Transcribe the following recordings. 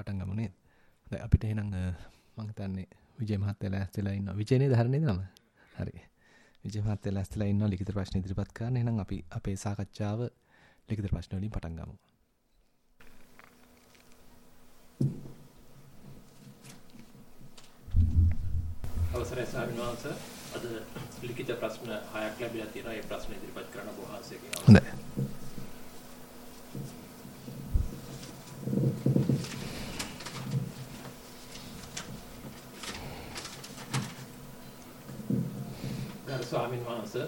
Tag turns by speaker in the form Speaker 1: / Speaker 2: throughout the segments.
Speaker 1: පටන් ගමු නේද? දැන් අපිට එහෙනම් මම හිතන්නේ විජේ මහත්තයා ලෑස්තිලා ඉන්නවා. විජේ නේද හරිය නේද නම? හරි. විජේ මහත්තයා ලෑස්තිලා ඉන්නවා ලිඛිත ප්‍රශ්න ඉදිරිපත් කරන්න. එහෙනම් අපි අපේ සාකච්ඡාව ලිඛිත ප්‍රශ්න වලින් පටන් ගමු.
Speaker 2: අවසරයි ස්වාමීන් වහන්සේ අද ලිඛිත ප්‍රශ්න හයක් ලැබිලා තියෙනවා. ඒ ප්‍රශ්න ඉදිරිපත් කරන්න බොහෝසෙකින්.
Speaker 1: හොඳයි.
Speaker 2: ස්වාමීන් වහන්සේ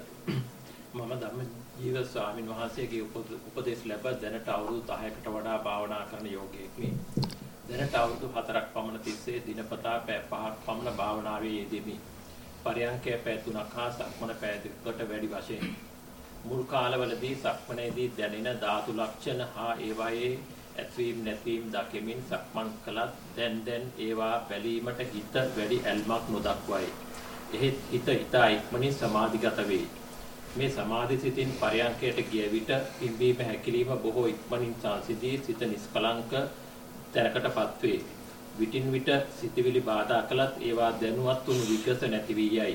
Speaker 2: මම ධම්ම ජීව ස්වාමීන් වහන්සේගේ උපදේශ ලැබ දැනට අවුරුදු 10කට වඩා භාවනා කරන යෝගයෙක්මි. දැනට අවුරුදු 4ක් පමණ තිස්සේ දිනපතා පැය 5ක් පමණ භාවනාවේ යෙදෙමි. පරයන්කය පැය 3ක් හා සක්මන පැය 2කට වැඩි වශයෙන් මුල් කාලවලදී සක්මනේදී දැනෙන ධාතු ලක්ෂණ හා ඒවායේ ඇතවීම නැතිවීම දකිමින් සක්මන් කළත් දැන් දැන් ඒවා බැලීමට හිත වැඩි ඇල්මක් නොදක්වයි. එහෙත් හිත හිතා ඉක්මනින් සමාධිගත වේ. මේ සමාධි සිතින් පරයන්කයට ගිය විට පිම්බීම හැකිලිම බොහෝ ඉක්මනින් සංසිදී සිත නිස්කලංක තැනකටපත් වේ. විටින් විට සිතවිලි බාධා කළත් ඒවා දැනුවත් වුණු විගස නැති වී යයි.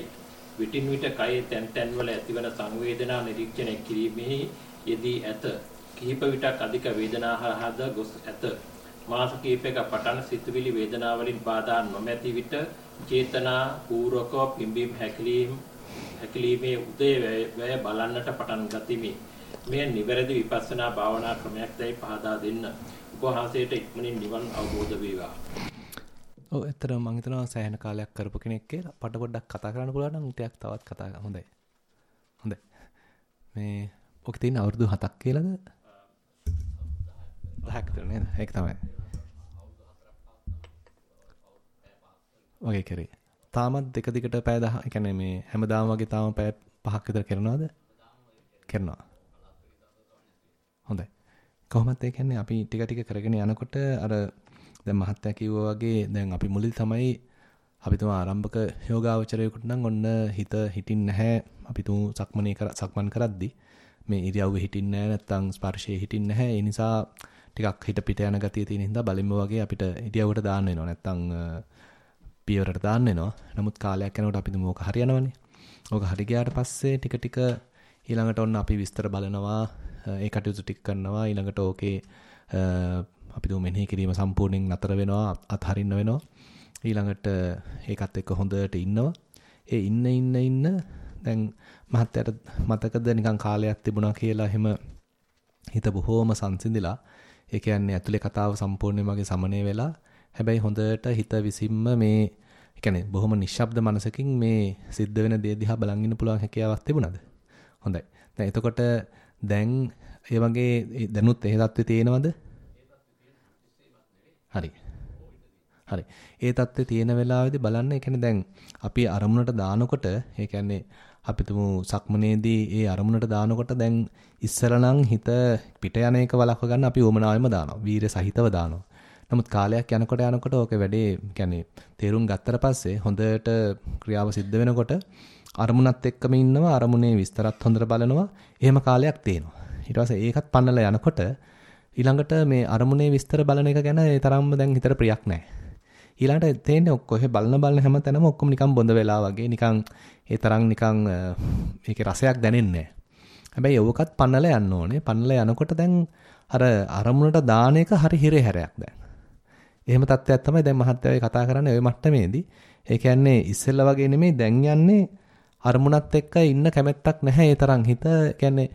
Speaker 2: විටින් විට කයේ තැන් තැන්වල ඇතිවන සංවේදනා නිරීක්ෂණය කිරීමෙහි යෙදී ඇත. කිහිප විටක් අධික වේදනා හරහාද ගොස් ඇත. මාස කිහිපයක පටන් සිතවිලි වේදනා වලින් බාධා නොමැති විට චේතනා පූර්වකව පිම්බීම හැකිලීම හැකිලීමේ උදේ වැය බලන්නට පටන් ගතිමි. මෙය නිවැරදි විපස්සනා භාවනා ක්‍රමයක් දැයි පහදා දෙන්න. වහන්සේට ඉක්මනින් නිවන් අවබෝධ වේවා.
Speaker 1: ඔව් ඇත්තටම මම හිතනවා සෑහෙන කාලයක් කරපු කෙනෙක් කියලා පට පොඩ්ඩක් කතා කරන්න පුළුවන් නම් ටිකක් තවත් කතා හොඳයි. හොඳයි. මේ ඔක තියෙන අවුරුදු 7ක් කියලාද? 10ක් විතර නේද? ඒක තමයි. වගේ කරේ. තාමත් දෙක දිගට පැය 10 ඒ කියන්නේ මේ හැමදාම වගේ තාම පැය 5ක් විතර කරනවද? කරනවා. හොඳයි. කොහොමද ඒ කියන්නේ අපි ටික ටික කරගෙන යනකොට අර දැන් මහත්තයා කිව්වා වගේ දැන් අපි මුලින් තමයි අපි තුමා ආරම්භක යෝගාවචරයෙකුට නම් ඔන්න හිත හිටින් නැහැ. අපි තුමු සක්මනේ කර සක්මන් කරද්දි මේ ඉරියව්වේ හිටින් නැහැ නැත්නම් ස්පර්ශයේ හිටින් නැහැ. ඒ නිසා ටිකක් හිත පිට යන ගතිය තියෙන හින්දා බලින්ම වගේ අපිට ඉරියව්වට දාන්න වෙනවා. නැත්නම් පියවරට දාන්න වෙනවා. නමුත් කාලයක් යනකොට අපි තුමු ඕක හරියනවනේ. ඕක හරි ගියාට පස්සේ ටික ටික ඊළඟට ඔන්න අපි විස්තර බලනවා. ඒ කටයුතු ටික කරනවා. ඊළඟට ඕකේ අපි දුම මෙනෙහි කිරීම සම්පූර්ණයෙන් නතර වෙනවා අත්හරින්න වෙනවා ඊළඟට ඒකත් එක්ක හොඳට ඉන්නවා ඒ ඉන්න ඉන්න ඉන්න දැන් මහත්තයාට මතකද නිකන් කාලයක් තිබුණා කියලා එහෙම හිත බොහෝම සංසිඳිලා ඒ කියන්නේ ඇතුලේ කතාව සම්පූර්ණයෙන්ම වගේ සමනය වෙලා හැබැයි හොඳට හිත විසින්ම මේ කියන්නේ බොහොම නිශ්ශබ්ද මනසකින් මේ සිද්ධ වෙන දේ දිහා බලන් ඉන්න පුළුවන් හැකියාවක් තිබුණාද හොඳයි දැන් එතකොට දැන් ඒ වගේ දැනුත් ඒ தත්ත්වේ තියෙනවද හරි. හරි. ඒ தත්ත්වේ තියෙන වෙලාවේදී බලන්න ඒ කියන්නේ දැන් අපි අරමුණට දානකොට ඒ කියන්නේ අපි තුමු සක්මනේදී ඒ අරමුණට දානකොට දැන් ඉස්සරනම් හිත පිට යන එක වළක්ව ගන්න අපි උමනාවෙම දානවා. වීරය සහිතව දානවා. නමුත් කාලයක් යනකොට යනකොට ඕක වැඩේ කියන්නේ තේරුම් ගත්තට පස්සේ හොඳට ක්‍රියාව සිද්ධ වෙනකොට අරමුණත් එක්කම ඉන්නවා අරමුණේ විස්තරත් හොඳට බලනවා. එහෙම කාලයක් තියෙනවා. ඊට පස්සේ ඒකත් පන්නලා යනකොට ඊළඟට මේ අරමුණේ විස්තර බලන එක ගැන ඒ තරම්ම දැන් හිතට ප්‍රියක් නැහැ. ඊළඟට තේන්නේ ඔක්කොම බලන බලන හැම තැනම ඔක්කොම නිකන් බොඳ වෙලා වගේ නිකන් ඒ තරම් නිකන් මේකේ රසයක් දැනෙන්නේ නැහැ. හැබැයි ඕකත් පන්නලා යන්න ඕනේ. පන්නලා යනකොට දැන් අර අරමුණට දාන එක හරි හිරේ හැරයක් දැන්. එහෙම තත්ත්වයක් තමයි දැන් මහත්යයි කතා කරන්නේ ওই මට්ටමේදී. ඒ කියන්නේ ඉස්සෙල්ලා වගේ නෙමෙයි දැන් යන්නේ අරමුණත් එක්ක ඉන්න කැමැත්තක් නැහැ ඒ තරම් හිත කියන්නේ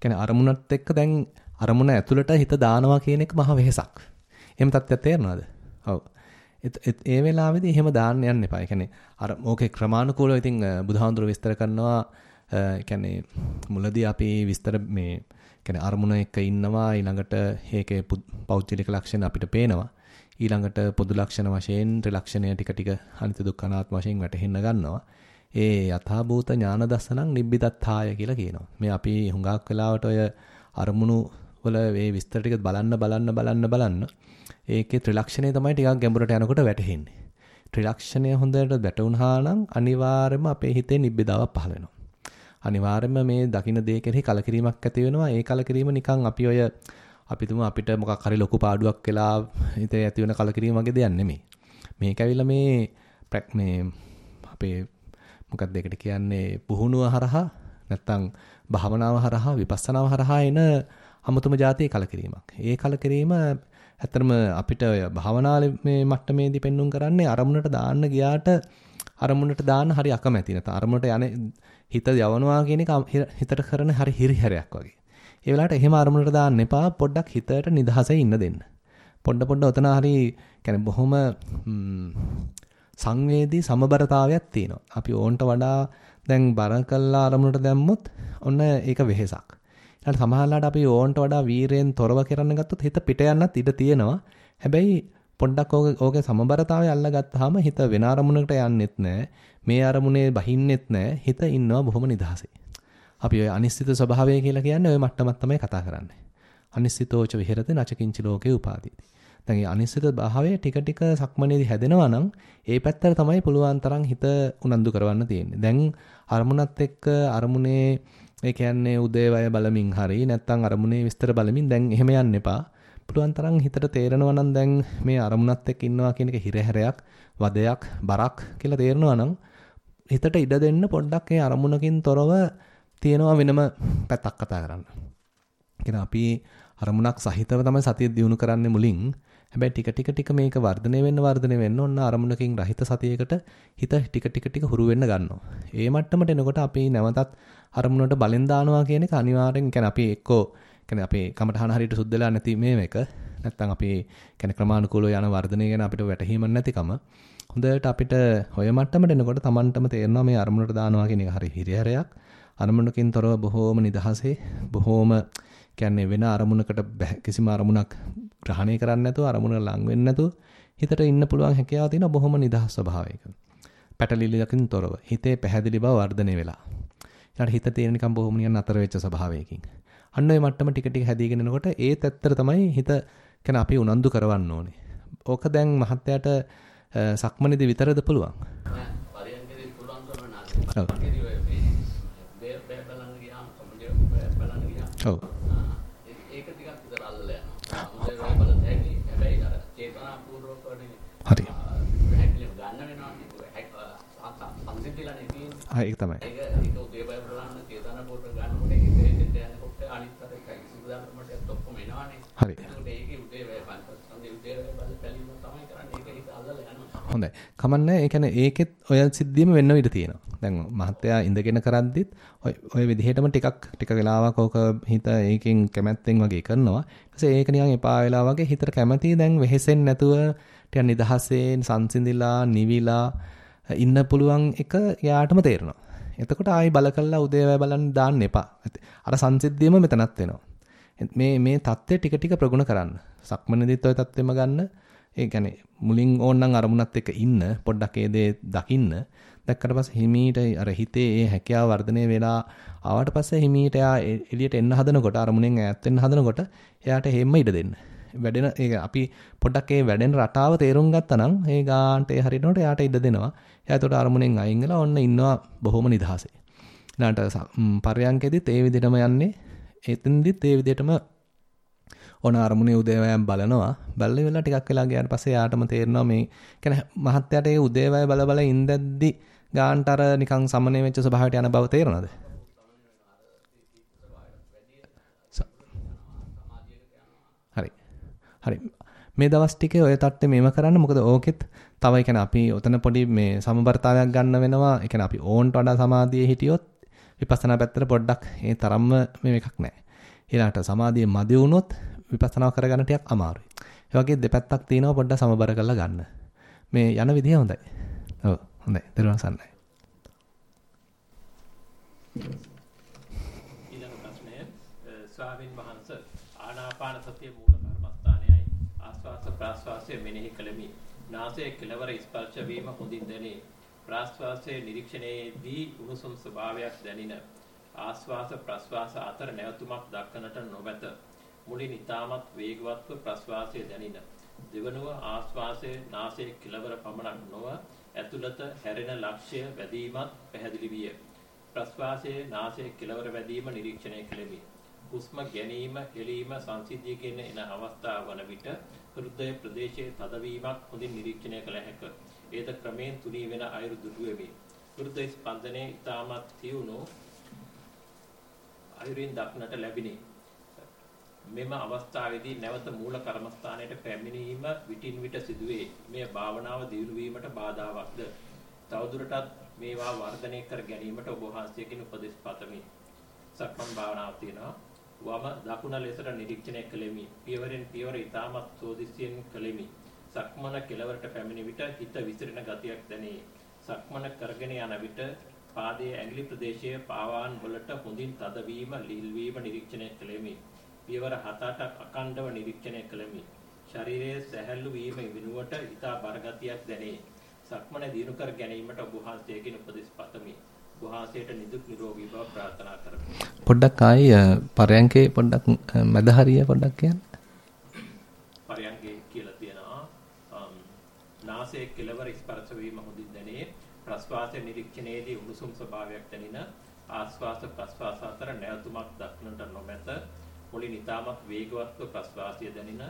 Speaker 1: කියන්නේ අරමුණත් එක්ක දැන් අරමුණ ඇතුළට හිත දානවා කියන එක මහ වෙහසක්. එහෙම තත්ත්වයක් තේරෙනවද? ඔව්. ඒ වෙලාවේදී එහෙම දාන්න යන්න එපා. ඒ කියන්නේ අර ඕකේ ක්‍රමානුකූලව ඉතින් බුදුහාඳුර විස්තර කරනවා ඒ කියන්නේ මුලදී අපි විස්තර මේ කියන්නේ අරමුණ එක්ක ඉන්නවා ඊළඟට ඒකේ පෞද්ගලික ලක්ෂණ අපිට පේනවා. ඊළඟට පොදු ලක්ෂණ වශයෙන් ත්‍රිලක්ෂණය ටික ටික අනිත්‍ය දුක්ඛ අනාත්ම වශයෙන් වැටහෙන්න ගන්නවා. ඒ යථාභූත ඥාන දසනං නිබ්බිදත්තාය කියලා කියනවා. මේ අපි හුඟක් වෙලාවට ඔය අරමුණු වල මේ විස්තර ටික බලන්න බලන්න බලන්න බලන්න ඒකේ ත්‍රිලක්ෂණය තමයි ටිකක් ගැඹුරට යනකොට වැටහෙන්නේ. ත්‍රිලක්ෂණය හොඳට වැටුණා නම් අනිවාර්යයෙන්ම අපේ හිතේ නිබ්බිදාවක් පහළ වෙනවා. අනිවාර්යයෙන්ම මේ දකින්න දේ කෙරෙහි කලකිරීමක් ඇති වෙනවා. ඒ කලකිරීම නිකන් අපි ඔය අපි තුමු අපිට මොකක් හරි ලොකු පාඩුවක් වෙලා හිතේ ඇති වෙන කලකිරීම වගේ දෙයක් නෙමෙයි. මේක ඇවිල්ලා මේ මේ අපේ මොකක්ද ඒකට කියන්නේ පුහුණුව හරහා නැත්තම් භාවනාව හරහා විපස්සනාව හරහා එන අමුතුම જાතිය කලකිරීමක්. ඒ කලකිරීම ඇත්තටම අපිට භාවනාවේ මේ මට්ටමේදී පෙන්눔 කරන්නේ අරමුණට දාන්න ගියාට අරමුණට දාන්න හරි අකමැති නැත. අරමුණට යන්නේ හිත යවනවා කියන එක හිතට කරන හරි හිරිහැරයක් වගේ. ඒ වෙලාවට එහෙම අරමුණට දාන්න එපා. පොඩ්ඩක් හිතට නිදහසේ ඉන්න දෙන්න. පොඩ පොඩ ඔතන හරි කියන්නේ බොහොම සංවේදී සමබරතාවයක් තියෙනවා. අපි ඕන්ට වඩා දැන් බර කළා අරමුණට දැම්මොත් ඔන්න ඒක වෙහෙසක්. ඊළඟ සමහරලාට අපි ඕන්ට වඩා වීරයෙන් තොරව කරන්න ගත්තොත් හිත පිට යන්නත් ඉඩ තියෙනවා. හැබැයි පොඩ්ඩක් ඕකේ සමබරතාවය අල්ලගත්තාම හිත වෙන අරමුණකට යන්නෙත් නැහැ. මේ අරමුණේ බහින්නෙත් නැහැ. හිත ඉන්නවා බොහොම නිදහසේ. අපි ඔය අනිශ්චිත ස්වභාවය කියලා කියන්නේ ওই මට්ටමක් තමයි කතා කරන්නේ. අනිශ්චිතෝච විහෙරති නචකින්ච ලෝකේ උපාදීති. දැන් මේ අනිශ්චිත භාවය ටික ටික සක්මනේදී හැදෙනවා නම් ඒ පැත්තට තමයි පුළුවන් තරම් හිත උනන්දු කරවන්න තියෙන්නේ. දැන් අරමුණත් එක්ක අරමුණේ ඒ කියන්නේ උදේවය බලමින් හරි නැත්නම් අරමුණේ විස්තර බලමින් දැන් එහෙම යන්න එපා. පුළුවන් තරම් හිතට තේරෙනවා නම් දැන් මේ අරමුණත් එක්ක ඉන්නවා කියන එක හිරහැරයක්, වදයක්, බරක් කියලා තේරෙනවා නම් හිතට ඉඩ දෙන්න පොඩ්ඩක් ඒ අරමුණකින් තොරව තියෙනවා වෙනම පැත්තක් කතා කරන්න. කියන අපි අරමුණක් සහිතව තමයි සතිය දිනු කරන්නේ මුලින්. හැබැයි ටික ටික ටික මේක වර්ධනය වෙන්න වර්ධනය වෙන්න ඔන්න අරමුණකින් රහිත සතියකට හිත ටික ටික ටික හුරු වෙන්න ගන්නවා. ඒ මට්ටමට එනකොට අපි නැවතත් අරමුණට බලෙන් දානවා කියන එක අනිවාර්යෙන් කියන්නේ අපි එක්කෝ කියන්නේ අපේ කමටහන හරියට සුද්ධ වෙලා නැති මේ එක නැත්තම් අපි කියන්නේ ක්‍රමානුකූලව යන වර්ධනය ගැන අපිට වැටහීමක් නැතිකම හොඳට අපිට ඔය මට්ටමට එනකොට Tamanටම තේරෙනවා මේ අරමුණට දානවා කියන එක හරි හිරිහැරයක් අරමුණකින් තොරව බොහෝම නිදහසේ බොහෝම කියන්නේ වෙන අරමුණකට කිසිම අරමුණක් ග්‍රහණය කරන්නේ නැතුව අරමුණ ලං වෙන්නේ නැතුව හිතට ඉන්න පුළුවන් හැකියාව තියෙන බොහොම නිදහස් ස්වභාවයක. පැටලිලියකින් තොරව හිතේ පැහැදිලි බව වර්ධනය වෙලා. ඊට හිත තියෙන නිකන් බොහොම නිකන් අතර වෙච්ච ස්වභාවයකින්. අන්න ওই මට්ටම ටික ටික හැදීගෙන එනකොට ඒත් ඇත්තට තමයි හිත කියන අපි උනන්දු කරවන්න ඕනේ. ඕක දැන් මහත්යට සක්මනේදී විතරද පුළුවන්? පරියන්කේදී පුළුවන් කරනවා. ඔව්. ඔව්. ඒක ටිකක් විතර අල්ලලා යනවා. හරි. ඒක තමයි. ඒක යනවා. හොඳයි. කමන්නේ ඒ කියන්නේ ඒකෙත් ඔය සිද්ධියම වෙන්න ඉඩ තියෙනවා. දැන් මහත්තයා ඉඳගෙන කරද්දිත් ඔය ඔය විදිහටම ටිකක් ටික වෙලාවක් ඕක හිත ඒකෙන් කැමැත්තෙන් වගේ කරනවා. ඊපස්සේ ඒක නිකන් එපා වෙලා වගේ හිතට කැමැති දැන් වෙහෙසෙන්නේ නැතුව ටිකක් නිදහසෙන් සංසිඳිලා නිවිලා ඉන්න පුළුවන් එක එයාටම තේරෙනවා. එතකොට ආයි බල කළා උදේවැය බලන්න දාන්න එපා. අර සංසිද්ධියම මෙතනත් වෙනවා. මේ මේ தත්ත්වය ටික ටික ප්‍රගුණ කරන්න. සක්මනේදීත් ඔය தත්ත්වෙම ගන්න. ඒ කියන්නේ මුලින් ඕනනම් අරමුණත් එක්ක ඉන්න පොඩ්ඩක් ඒ දේ දකින්න දැක්කට පස්සේ හිමීට අර හිතේ ඒ හැකියාව වර්ධනය වෙලා ආවට පස්සේ හිමීට එයා එළියට එන්න හදනකොට අරමුණෙන් ඈත් වෙන්න හදනකොට එයාට හැම ඉඩ දෙන්න. වැඩෙන ඒ අපි පොඩ්ඩක් ඒ වැඩෙන රටාව තේරුම් ගත්තා නම් ඒ ගාන්ට ඒ හරිනකොට එයාට ඉඩ දෙනවා. එයා ඒකට අරමුණෙන් අයින් වෙලා ඔන්න ඉන්නවා බොහොම නිදහසේ. ඊළඟට පරයන්කෙදිත් ඒ විදිහටම යන්නේ. එතෙන්දිත් ඒ විදිහටම ඕන අරමුණේ උදේවැයම් බලනවා. බලලා ඉවරලා ටිකක් වෙලා ගියාට පස්සේ යාටම තේරෙනවා මේ කියන්නේ මහත්යට ඒ උදේවැය බල බල ඉඳද්දි ගාන්ට අර නිකන් සමනය වෙච්ච ස්වභාවයට යන බව තේරෙනවද? හරි. හරි. මේ දවස් ටිකේ ඔය தත්ත්වෙ මේව කරන්න මොකද ඕකෙත් තව ඒ අපි ඔතන පොඩි මේ සමබරතාවයක් ගන්න වෙනවා. ඒ කියන්නේ අපි ඕන්ට වඩා සමාධියේ හිටියොත් විපස්සනා පැත්තට පොඩ්ඩක් ඒ තරම්ම මේ එකක් නැහැ. ඊළාට සමාධිය මදි වුණොත් විපස්සනා කරගන්න ටිකක් අමාරුයි. ඒ වගේ දෙපැත්තක් තියෙනවා පොඩ්ඩක් සමබර කරලා ගන්න. මේ යන විදිය හොඳයි. ඔව් හොඳයි. දරුවන් සන්නයි.
Speaker 2: ඊළඟ ප්‍රශ්නය ස්වාමින් වහන්සේ ආනාපාන සතිය මූල කර්මස්ථානයයි ආස්වාස ප්‍රාස්වාසයේ මෙනෙහි කළමි. නාසයේ කෙළවර ස්පර්ශ වීම හොඳින් දැනේ. ප්‍රාස්වාසයේ නිරීක්ෂණයේදී උණුසුම් ස්වභාවයක් දැනින ආස්වාස ප්‍රස්වාස අතර නැවතුමක් දක්වනට නොමැත. මුලින් ඊටමත් වේගවත්ව ප්‍රස්වාසය දැනින. දෙවනුව ආස්වාසයේ නාසයේ කිලවර පමණක් නොව ඇතුළත හැරෙන ලක්ෂ්‍ය වැදීමත් පැහැදිලි විය. ප්‍රස්වාසයේ නාසයේ කිලවර වැදීම නිරීක්ෂණය කෙලෙමි. හුස්ම ගැනීම, හෙලීම සංසිද්ධියකින් එන අවස්ථාව වන විට හෘදය ප්‍රදේශයේ තදවීමක් හොඳින් නිරීක්ෂණය කළ හැක. ඒද ක්‍රමයෙන් තුනී වෙන අයුරු දුටුවෙමි. හෘද ස්පන්දනයේ ඊටමත් තියුණු අයුරින් දක්නට ලැබිනි. මෙම අවස්ථාවේදී නැවත මූල කර්මස්ථානයට පැමිණීම විටින් විට සිදුවේ. මේ භාවනාව දියුණු වීමට බාධාවත්ද? තවදුරටත් මේවා වර්ධනය කර ගැනීමට ඔබ වහන්සේගෙන් උපදෙස් පතමි. සක්මන් භාවනාව තියෙනවා. වම දකුණ ලෙසට නිරීක්ෂණය කළෙමි. පියවරෙන් පියවර ඊටමත් සෝදිසියෙන් කළෙමි. සක්මන කෙලවරට පැමිණි විට හිත විසිරෙන ගතියක් දැනේ. සක්මන කරගෙන යන විට පාදයේ ඇඟිලි ප්‍රදේශයේ පාවාන් වලට හොඳින් තදවීම, ලිල්වීම නිරීක්ෂණය කළෙමි. පියවර 7-8ක් අකණ්ඩව නිරීක්ෂණය කළෙමි. ශරීරයේ සැහැල්ලු වීම විනුවට ඊතා බරගතියක් දැනේ. සක්මන දිනු කර ගැනීමට ඔබ වහන්සේගෙන් උපදෙස් පතමි. වහන්සේට නිදුක් නිරෝගී බව ප්‍රාර්ථනා කරමි.
Speaker 1: පොඩ්ඩක් ආයි පරයන්කේ පොඩ්ඩක් මැද හරිය පොඩ්ඩක් කියන්න.
Speaker 2: පරයන්කේ කියලා තියෙනවා. නාසයේ කෙළවර ස්පර්ශ වීම හොඳින් දැනේ. ප්‍රස්වාසයේ නිරීක්ෂණයේදී උණුසුම් ස්වභාවයක් දැනින ආස්වාස ප්‍රස්වාස අතර නැවතුමක් දක්නට නොමැත. මුලින් ඊටමත් වේගවත්ව ප්‍රස්වාසය දැනින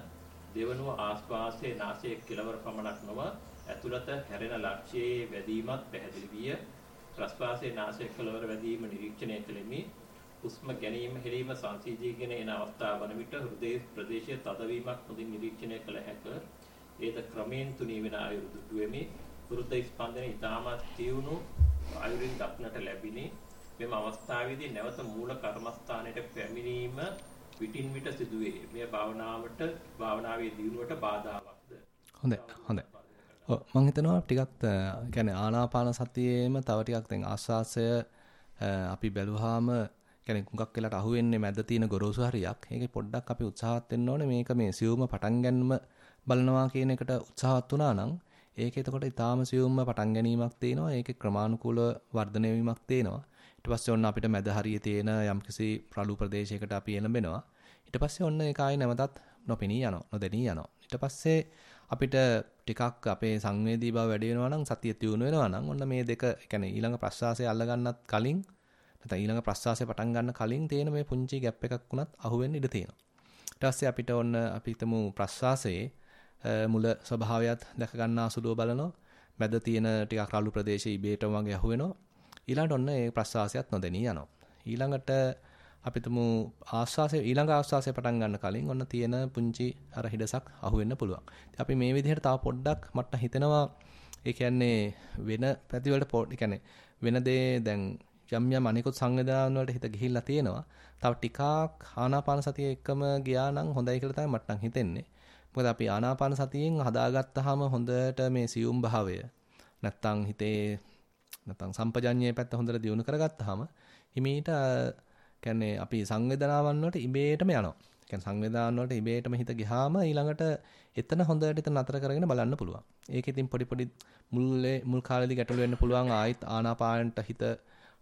Speaker 2: දෙවනුව ආස්වාසයේ නාසයේ කෙළවර පමණක් නොව ඇතුළත හැරෙන ලක්ෂයේ වැදීමත් පැහැදිලි විය. ප්‍රස්වාසයේ නාසයේ කෙළවර වැදීම නිරීක්ෂණය කළෙමි. හුස්ම ගැනීම හෙලීම සංසිඳීගෙන එන අවස්ථාව වන විට හෘදයේ ප්‍රදේශයේ තදවීමක් මුදින් නිරීක්ෂණය කළ හැක. ඒද ක්‍රමයෙන් තුනී වෙන අයුරු දුටුවෙමි. හෘද ස්පන්දනය ඉතාමත් තියුණු අයුරින් දක්නට ලැබිනි. මෙම අවස්ථාවේදී නැවත මූල කර්මස්ථානයට පැමිණීම විටින් විට සිදුවේ. මේ භාවනාවට භාවනාවේ දියුණුවට බාධාවත්ද?
Speaker 1: හොඳයි හොඳයි. ඔව් මම හිතනවා ටිකක් يعني ආනාපාන සතියේම තව ටිකක් දැන් ආස්වාසය අපි බැලුවාම يعني හුඟක් වෙලාට අහුවෙන්නේ මැද තියෙන ගොරෝසු හරියක්. ඒකේ පොඩ්ඩක් අපි උත්සාහත් වෙන්න ඕනේ මේක මේ සියුම පටන් ගන්නම බලනවා කියන එකට උත්සාහත් වුණා නම් ඒක එතකොට ඊටාම සියුම්ම පටන් ගැනීමක් තේනවා ඒකේ ක්‍රමානුකූල වර්ධනය වීමක් තේනවා ඊට පස්සේ ඔන්න අපිට මැද හරියේ තියෙන යම්කිසි ප්‍රලු ප්‍රදේශයකට අපි එළඹෙනවා. ඊට පස්සේ ඔන්න ඒක ආයේ නැවතත් නොපෙනී යනවා නොදෙනී යනවා. ඊට පස්සේ අපිට ටිකක් අපේ සංවේදී බව වැඩි වෙනවා නම් සතිය තියුණු වෙනවා නම් ඔන්න මේ දෙක يعني ඊළඟ ප්‍රස්වාසය අල්ල ගන්නත් කලින් නැත්නම් ඊළඟ ප්‍රස්වාසය පටන් ගන්න කලින් තියෙන මේ පුංචි ગેප් එකක් වුණත් අහුවෙන්න ඉඩ තියෙනවා. ඊට පස්සේ අපිට ඔන්න අපි හිතමු ප්‍රස්වාසයේ මුල ස්වභාවයත් දැක ගන්නා සුළුව බලනවා. මැද තියෙන ටිකක් රළු ප්‍රදේශයේ ඉබේටම වගේ අහුවෙනවා. ඊළඟට ඔන්න ඒ ප්‍රස්වාසයත් නොදෙනී යනවා. ඊළඟට අපිටම ආස්වාසය ඊළඟ ආස්වාසය පටන් ගන්න කලින් ඔන්න තියෙන පුංචි අර හිඩසක් අහුවෙන්න පුළුවන්. අපි මේ විදිහට තව පොඩ්ඩක් මට හිතෙනවා ඒ කියන්නේ වෙන පැති වලට පොඩ් කියන්නේ වෙන දේ දැන් යම් යම් අනිකුත් සංවේදනාවන් වලට හිත ගිහිල්ලා තියෙනවා. තව ටිකක් ආනාපාන සතිය එක්කම ගියා නම් හොඳයි කියලා තමයි මට නම් හිතෙන්නේ. මොකද අපි ආනාපාන සතියෙන් හදාගත්තාම හොඳට මේ සියුම් භාවය නැත්තම් හිතේ නැත්තම් සම්පජඤ්ඤයේ පැත්ත හොඳට දියුණු කරගත්තාම හිමීට කියන්නේ අපි සංවේදනාවන් වලට ඉබේටම යනවා. කියන්නේ සංවේදනාවන් වලට ඉබේටම හිත ගියාම ඊළඟට එතන හොඳට එතන නතර කරගෙන බලන්න පුළුවන්. ඒක ඉතින් පොඩි පොඩි මුල්ලේ මුල් කාලේදී ගැටලු වෙන්න පුළුවන් ආයිත් ආනාපානට හිත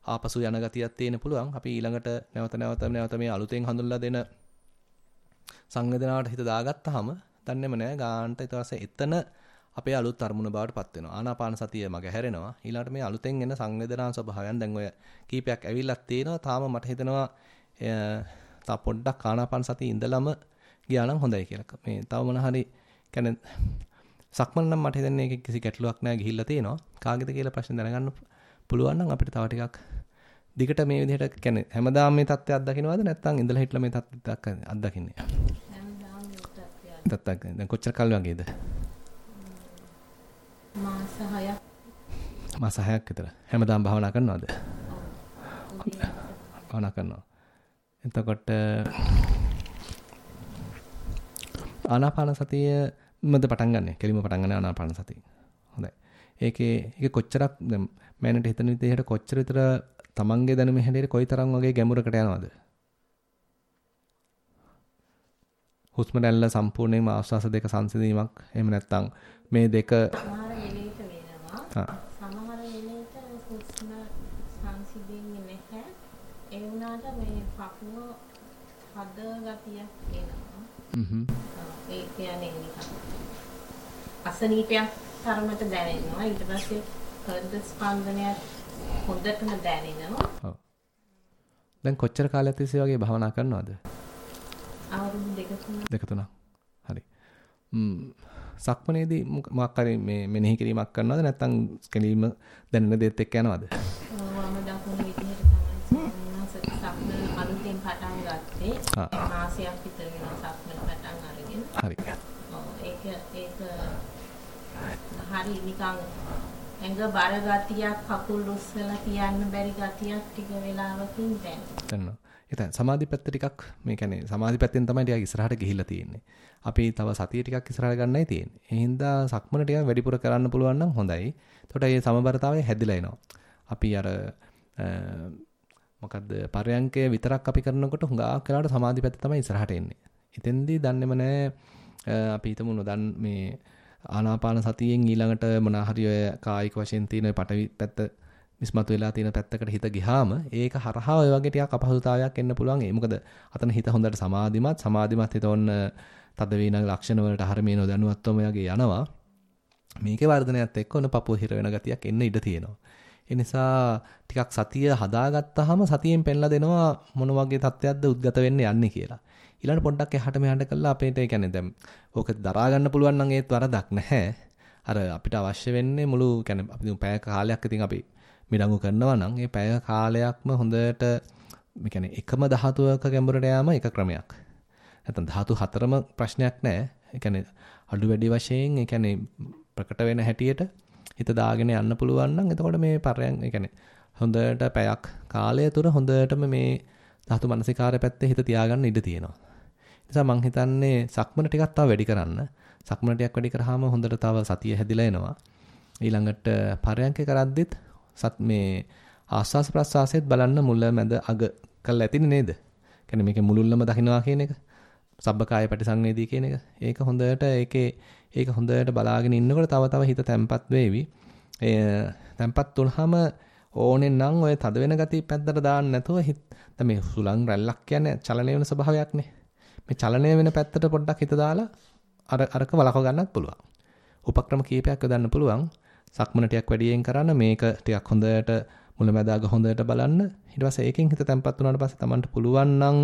Speaker 1: ආපසු යන ගතියක් තියෙන පුළුවන්. අපි ඊළඟට නැවත නැවත නැවත මේ අලුතෙන් හඳුන්ලා දෙන සංවේදනාවට හිත දාගත්තාම දන්නේම නැහැ ගානට ඊට පස්සේ එතන අපේ අලුත් අරමුණ බවට පත් වෙනවා. ආනාපාන සතිය මග හැරෙනවා. ඊළඟට මේ අලුතෙන් එන සංවේදනා ස්වභාවයන් දැන් ඔය කීපයක් ඇවිල්ලා තියෙනවා. තාම මට හිතෙනවා තා පොඩ්ඩක් ආනාපාන සතිය ඉඳලම ගියා නම් හොඳයි කියලා. මේ තව මොන හරි කියන්නේ සක්මන් නම් මට හිතෙන්නේ ඒකේ කිසි ගැටලුවක් නැහැ ගිහිල්ලා තියෙනවා. කාගෙද කියලා ප්‍රශ්න දැනගන්න පුළුවන් නම් අපිට තව ටිකක් දිගට මේ විදිහට කියන්නේ හැමදාම මේ தත්ත්වය අත්දකින්නවද නැත්නම් ඉඳලා හිටලා මේ தත්ත්වය අත්දකින්නේ? තත්ත්වයක් දැන් කොච්චර කල් වගේද?
Speaker 3: මාස 6ක්.
Speaker 1: මාස 6ක් විතර. හැමදාම භාවනා කරනවද? භාවනා කරනවා. එතකොට ආනාපාන සතිය මද පටන් ගන්න. කෙලිම පටන් ගන්න ආනාපාන සතිය. හොඳයි. ඒකේ ඒක කොච්චරක් දැන් මෑනට හිතන විදිහට කොච්චර විතර තමන්ගේ දැනුම හැටියට කොයිතරම් වගේ ගැඹුරකට යනවද? හුස්ම රැල්ල සම්පූර්ණයෙන්ම ආශ්වාස දෙක සංසිඳීමක් එහෙම නැත්නම් මේ දෙක
Speaker 3: සමහර වෙලෙට වෙනවා. සමහර වෙලෙට හුස්ම සංසිඳෙන්නේ නැහැ. ඒ වුණාට මේ පපුව හද ගතියක් එනවා.
Speaker 1: හ්ම්.
Speaker 3: ඒ කියන්නේ නිකන් අසනීපයක් තරමට දැනෙනවා. ඊට පස්සේ හෘද ස්පන්දනයක් හොඳටම දැනෙනවා.
Speaker 1: දැන් කොච්චර කාලයක් තිස්සේ වගේ භාවනා කරනවද?
Speaker 3: අවුරුදු දෙක තුනක්
Speaker 1: දෙක තුනක්. හරි. ම්ම් සක්මනේදී මොකක් හරි මේ මෙනෙහි කිරීමක් කරනවද නැත්නම් කෙලීම දැනෙන දේත් එක්ක යනවද?
Speaker 3: වම දකුණු විදිහට තමයි සක්මන අලුතෙන් පටන් ගත්තේ. මාසයක් විතර වෙනවා සක්මන පටන් අරගෙන.
Speaker 1: හරි.
Speaker 3: ඔව් ඒක ඒක හරි නිකන් ඇඟ බර ගතියක් කකුල් රුස්සලා තියන්න බැරි ගතියක් ටික වෙලාවකින් දැනෙනවා.
Speaker 1: දන්නවා. එතන සමාධි පැත්ත ටිකක් මේ කියන්නේ සමාධි පැත්තෙන් තමයි ටිකක් ඉස්සරහට ගිහිල්ලා තියෙන්නේ. අපි තව සතිය ටිකක් ඉස්සරහට ගන්නයි තියෙන්නේ. ඒ හින්දා සක්මන ටිකක් වැඩිපුර කරන්න පුළුවන් නම් හොඳයි. එතකොට මේ සමබරතාවය හැදිලා එනවා. අපි අර මොකද්ද පරයන්කය විතරක් අපි කරනකොට හුඟක් වෙලාවට සමාධි පැත්ත තමයි ඉස්සරහට එන්නේ. ඉතින්දී දන්නේම නැහැ අපි හිතමු නොදන් මේ ආනාපාන සතියෙන් ඊළඟට මොන හරි ඔය කායික වශයෙන් තියෙන පටවි පැත්ත මිස්මතු වෙලා තියෙන පැත්තකට හිත ගියාම ඒක හරහා ඔය වගේ ටිකක් අපහසුතාවයක් එන්න පුළුවන්. ඒ මොකද අතන හිත හොඳට සමාධිමත් සමාධිමත් හිත ඔන්න තද වේන ලක්ෂණ වලට හරමේ නොදැනුවත්වම යගේ යනවා. මේකේ වර්ධනයත් එක්ක ඔන්න පපුව හිර වෙන ගතියක් එන්න ඉඩ තියෙනවා. ඒ නිසා ටිකක් සතිය හදාගත්තාම සතියෙන් පෙන්ලා දෙනවා මොන වගේ තත්ත්වයක්ද උද්ගත වෙන්න යන්නේ කියලා. ඊළඟ පොඩ්ඩක් එහාට මෙහාට කළා අපේට ඒ කියන්නේ දැන් ඕක දරා ගන්න පුළුවන් නම් ඒත් වරදක් නැහැ. අර අපිට අවශ්‍ය වෙන්නේ මුළු කියන්නේ අපි පැය කාලයක් ඉතින් අපි මිඩංගු කරනවා නම් ඒ පැය කාලයක්ම හොඳට මේ කියන්නේ එකම ධාතුවක ගැඹුරට යාම එක ක්‍රමයක්. නැත්නම් ධාතු හතරම ප්‍රශ්නයක් නැහැ. ඒ කියන්නේ අඩු වැඩි වශයෙන් ඒ කියන්නේ ප්‍රකට වෙන හැටියට හිත දාගෙන යන්න පුළුවන් නම් එතකොට මේ පරයන් ඒ කියන්නේ හොඳට පැයක් කාලය තුර හොඳටම මේ ධාතු මනසිකාරය පැත්තේ හිත තියාගන්න ඉඩ තියෙනවා. නිසා මං හිතන්නේ සක්මන ටිකක් තව වැඩි කරන්න. සක්මන ටිකක් වැඩි කරාම හොඳට තව සතිය හැදිලා එනවා. ඊළඟට පරයන්ක කරද්දිත් සත් මේ ආස්වාස ප්‍රස්වාසයත් බලන්න මුල මැද අග කරලා ඇතිනේ නේද? කියන්නේ මේකේ මුලුල්ලම දකින්නවා කියන එක. සබ්බකාය පටිසංවේදී කියන එක. ඒක හොඳට ඒකේ ඒක හොඳට බලාගෙන ඉන්නකොට තව තව හිත තැම්පත් වෙවි. ඒ තැම්පත් වුනහම ඕනේ නම් ඔය තද වෙන ගතිය පැත්තට දාන්න නැතුව හිත මේ සුලං රැල්ලක් කියන්නේ චලනය වෙන ස්වභාවයක්නේ. මේ චලනය වෙන පැත්තට පොඩ්ඩක් හිත දාලා අර අරක වලක ගන්නත් පුළුවන්. උපක්‍රම කීපයක් යොදන්න පුළුවන්. සක්මන ටිකක් වැඩියෙන් කරන්න මේක ටිකක් හොඳට මුලැමැදාග හොඳට බලන්න. ඊට පස්සේ ඒකෙන් හිත තැම්පත් වුණාට පස්සේ Tamanට පුළුවන් නම්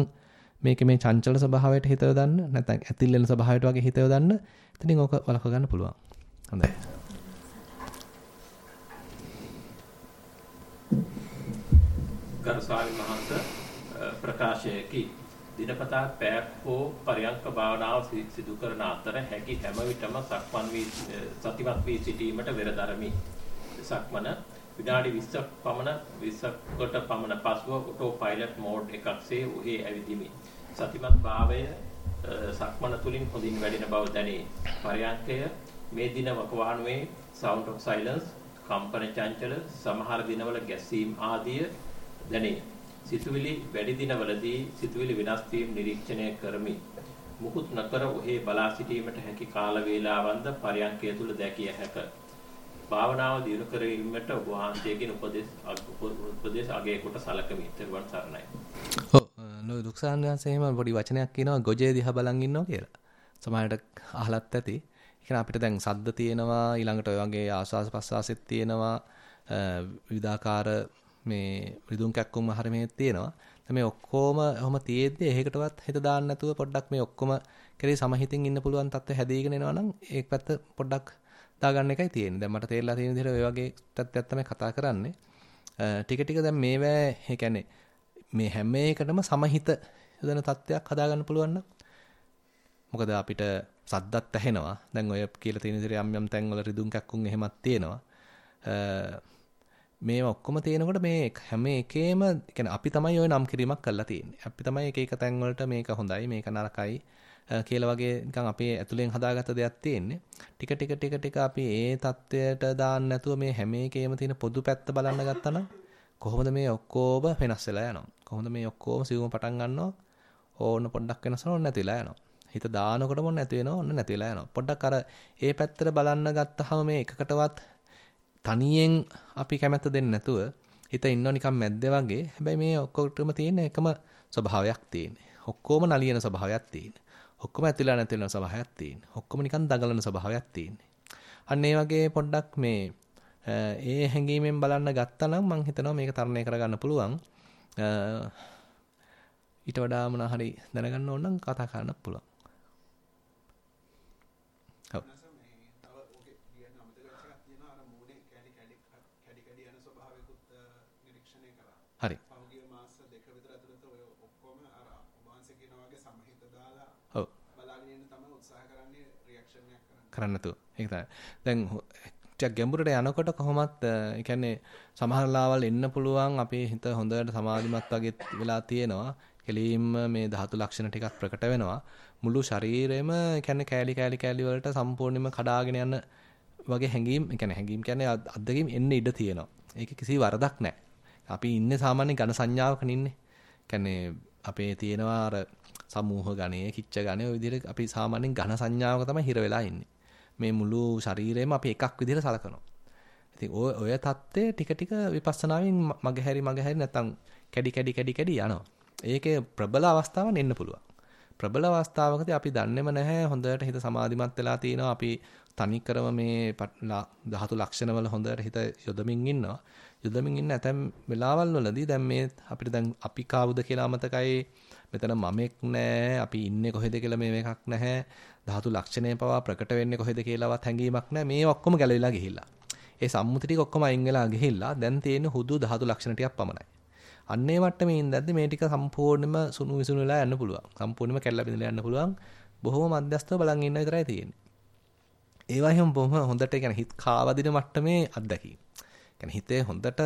Speaker 1: මේකේ මේ චංචල ස්වභාවයට හිත යොදන්න නැත්නම් ඇතිල් වෙන ස්වභාවයට වගේ හිත යොදන්න. එතනින් ඕක වලක ගන්න පුළුවන්. හොඳයි.
Speaker 2: ගරු ස්වාමීන් වහන්සේ ප්‍රකාශයකි දිනපතා පැයක් හෝ පරයන්ක භාවනාව සිදු කරන අතර හැකි හැම විටම සක්මන් වී සතිමත් වී සිටීමට වෙරදරමි. සක්මන විනාඩි 20ක් පමණ 20කට පමණ පසුව ඔටෝ පයිලට් මෝඩ් එකක්සේ උහි ඇවිදිමි. සතිමත් භාවය සක්මන තුලින් හොඳින් වැඩෙන බව දැනේ. පරයන්කය මේ දින වකවානුවේ sound of silence කම්පන චංචල සමහර දිනවල ගැසීම් ආදිය දැනේ. සිතුවිලි වැඩි දිනවලදී සිතුවිලි වෙනස් වීම නිරීක්ෂණය කරමි. මුකුත් නොකර ඔහේ බලා සිටීමට හැකි කාල වේලාවන්ද පරයන්කය තුල දැකිය හැක. භාවනාව දියුණු කිරීමට ඔබ වහන්සේගෙන් උපදෙස් උපදෙස් අගය කොට සලකමි. ත්වන් සරණයි.
Speaker 1: ඔව් නෝ දුක්සාන්වන්ස එහෙම පොඩි වචනයක් කියනවා ගොජේ දිහා බලන් ඉන්නවා කියලා. සමහරට අහලත් ඇති. ඒ අපිට දැන් සද්ද තියෙනවා ඊළඟට ඔය වගේ ආස්වාස ප්‍රස්වාසෙත් තියෙනවා විවිධාකාර මේ රිදුම් කැක්කුම් හරමේ තියෙනවා. මේ ඔක්කොම ඔහම තියෙද්දි එහෙකටවත් හිත දාන්න නැතුව පොඩ්ඩක් මේ ඔක්කොම කෙරේ සමහිතින් ඉන්න පුළුවන් තත්ත්වය හැදීගෙන එනවා නම් ඒක පැත්ත පොඩ්ඩක් දාගන්න එකයි තියෙන්නේ. දැන් මට තේරලා තියෙන විදිහට ඔය වගේ තත්ත්වයක් තමයි කතා කරන්නේ. ටික ටික දැන් මේවැ ඒ කියන්නේ මේ හැම එකටම සමහිත යොදන තත්ත්වයක් හදාගන්න පුළුවන් නම් මොකද අපිට සද්දත් ඇහෙනවා. දැන් ඔය කියලා තියෙන විදිහට යම් යම් තැන්වල රිදුම් කැක්කුම් එහෙමත් තියෙනවා. මේවා ඔක්කොම තියෙනකොට මේ හැම එකේම يعني අපි තමයි ওই නම් කිරීමක් කරලා තියෙන්නේ. අපි තමයි එක එක තැන් වලට මේක හොඳයි, මේක නරකයි කියලා වගේ නිකන් අපේ ඇතුලෙන් හදාගත්ත දෙයක් තියෙන්නේ. ටික ටික ටික ටික අපි ඒ தත්වයට දාන්න නැතුව මේ හැම එකේම තියෙන පොදු පැත්ත බලන්න ගත්තා නම් කොහොමද මේ ඔක්කොම වෙනස් වෙලා යනවා. කොහොමද මේ ඔක්කොම සියුම පටන් ගන්නවා. ඕන පොඩ්ඩක් වෙනස් වෙනවා නැතිලා යනවා. හිත දානකොටම නැති වෙනවා ඔන්න නැතිලා යනවා. පොඩ්ඩක් අර ඒ පැත්තට බලන්න ගත්තාම මේ එකකටවත් තනියෙන් අපි කැමැත්ත දෙන්නේ නැතුව හිත ඉන්නව නිකන් මැද්දේ වගේ. හැබැයි මේ ඔක්කොටම තියෙන එකම ස්වභාවයක් තියෙන්නේ. ඔක්කොම නලියන ස්වභාවයක් තියෙන්නේ. ඔක්කොම ඇතුළේ නැති වෙන ස්වභාවයක් තියෙන්නේ. ඔක්කොම නිකන් දඟලන ස්වභාවයක් තියෙන්නේ. අන්න ඒ වගේ පොඩ්ඩක් මේ ඒ හැඟීමෙන් බලන්න ගත්තා නම් මම හිතනවා මේක තරණය කරගන්න පුළුවන්. ඊට වඩා මොනවා හරි දැනගන්න ඕන නම් කතා කරන්න පුළුවන්. හරි. පහුගිය මාස දෙක විතර ඇතුළත ඔය ඔක්කොම අර ඔබවන්සේ කියන වගේ සමහිත දාලා ඔව් බලාගෙන ඉන්න තමයි උත්සාහ කරන්නේ රියැක්ෂන් එකක් කරන්න. කරන්න තු. ඒක තමයි. දැන් ටිකක් ගැඹුරට යනකොට කොහොමත් ඒ කියන්නේ සමහර ලාවල් එන්න පුළුවන් අපේ හිත හොඳට සමාධිමත් වගේ වෙලා තියෙනවා. කෙලින්ම මේ ධාතු ලක්ෂණ ටිකක් ප්‍රකට වෙනවා. මුළු ශරීරෙම කියන්නේ කෑලි කෑලි කෑලි වලට සම්පූර්ණයෙන්ම කඩාගෙන යන වගේ හැඟීම්, කියන්නේ හැඟීම් කියන්නේ අද්දගීම් එන්න ඉඩ තියෙනවා. ඒක කිසි වරදක් නැහැ. අපි ඉන්නේ සාමාන්‍ය ඝන සංඥාවකනේ ඉන්නේ. කියන්නේ අපේ තියෙනවා අර සමූහ ගණය, කිච්ච ගණය ඔය විදිහට අපි සාමාන්‍යයෙන් ඝන සංඥාවක තමයි හිර වෙලා ඉන්නේ. මේ මුළු ශරීරයම අපි එකක් විදිහට සලකනවා. ඉතින් ඔය ඔය தත්ත්වය ටික ටික විපස්සනාවෙන් මගහැරි මගහැරි නැත්තම් කැඩි කැඩි කැඩි කැඩි යනවා. ඒකේ ප්‍රබල අවස්ථාවක් එන්න පුළුවන්. ප්‍රබල අවස්ථාවකදී අපි දන්නේම නැහැ හොඳට හිත සමාධිමත් වෙලා තිනවා අපි තනිකරම මේ ධාතු ලක්ෂණවල හොඳට හිත යොදමින් ඉන්නවා. යොදමින් ඉන්න ඇතැම් වෙලාවල් වලදී දැන් මේ අපිට දැන් අපි කවුද කියලා අමතකයි මෙතන මමෙක් නැහැ අපි ඉන්නේ කොහෙද කියලා මේ එකක් නැහැ. ධාතු ලක්ෂණය පවා ප්‍රකට වෙන්නේ කොහෙද කියලාවත් හැඟීමක් නැහැ මේ ඔක්කොම ගැලවිලා ගිහිල්ලා. ඒ සම්මුති ටික ඔක්කොම අයින් වෙලා ගිහිල්ලා දැන් තියෙන හුදු ධාතු ලක්ෂණ ටිකක් පමණයි. අන්නේ මට්ටමේ ඉඳද්දි මේ ටික සම්පූර්ණයෙන්ම සුණු විසුණු වෙලා යන්න පුළුවන්. සම්පූර්ණයෙන්ම කැඩලා බිඳලා යන්න පුළුවන්. බොහොම මධ්‍යස්තව බලන් ඉන්න විතරයි තියෙන්නේ. ඒවා එහෙම බොහොම හොඳට කියන්නේ හිත කාවදින මට්ටමේ අත්දැකීම්. කියන්නේ හිතේ හොඳට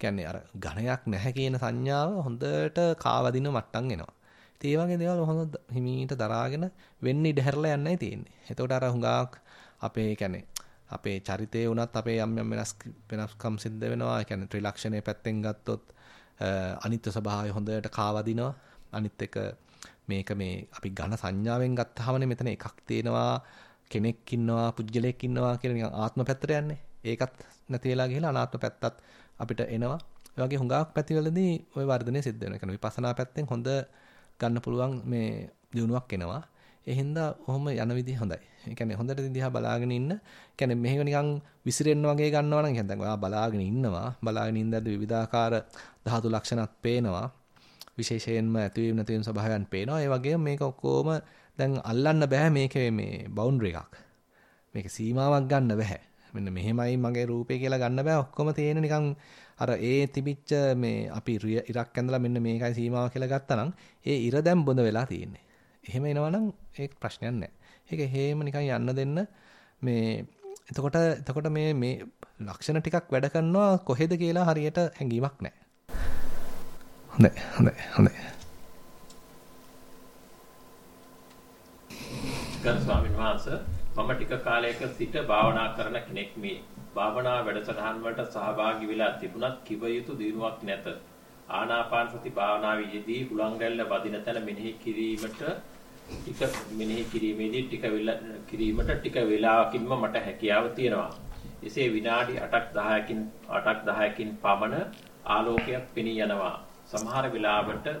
Speaker 1: කියන්නේ අර ඝණයක් නැහැ කියන සංඥාව හොඳට කාවදින මට්ටම් එනවා. ඉතින් ඒ වගේ දේවල් හොඳ හිමීට දරාගෙන වෙන්න ඉඩ හැරලා යන්නයි තියෙන්නේ. එතකොට අර හුඟක් අපේ කියන්නේ අපේ චරිතේ වුණත් අපේ යම් යම් වෙනස් වෙනස්කම් සිද්ධ වෙනවා. ඒ කියන්නේ ත්‍රිලක්ෂණයේ පැත්තෙන් ගත්තොත් අනිත්‍ය ස්වභාවය හොඳට කාවදිනවා. අනිත් එක මේක මේ අපි ඝන සංඥාවෙන් ගත්තාමනේ මෙතන එකක් තියෙනවා කෙනෙක් ඉන්නවා පුජ්‍යලයක් ඉන්නවා කියන නිකන් ආත්ම පැත්තට යන්නේ. ඒකත් නැති වෙලා ගිහලා අනාත්ම පැත්තත් අපිට එනවා. ඒ වගේ හුඟක් පැතිවලදී ওই වර්ධනය සිද්ධ වෙනවා. කියන්නේ විපස්සනා පැත්තෙන් හොඳ ගන්න පුළුවන් මේ දියුණුවක් එනවා. ඒ හින්දා ඔහොම යන විදිහ හොඳයි. ඒ කියන්නේ හොඳට දිහා බලාගෙන ඉන්න. කියන්නේ මෙහෙම නිකන් විසිරෙන්න වගේ ගන්නවා නම් කියන්නේ දැන් ඔයා බලාගෙන ඉන්නවා. බලාගෙන ඉඳද්දි විවිධාකාර ධාතු ලක්ෂණත් පේනවා. විශේෂයෙන්ම ඇතිවීම නැතිවීම ස්වභාවයන් පේනවා. ඒ වගේම මේක ඔක්කොම දැන් අල්ලන්න බෑ මේකේ මේ බවුන්ඩරි එකක්. මේක සීමාවක් ගන්න බෑ. මෙන්න මෙහෙමයි මගේ රූපේ කියලා ගන්න බෑ ඔක්කොම තියෙන නිකන් අර ඒ තිබිච්ච මේ අපි ඉරක් ඇඳලා මෙන්න මේකයි සීමාව කියලා ගත්තා නම් ඒ ඉර දැන් බොඳ වෙලා තියෙන්නේ. එහෙම එනවනම් ඒක ප්‍රශ්නයක් නෑ. ඒක හේම නිකන් යන්න දෙන්න මේ එතකොට එතකොට මේ මේ ලක්ෂණ ටිකක් වැඩ කරනවා කොහෙද කියලා හරියට හැඟීමක් නෑ. හොඳයි හොඳයි හොඳයි.
Speaker 2: ගරු ස්වාමීන් වහන්සේ මම ටික කාලයක සිට භාවනා කරන කෙනෙක් මේ. භාවනා වැඩසටහන් වලට සහභාගී වෙලා තිබුණත් කිව යුතු දිනුවක් නැත. ආනාපාන සති භාවනාවේදී හුලංගැල්ල වදින තැන මෙනෙහි කිරීමට ටික මෙනෙහි කිරීමේදී ටික කිරීමට ටික වේලාවකින්ම මට හැකියාව තියෙනවා. එසේ විනාඩි 8ක් 10කින් 8ක් 10කින් පමණ ආලෝකයක් පෙනී යනවා. සමහර වෙලාවට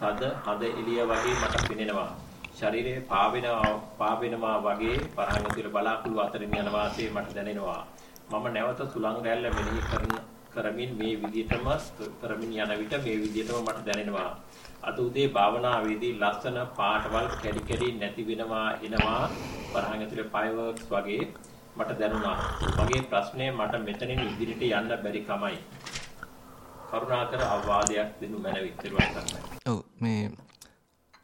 Speaker 2: තද හද එළිය වගේ මට පෙනෙනවා. ශරීරයේ පාවෙනවා පාවෙනවා වගේ පරහන් ඇතුළේ බලාකුළු අතරින් යන වාසේ මට දැනෙනවා. මම නැවත සුළං රැල්ල මෙනෙහි කරන කරමින් මේ විදිහටම කරමින් යන විට මේ විදිහටම මට දැනෙනවා. අද උදේ භාවනාවේදී ලස්සන පාටවල් කැඩි කැඩි නැති වෙනවා එනවා පරහන් ඇතුළේ ෆයර්වර්ක්ස් වගේ මට දැනුණා. මගේ ප්‍රශ්නේ මට මෙතනින් ඉදිරියට යන්න බැරි කමයි. කරුණාකර අවවාදයක් දෙනු මැනවි.
Speaker 1: ඔව් මේ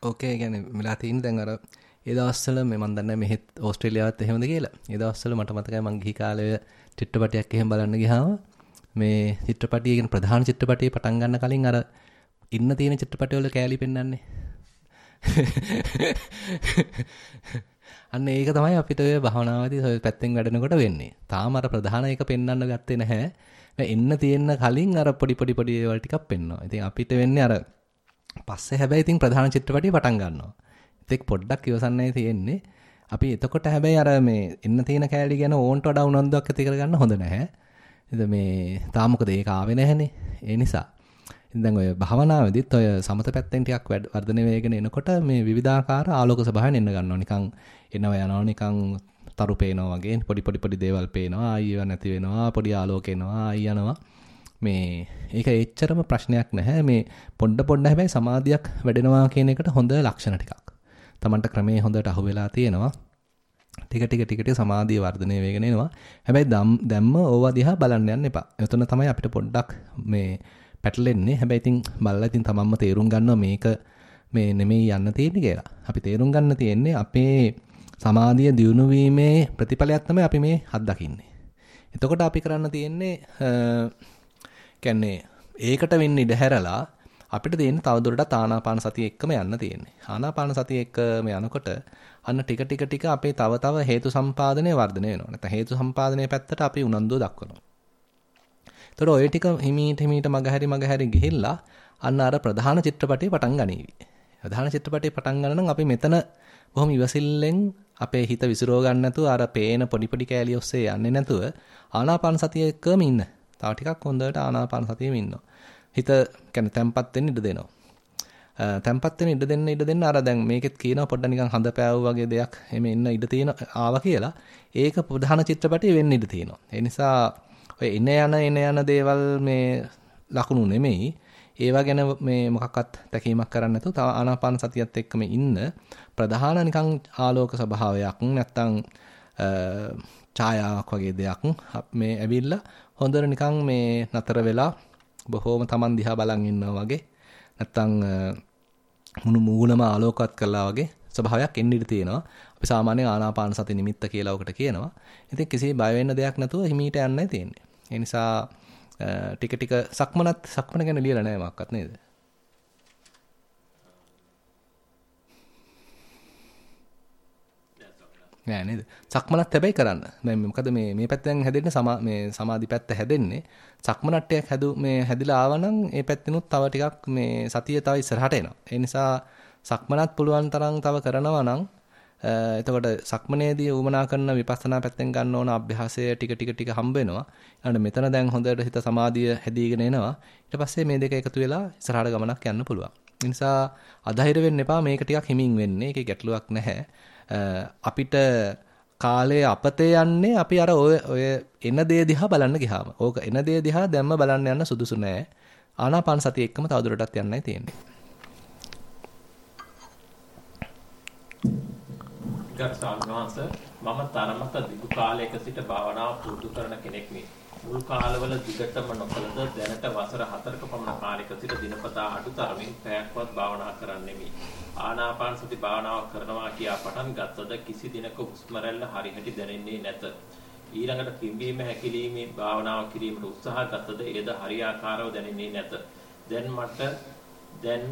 Speaker 1: ඕකේ يعني වෙලා තියෙන දැන් අර ඒ දවස්වල මේ මන් දන්නේ මෙහෙත් ඕස්ට්‍රේලියාවත් එහෙමද කියලා. ඒ දවස්වල මට මතකයි මං ගිහි කාලේ චිත්‍රපටයක් එහෙම බලන්න ගියාම මේ චිත්‍රපටිය කියන ප්‍රධාන චිත්‍රපටිය පටන් ගන්න කලින් අර ඉන්න තියෙන චිත්‍රපටවල කෑලි පෙන්වන්නේ. අන්න ඒක තමයි අපිට ඔය භවනාවදී ඔය පැත්තෙන් වැඩනකොට වෙන්නේ. තාම අර ප්‍රධාන එක පෙන්වන්න ගත්තේ නැහැ. එන්න තියෙන කලින් අර පොඩි පොඩි පොඩි ඒවල් ටිකක් පෙන්වනවා. ඉතින් අපිට වෙන්නේ අර පස්සේ හැබැයි ඉතින් ප්‍රධාන චිත්‍රපටිය පටන් ගන්නවා. ඉතින් පොඩ්ඩක් ඉවසන්නයි තියෙන්නේ. අපි එතකොට හැබැයි අර මේ එන්න තියෙන කෑලි ගැන ඕන්ට වඩා උනන්දුවක් ඇති කරගන්න හොඳ නැහැ. ඉතින් මේ තාම මොකද ඒක ආවේ නැහනේ. ඒ නිසා. දැන් ඔය භාවනාවේදීත් ඔය සමත පැත්තෙන් ටිකක් වර්ධනය වෙගෙන එනකොට මේ විවිධාකාර ආලෝක ස්වභාවයන් එන්න ගන්නවා. නිකන් එනවා යනවා නිකන් තරු පේනවා වගේ පොඩි පොඩි පොඩි දේවල් පේනවා. ආයෙ නැති වෙනවා. පොඩි ආලෝක එනවා. ආයෙ යනවා. මේ ඒක එච්චරම ප්‍රශ්නයක් නැහැ. මේ පොඩ පොඩ හැබැයි සමාධියක් වැඩෙනවා කියන එකට හොඳ ලක්ෂණ ටිකක්. Tamanට ක්‍රමේ හොඳට අහු වෙලා තියෙනවා. ටික ටික ටික ටික සමාධිය වර්ධනය වෙගෙන එනවා. හැබැයි දැම්ම ඕවා දිහා බලන්න යන්න එපා. එතන තමයි අපිට පොඩ්ඩක් මේ පැටලෙන්නේ. හැබැයි ඉතින් බලලා ඉතින් තමන්ම තේරුම් ගන්නවා මේක මේ නෙමෙයි යන්න තියෙන්නේ කියලා. අපි තේරුම් ගන්න තියෙන්නේ අපේ සමාධිය දියුණු වීමේ ප්‍රතිඵලයක් තමයි අපි මේ අත්දකින්නේ. එතකොට අපි කරන්න තියෙන්නේ කියන්නේ ඒකට වෙන්න ඉඩ හැරලා අපිට තියෙන තවදුරටත් ආනාපාන සතිය එක්කම යන්න තියෙන්නේ. ආනාපාන සතිය එක්කම යනකොට අන්න ටික ටික ටික අපේ තව තව හේතු සම්පාදනය වර්ධනය වෙනවා. නැත්නම් හේතු සම්පාදනයේ පැත්තට අපි උනන්දුව දක්වනවා. එතකොට ඔය ටික හිමීට හිමීට මගහැරි මගහැරි ගිහිල්ලා අන්න අර ප්‍රධාන චිත්‍රපටය පටන් ගනීවි. ප්‍රධාන චිත්‍රපටය පටන් ගන්න නම් අපි මෙතන බොහොම ඉවසිල්ලෙන් අපේ හිත විසිරව ගන්න නැතුව අර පේන පොඩි පොඩි කෑලි ඔස්සේ යන්නේ නැතුව ආනාපාන සතිය එක්කම ඉන්න. තව ටිකක් හොඳට ආනාපාන සතියෙම ඉන්නවා. හිත කියන්නේ තැම්පත් වෙන්න ඉඩ දෙනවා. තැම්පත් වෙන්න ඉඩ දෙන්න ඉඩ දෙන්න අර දැන් මේකෙත් කියනවා පොඩ්ඩක් නිකන් හඳ පෑවු වගේ දෙයක් එමෙ ඉන්න ඉඩ තියෙන ආවා කියලා. ඒක ප්‍රධාන චිත්‍රපටයේ වෙන්න ඉඩ තියෙනවා. ඒ නිසා ඔය එන යන එන යන දේවල් මේ ලකුණු නෙමෙයි. ඒවා ගැන මේ මොකක්වත් තැකීමක් කරන්න නැතුව තව ආනාපාන සතියත් එක්කම ඉන්න ප්‍රධාන නිකන් ආලෝක ස්වභාවයක් නැත්තම් ඡායාවක් වගේ දෙයක් මේ ඇවිල්ලා හොඳට නිකන් මේ නතර වෙලා බොහෝම Taman දිහා බලන් ඉන්නවා වගේ නැත්තම් මුණු මූණම ආලෝකවත් කළා වගේ ස්වභාවයක් එන්න ඉඩ තියෙනවා. අපි සාමාන්‍යයෙන් ආනාපාන සති නිමිත්ත කියලා ඔකට කියනවා. ඉතින් කිසි බය වෙන්න දෙයක් නැතුව හිමීට යන්නයි තියෙන්නේ. ඒ නිසා ටික ටික සක්මනත් සක්මන ගැන ලියලා නැහැ මොකක්වත් නේද? නෑ නේද? සක්මනත් හැබැයි කරන්න. දැන් මොකද මේ මේ පැත්තෙන් හැදෙන්නේ සමා මේ සමාධි පැත්ත හැදෙන්නේ. සක්මනට්ටයක් හැදු මේ හැදිලා ආවනම් ඒ පැත්තෙනුත් තව ටිකක් මේ සතිය තව ඉස්සරහට එනවා. ඒ නිසා සක්මනත් පුළුවන් තරම් තව කරනවා නම් එතකොට සක්මනේදී උමනා කරන විපස්සනා පැත්තෙන් ගන්න ඕන අභ්‍යාසය ටික ටික ටික හම්බ වෙනවා. ඊළඟ මෙතන දැන් හොඳට හිත සමාධිය හැදීගෙන එනවා. ඊට පස්සේ මේ දෙක එකතු වෙලා ඉස්සරහට ගමනක් යන්න පුළුවන්. ඒ නිසා අධෛර්ය වෙන්න එපා මේක ටිකක් හිමින් වෙන්නේ. ඒකේ ගැටලුවක් නැහැ. අපිට කාලයේ අපතේ යන්නේ අපි අර ඔය ඔය එන දේ දිහා බලන්න ගියාම. ඕක එන දේ දිහා දැම්ම බලන්න යන්න සුදුසු නෑ. ආනාපාන සතිය එක්කම තවදුරටත් යන්නයි තියෙන්නේ.
Speaker 2: ගරු සාමණේරයන්ස මම තරමක දිගු කාලයක සිට භාවනාව පුරුදු කරන කෙනෙක් මේ. මුල් කාලවල දිගටම නොකළද දැනට වසර 4ක පමණ කාලයක සිට දිනපතා අඩු තරමින් පැයක්වත් භාවනා කරන්නෙමි. ආනාපාන සති භාවනාව කරනවා කියා පටන් ගත්තද කිසි දිනක හුස්ම රැල්ල හරියට දැනෙන්නේ නැත. ඊළඟට පිම්බීම හැකිලීමේ භාවනාව කිරීමට උත්සාහ ගත්තද එයද හරියාකාරව දැනෙන්නේ නැත. දැන් මට දැන්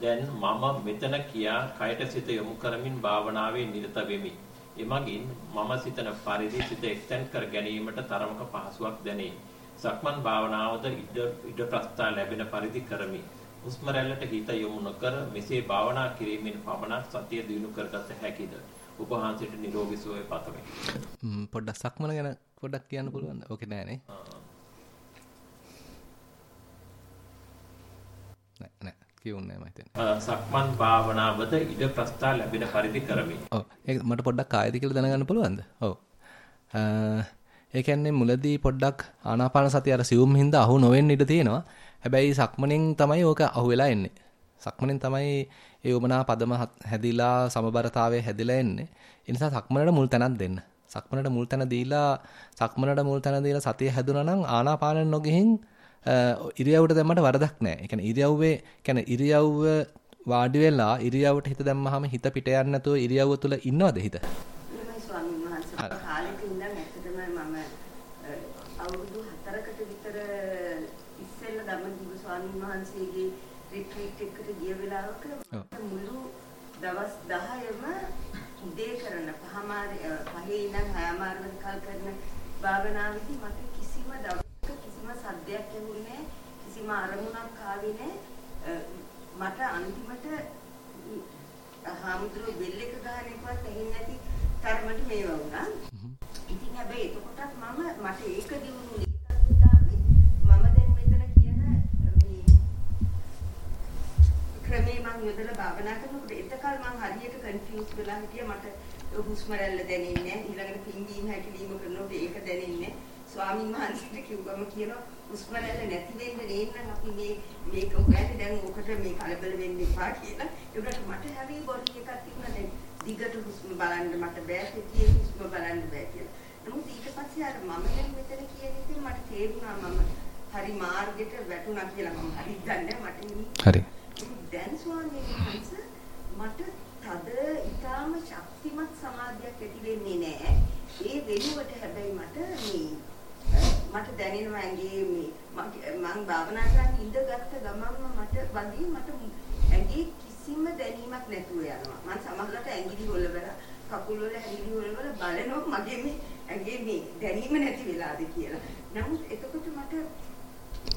Speaker 2: දැන් මම මෙතන කියා කයට සිත යොමු කරමින් භාවනාවේ නිරත වෙමි. එමගින් මම සිතන පරිදි සිත එක්තෙන් කර ගැනීමට තරමක පහසුවක් දැනේ. සක්මන් භාවනාවද ඉඩ ප්‍රස්ථා ලැබෙන පරිදි කරමි. හුස්ම රැල්ලට හිත යොමු නොකර මෙසේ භාවනා කිරීමෙන් පමණක් සතිය දිනු කරගත හැකිද? ඔබ වහන්සේට නිරෝගී සුවය පතමි.
Speaker 1: පොඩ්ඩක් සක්මන ගැන පොඩ්ඩක් කියන්න පුළුවන්ද? ඕකේ නෑනේ. නෑ නෑ කියුන්නේ මම හිතන්නේ.
Speaker 2: සක්මන් භාවනාවද ඉඩ ප්‍රස්ථා ලැබෙන පරිදි කරමි.
Speaker 1: ඔව් ඒක මට පොඩ්ඩක් ආයෙදි කියලා දැනගන්න පුළුවන්ද? ඔව්. ඒ කියන්නේ මුලදී පොඩ්ඩක් ආනාපාන සතිය අර සිවුම් හින්දා අහු නොවෙන්න ඉඩ තියෙනවා. හැබැයි සක්මණෙන් තමයි ඕක අහු වෙලා එන්නේ. සක්මණෙන් තමයි ඒ උමනා පදම හැදිලා සමබරතාවය හැදිලා එන්නේ. ඒ නිසා සක්මනට මුල් තැනක් දෙන්න. සක්මනට මුල් තැන දීලා සක්මනට මුල් තැන දීලා සතිය හැදුනා නම් ආනාපානෙන් නොගෙහින් ඉරියව්වට දැම්මට වරදක් නැහැ. ඒ කියන්නේ ඉරියව්වේ කියන්නේ ඉරියව්ව වාඩි වෙලා ඉරියව්වට හිත දැම්මහම හිත පිට යන්නේ නැතුව ඉරියව්ව තුල ඉන්නවද හිත?
Speaker 4: එහෙමයි ස්වාමීන් වහන්සේ. කාලෙක ඉඳන් ඇත්තටම මම අවුරුදු 4කට විතර ඉස්සෙල්ලා ධම්මජීව ස්වාමීන් වහන්සේගේ රිට්‍රීට් එකකට ගිය වෙලාවක මුළු දවස් 10ම උදේ කරන පහමාර පහේ ඉඳන් හයමාර වෙනකල් කරන භාවනාවේදී මට සද්දයක් ඇහුන්නේ කිසිම අරමුණක් ආවේ නැහැ මට අන්තිමට හාමුදුරුවෝ බෙල් එක ගන්න එකවත් ඇහෙන්නේ නැති තරමට මේවා වුණා. ඉතින් හැබැයි එතකොටත් මම මට ඒක දිනුනේ මම දැන් මෙතන කියන මේ මම යොදලා භාවනා කරනකොට එතකල් මම හරියට කන්ෆියුස් වෙලා හිටියා. මට හුස්ම රැල්ල දැනෙන්නේ නැහැ ඊළඟට පිම්බීම හැකිලිම කරනකොට ඒක දැනෙන්නේ ස්වාමීන් වහන්සේට කිව්වම කියනවා හුස්ම රැල්ල නැති වෙන්න නේනම් අපි මේ මේක හොයන්නේ දැන් ඕකට මේ කලබල වෙන්න එපා කියලා. ඒකට මට හැවි බොඩි එකක් තිබුණා. දැන් දිගට හුස්ම බලන්න මට බෑ පිටියේ හුස්ම බලන්න බෑ කියලා. නමුත් ඊට පස්සේ අර මම දැන් මෙතන කියන එකෙන් මට තේරුණා මම හරි මාර්ගෙට වැටුණා කියලා මම හරි දන්නේ මට
Speaker 1: හරි.
Speaker 4: දැන් ස්වාමීන් වහන්සේ මට තද ඊටාම ශක්තිමත් සමාධියක් ඇති වෙන්නේ නැහැ. ඒ වෙනුවට හැබැයි මට මේ මට දැනෙනවා ඇඟේ මේ මම භාවනා කරන් ඉඳගත්ත ගමන්ම මට වගේ මට ඇඟේ කිසිම දැනීමක් නැතුව යනවා. මම සමහරවිට ඇඟිලි වල කකුල් වල ඇඟිලි වල බලනවා මගේ මේ ඇඟේ මේ දැනීම නැති වෙලාද කියලා. නමුත් එතකොට මට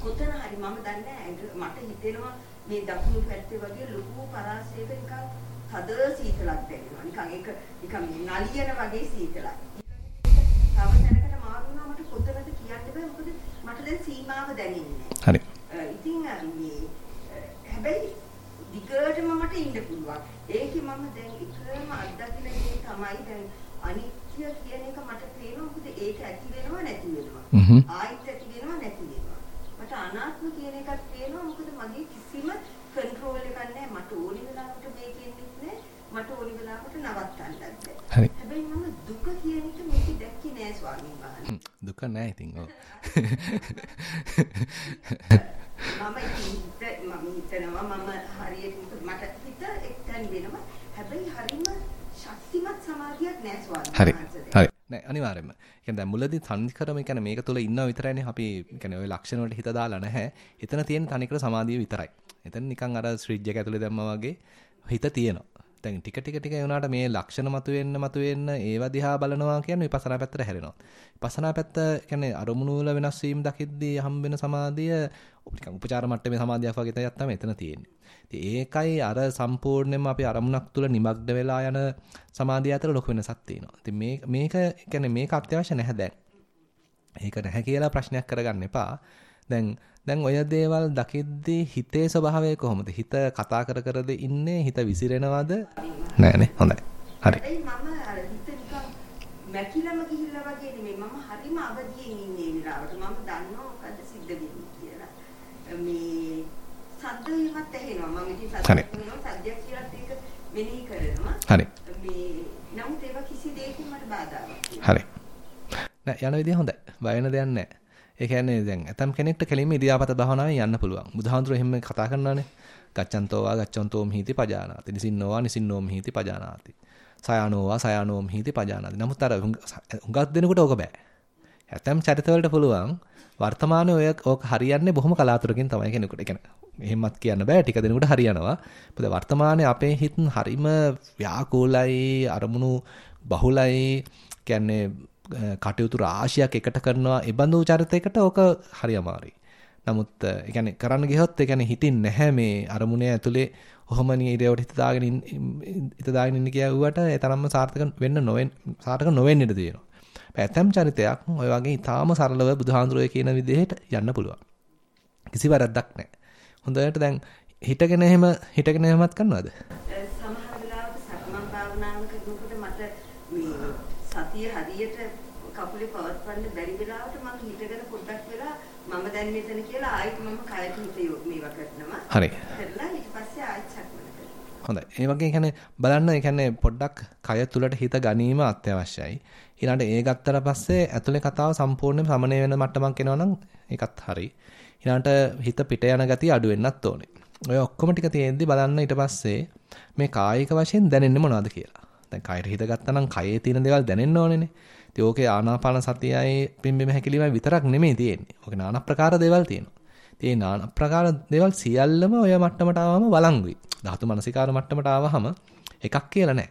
Speaker 4: කොතන හරි මම දන්නේ මට හිතෙනවා මේ දකුණු පැත්තේ වගේ ලොකු පරාසයක නිකන් තද සීතලක් දැනෙනවා. නිකන් ඒක නිකන් නලියන වගේ සීතලක්. තව තැනකට මාරු වුණා මට කොතනද කියන්න බෑ මොකද මට දැන් සීමාව දැනෙන්නේ
Speaker 1: හරි.
Speaker 4: ඉතින් මේ හැබැයි දිගටම මට ඉන්න පුළුවන්. ඒකේ මම දැන් එකම අත්දකින්න දේ තමයි දැන් අනිත්‍ය කියන එක මට පේනවා මොකද ඒක ඇති වෙනවා නැති වෙනවා. ආයිත් ඇති වෙනවා නැති වෙනවා. මට අනාත්ම කියන එකක් පේනවා මොකද මගේ කිසිම කන්ට්‍රෝල් එකක් නැහැ. මට ඕනි වෙලාවට මේක එන්නේ නැහැ. මට ඕනි වෙලාවට නවත්තන්නත් බැහැ.
Speaker 1: හරි.
Speaker 4: හැබැයි මම දුක කියන එක මේක දැක්කේ නෑ ස්වාමීන් වහන්සේ.
Speaker 1: දුක නෑ ඉතින් ඔව්.
Speaker 4: මම හිත මම හිතනවා මම හරියට මට හිත එක්තැන් වෙනවා. හැබැයි හරිම ශක්තිමත් සමාධියක් නෑ ස්වාමීන්
Speaker 1: හරි. හරි. නෑ අනිවාර්යයෙන්ම. කියන්නේ දැන් මුලදී තනිකරම කියන්නේ මේක තුල ඉන්නව විතරයිනේ අපි කියන්නේ ওই ලක්ෂණ වලට හිත දාලා නැහැ. එතන තියෙන තනිකර සමාධිය විතරයි. එතන නිකන් අර ස්විච් එක ඇතුලේ දැම්මා වගේ හිත තියෙනවා. දැන් ටික ටික ටික වුණාට මේ ලක්ෂණ මතුවෙන්න මතුවෙන්න ඒව දිහා බලනවා කියන්නේ විපස්සනා පැත්තට හැරෙනවා. විපස්සනා පැත්ත කියන්නේ අරමුණු වල වෙනස් වීම දකිද්දී හම් වෙන සමාධිය නිකන් උපචාර මට්ටමේ සමාධියක් වගේ තයක් තමයි එතන තියෙන්නේ. ඉතින් ඒකයි අර සම්පූර්ණයෙන්ම අපි අරමුණක් තුල නිමග්න වෙලා යන සමාධිය අතර ලොකු වෙනසක් තියෙනවා. ඉතින් මේ මේක කියන්නේ මේක අත්‍යවශ්‍ය නැහැ දැන්. ඒක නැහැ කියලා ප්‍රශ්නයක් කරගන්න එපා. දැන් දැන් ඔය දේවල් දකිද්දී හිතේ ස්වභාවය කොහොමද? හිත කතා කර කරද ඉන්නේ? හිත විසිරෙනවද? නෑනේ. හොඳයි. හරි.
Speaker 4: මම අර හිත නිකන් මැකිලම ගිහිල්ලා වගේ නෙමෙයි. මම හරිම අවදියෙන් ඉන්නේ විලාවට. මම දන්නවා මොකද්ද සිද්ධ වෙන්නේ කියලා. මේ සද්දේවත් ඇහෙනවා. මම ඉතින් සද්දයක් කියලාත් ඒක මෙනෙහි කරනවා.
Speaker 1: හරි.
Speaker 4: මේ නමුත් ඒවා කිසි දෙයකින් මට බාධාවක්
Speaker 1: හරි. නෑ යන විදිය හොඳයි. බය වෙන දෙයක් නෑ. ඒ කියන්නේ දැන් ඇතම් කෙනෙක්ට කෙලින්ම ඉරියාපත භාවනාවෙන් යන්න පුළුවන්. බුදුහාඳුර එහෙම කතා කරනවානේ. ගච්ඡන්තෝවා ගච්ඡන්තෝ මිහිති පජානාති. නිසින්නෝවා නිසින්නෝ මිහිති පජානාති. සයනෝවා සයනෝ මිහිති පජානාති. නමුත් අර හුඟක් දෙනකොට ඕක බෑ. ඇතම් චරිතවලට පුළුවන් වර්තමානයේ ඔය ඕක හරියන්නේ බොහොම කලාතුරකින් තමයි කෙනෙකුට. ඒ කියන්නේ එහෙමත් කියන්න බෑ ටික දෙනෙකුට හරියනවා. මොකද වර්තමානයේ අපේ හිත හරිම ව්‍යාකූලයි අරමුණු බහුලයි කියන්නේ කටයුතු රාශියක් එකට කරනවා ඒ බඳු චරිතයකට ඕක හරි අමාරුයි. නමුත් ඒ කියන්නේ කරන්න ගියොත් ඒ කියන්නේ හිතින් නැහැ මේ අරමුණේ ඇතුලේ ඔහොම නීරයට හිත දාගෙන හිත දාගෙන ඉන්න කියුවට ඒ තරම්ම සාර්ථක වෙන්න නොවෙන් සාර්ථක නොවෙන්න ඉඩ තියෙනවා. පැතම් චරිතයක් ඔය වගේ ඊටාම සරලව බුදුහාඳුරේ කියන විදිහට යන්න පුළුවන්. කිසි වැරද්දක් නැහැ. හොඳට දැන් හිටගෙන එහෙම හිටගෙන එහෙමත් කරනවද?
Speaker 4: සමහර වෙලාවට සක්මන් භාවනාව කරනකොට මට මේ සතිය හරියට කකුලේ පවත්වන්න බැරි වෙලාවට මම හිටගෙන පොඩ්ඩක් වෙලා මම දැන් මෙතන කියලා ආයෙත් මම කයට හිත මේවා කරනවා.
Speaker 1: හරි.
Speaker 4: කරලා ඊට පස්සේ ආයෙත් සක්මන කරනවා.
Speaker 1: හොඳයි. ඒ වගේ කියන්නේ බලන්න ඒ කියන්නේ පොඩ්ඩක් කය තුලට හිත ගැනීම අත්‍යවශ්‍යයි. ඊළඟට ඒ ගත්තට පස්සේ ඇතුලේ කතාව සම්පූර්ණයෙන්ම සමනය වෙන මට්ටමක් එනවා නම් ඒකත් හරි. ඊළඟට හිත පිට යන ගතිය අඩු වෙන්නත් ඕනේ. ඔය ඔක්කොම ටික තියෙද්දි බලන්න ඊට පස්සේ මේ කායික වශයෙන් දැනෙන්නේ මොනවද කියලා. දැන් කයර හිත ගත්තා නම් කයේ තියෙන දේවල් දැනෙන්න ඕනේනේ. ඉතින් ඕකේ ආනාපාන සතියයි පිම්බෙම හැකිලිමයි විතරක් නෙමෙයි තියෙන්නේ. ඕකේ নানা ප්‍රකාර දේවල් තියෙනවා. ඉතින් මේ নানা ප්‍රකාර දේවල් සියල්ලම ඔය මට්ටමට ආවම වළංගුයි. ධාතු මනසිකාර මට්ටමට ආවහම එකක් කියලා නැහැ.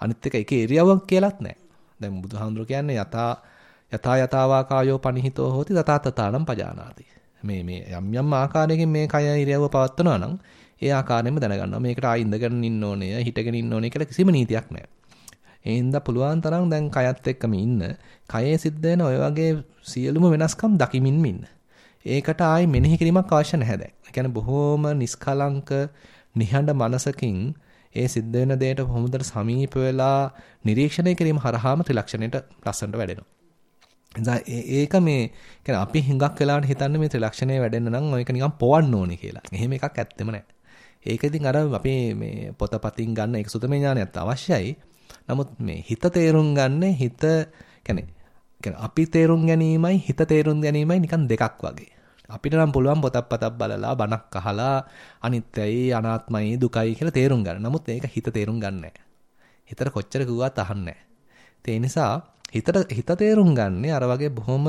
Speaker 1: අනිත් එක එක ඉරියව්වක් කියලාත් නැහැ. දැන් බුදුහාමුදුරු කියන්නේ යතා යතා යතාවා කායෝ පනිහිතෝ හෝති තථා තථානම් පජානාති. මේ මේ යම් යම් ආකාරයකින් මේ කය ඉරියව්ව පවත්වනවා නම් ඒ ආකාරයෙන්ම දැනගන්නවා. මේකට ආ ඉඳගෙන ඉන්න ඕනේ, හිටගෙන ඉන්න ඕනේ කියලා කිසිම නීතියක් නැහැ. ඒ හින්දා පුළුවන් තරම් දැන් කයත් එක්කම ඉන්න. කයේ සිද්ධ වෙන ඔය වගේ සියලුම වෙනස්කම් දකිමින් ඉන්න. ඒකට ආයි මෙනෙහි කිරීමක් අවශ්‍ය නැහැ දැන්. ඒ කියන්නේ බොහොම නිස්කලංක නිහඬ මනසකින් ඒ සිද්ධ වෙන දෙයට හොමුදට සමීප වෙලා නිරීක්ෂණය කිරීම හරහාම ත්‍රිලක්ෂණයට ලස්සනට වැඩෙනවා. එනිසා ඒක මේ කියන්නේ අපි හුඟක් වෙලාවට හිතන්නේ මේ ත්‍රිලක්ෂණය වැඩෙන්න නම් ඔයක නිකන් පොවන්න ඕනේ කියලා. එහෙම එකක් ඇත්තෙම නැහැ. ඒක ඉතින් අර අපි මේ පොතපතින් ගන්න ඒක සුතමේ ඥානයත් අවශ්‍යයි. නමුත් මේ හිත තේරුම් ගන්න හිත කියන්නේ අපි තේරුම් ගැනීමයි හිත තේරුම් ගැනීමයි නිකන් දෙකක් වගේ. අපිට නම් පුළුවන් පොතක් පතක් බලලා බණක් අහලා අනිත්‍යයි අනාත්මයි දුකයි කියලා තේරුම් ගන්න. නමුත් ඒක හිත තේරුම් ගන්නෑ. හිතට කොච්චර කිව්වත් අහන්නේ නැහැ. නිසා හිතට හිත තේරුම් ගන්නේ අර වගේ බොහොම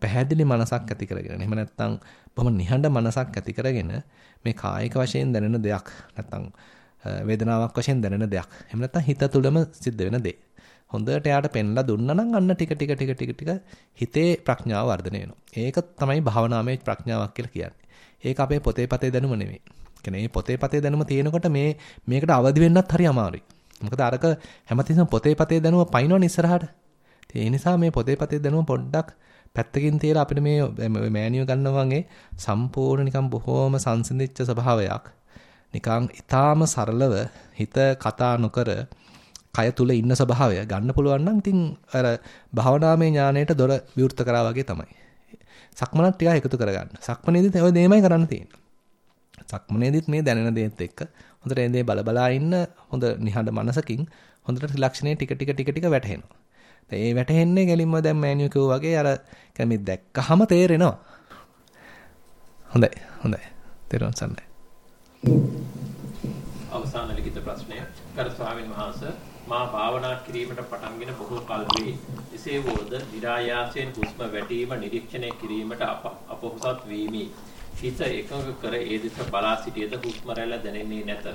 Speaker 1: පැහැදිලි මනසක් ඇති කරගෙන. එහෙම නැත්නම් බොහොම නිහඬ මනසක් ඇති කරගෙන මේ කායික වශයෙන් දැනෙන දෙයක් නැත්නම් වේදනාවක් වශයෙන් දැනෙන දෙයක්. එහෙම නැත්නම් හිත තුළම සිද්ධ වෙන දේ. හොඳට එයාට පෙන්ලා දුන්නා නම් අන්න ටික ටික ටික ටික ටික හිතේ ප්‍රඥාව වර්ධනය වෙනවා. ඒක තමයි භාවනාමය ප්‍රඥාවක් කියලා කියන්නේ. ඒක අපේ පොතේ පතේ දැනුම නෙමෙයි. කියන්නේ මේ පොතේ පතේ දැනුම තියෙනකොට මේ මේකට අවදි වෙන්නත් හරි අමාරුයි. මොකද අරක හැමතිස්සෙම පොතේ පතේ දැනුම පයින්නවනේ ඉස්සරහට. ඒ නිසා මේ පොතේ පතේ දැනුම පොඩ්ඩක් පැත්තකින් තියලා අපිට මේ මෑනියෝ ගන්නවා වගේ සම්පූර්ණ නිකන් බොහෝම සංසිඳිච්ච ස්වභාවයක් නිකන් ඊටාම සරලව හිත කතා නොකර කය තුල ඉන්න ස්වභාවය ගන්න පුළුවන් නම් ඉතින් අර භාවනාමය ඥාණයට දොර විවෘත කරා වගේ තමයි. සක්මනත් ටිකක් එකතු කරගන්න. සක්මනේදීත් ඔය දෙයමයි කරන්න තියෙන්නේ. සක්මනේදීත් මේ දැනෙන දේත් එක්ක හොඳට එන්නේ බලබලා ඉන්න හොඳ නිහඬ මනසකින් හොඳට රිලැක්ෂනේ ටික ටික ටික ටික වැටහෙනවා. දැන් ඒ වැටහෙන්නේ ගැලින්ම දැන් මෑනියු කිව්වා වගේ අර කැමි දැක්කහම තේරෙනවා. හොඳයි හොඳයි. තේරුම් ගන්නයි.
Speaker 2: අවසාන ලිඛිත ප්‍රශ්නය කර ස්වාමින් වහන්සේ මා භාවනා කිරීමට පටන්ගෙන බොහෝ කල වේ. එසේ වුවද විරායාසයෙන් හුස්ම වැටීම නිරීක්ෂණය කිරීමට අපොහසත් වීමි. හිත එකඟ කර ඒ දෙස බලා සිටියද හුස්ම රැල්ල දැනෙන්නේ නැත.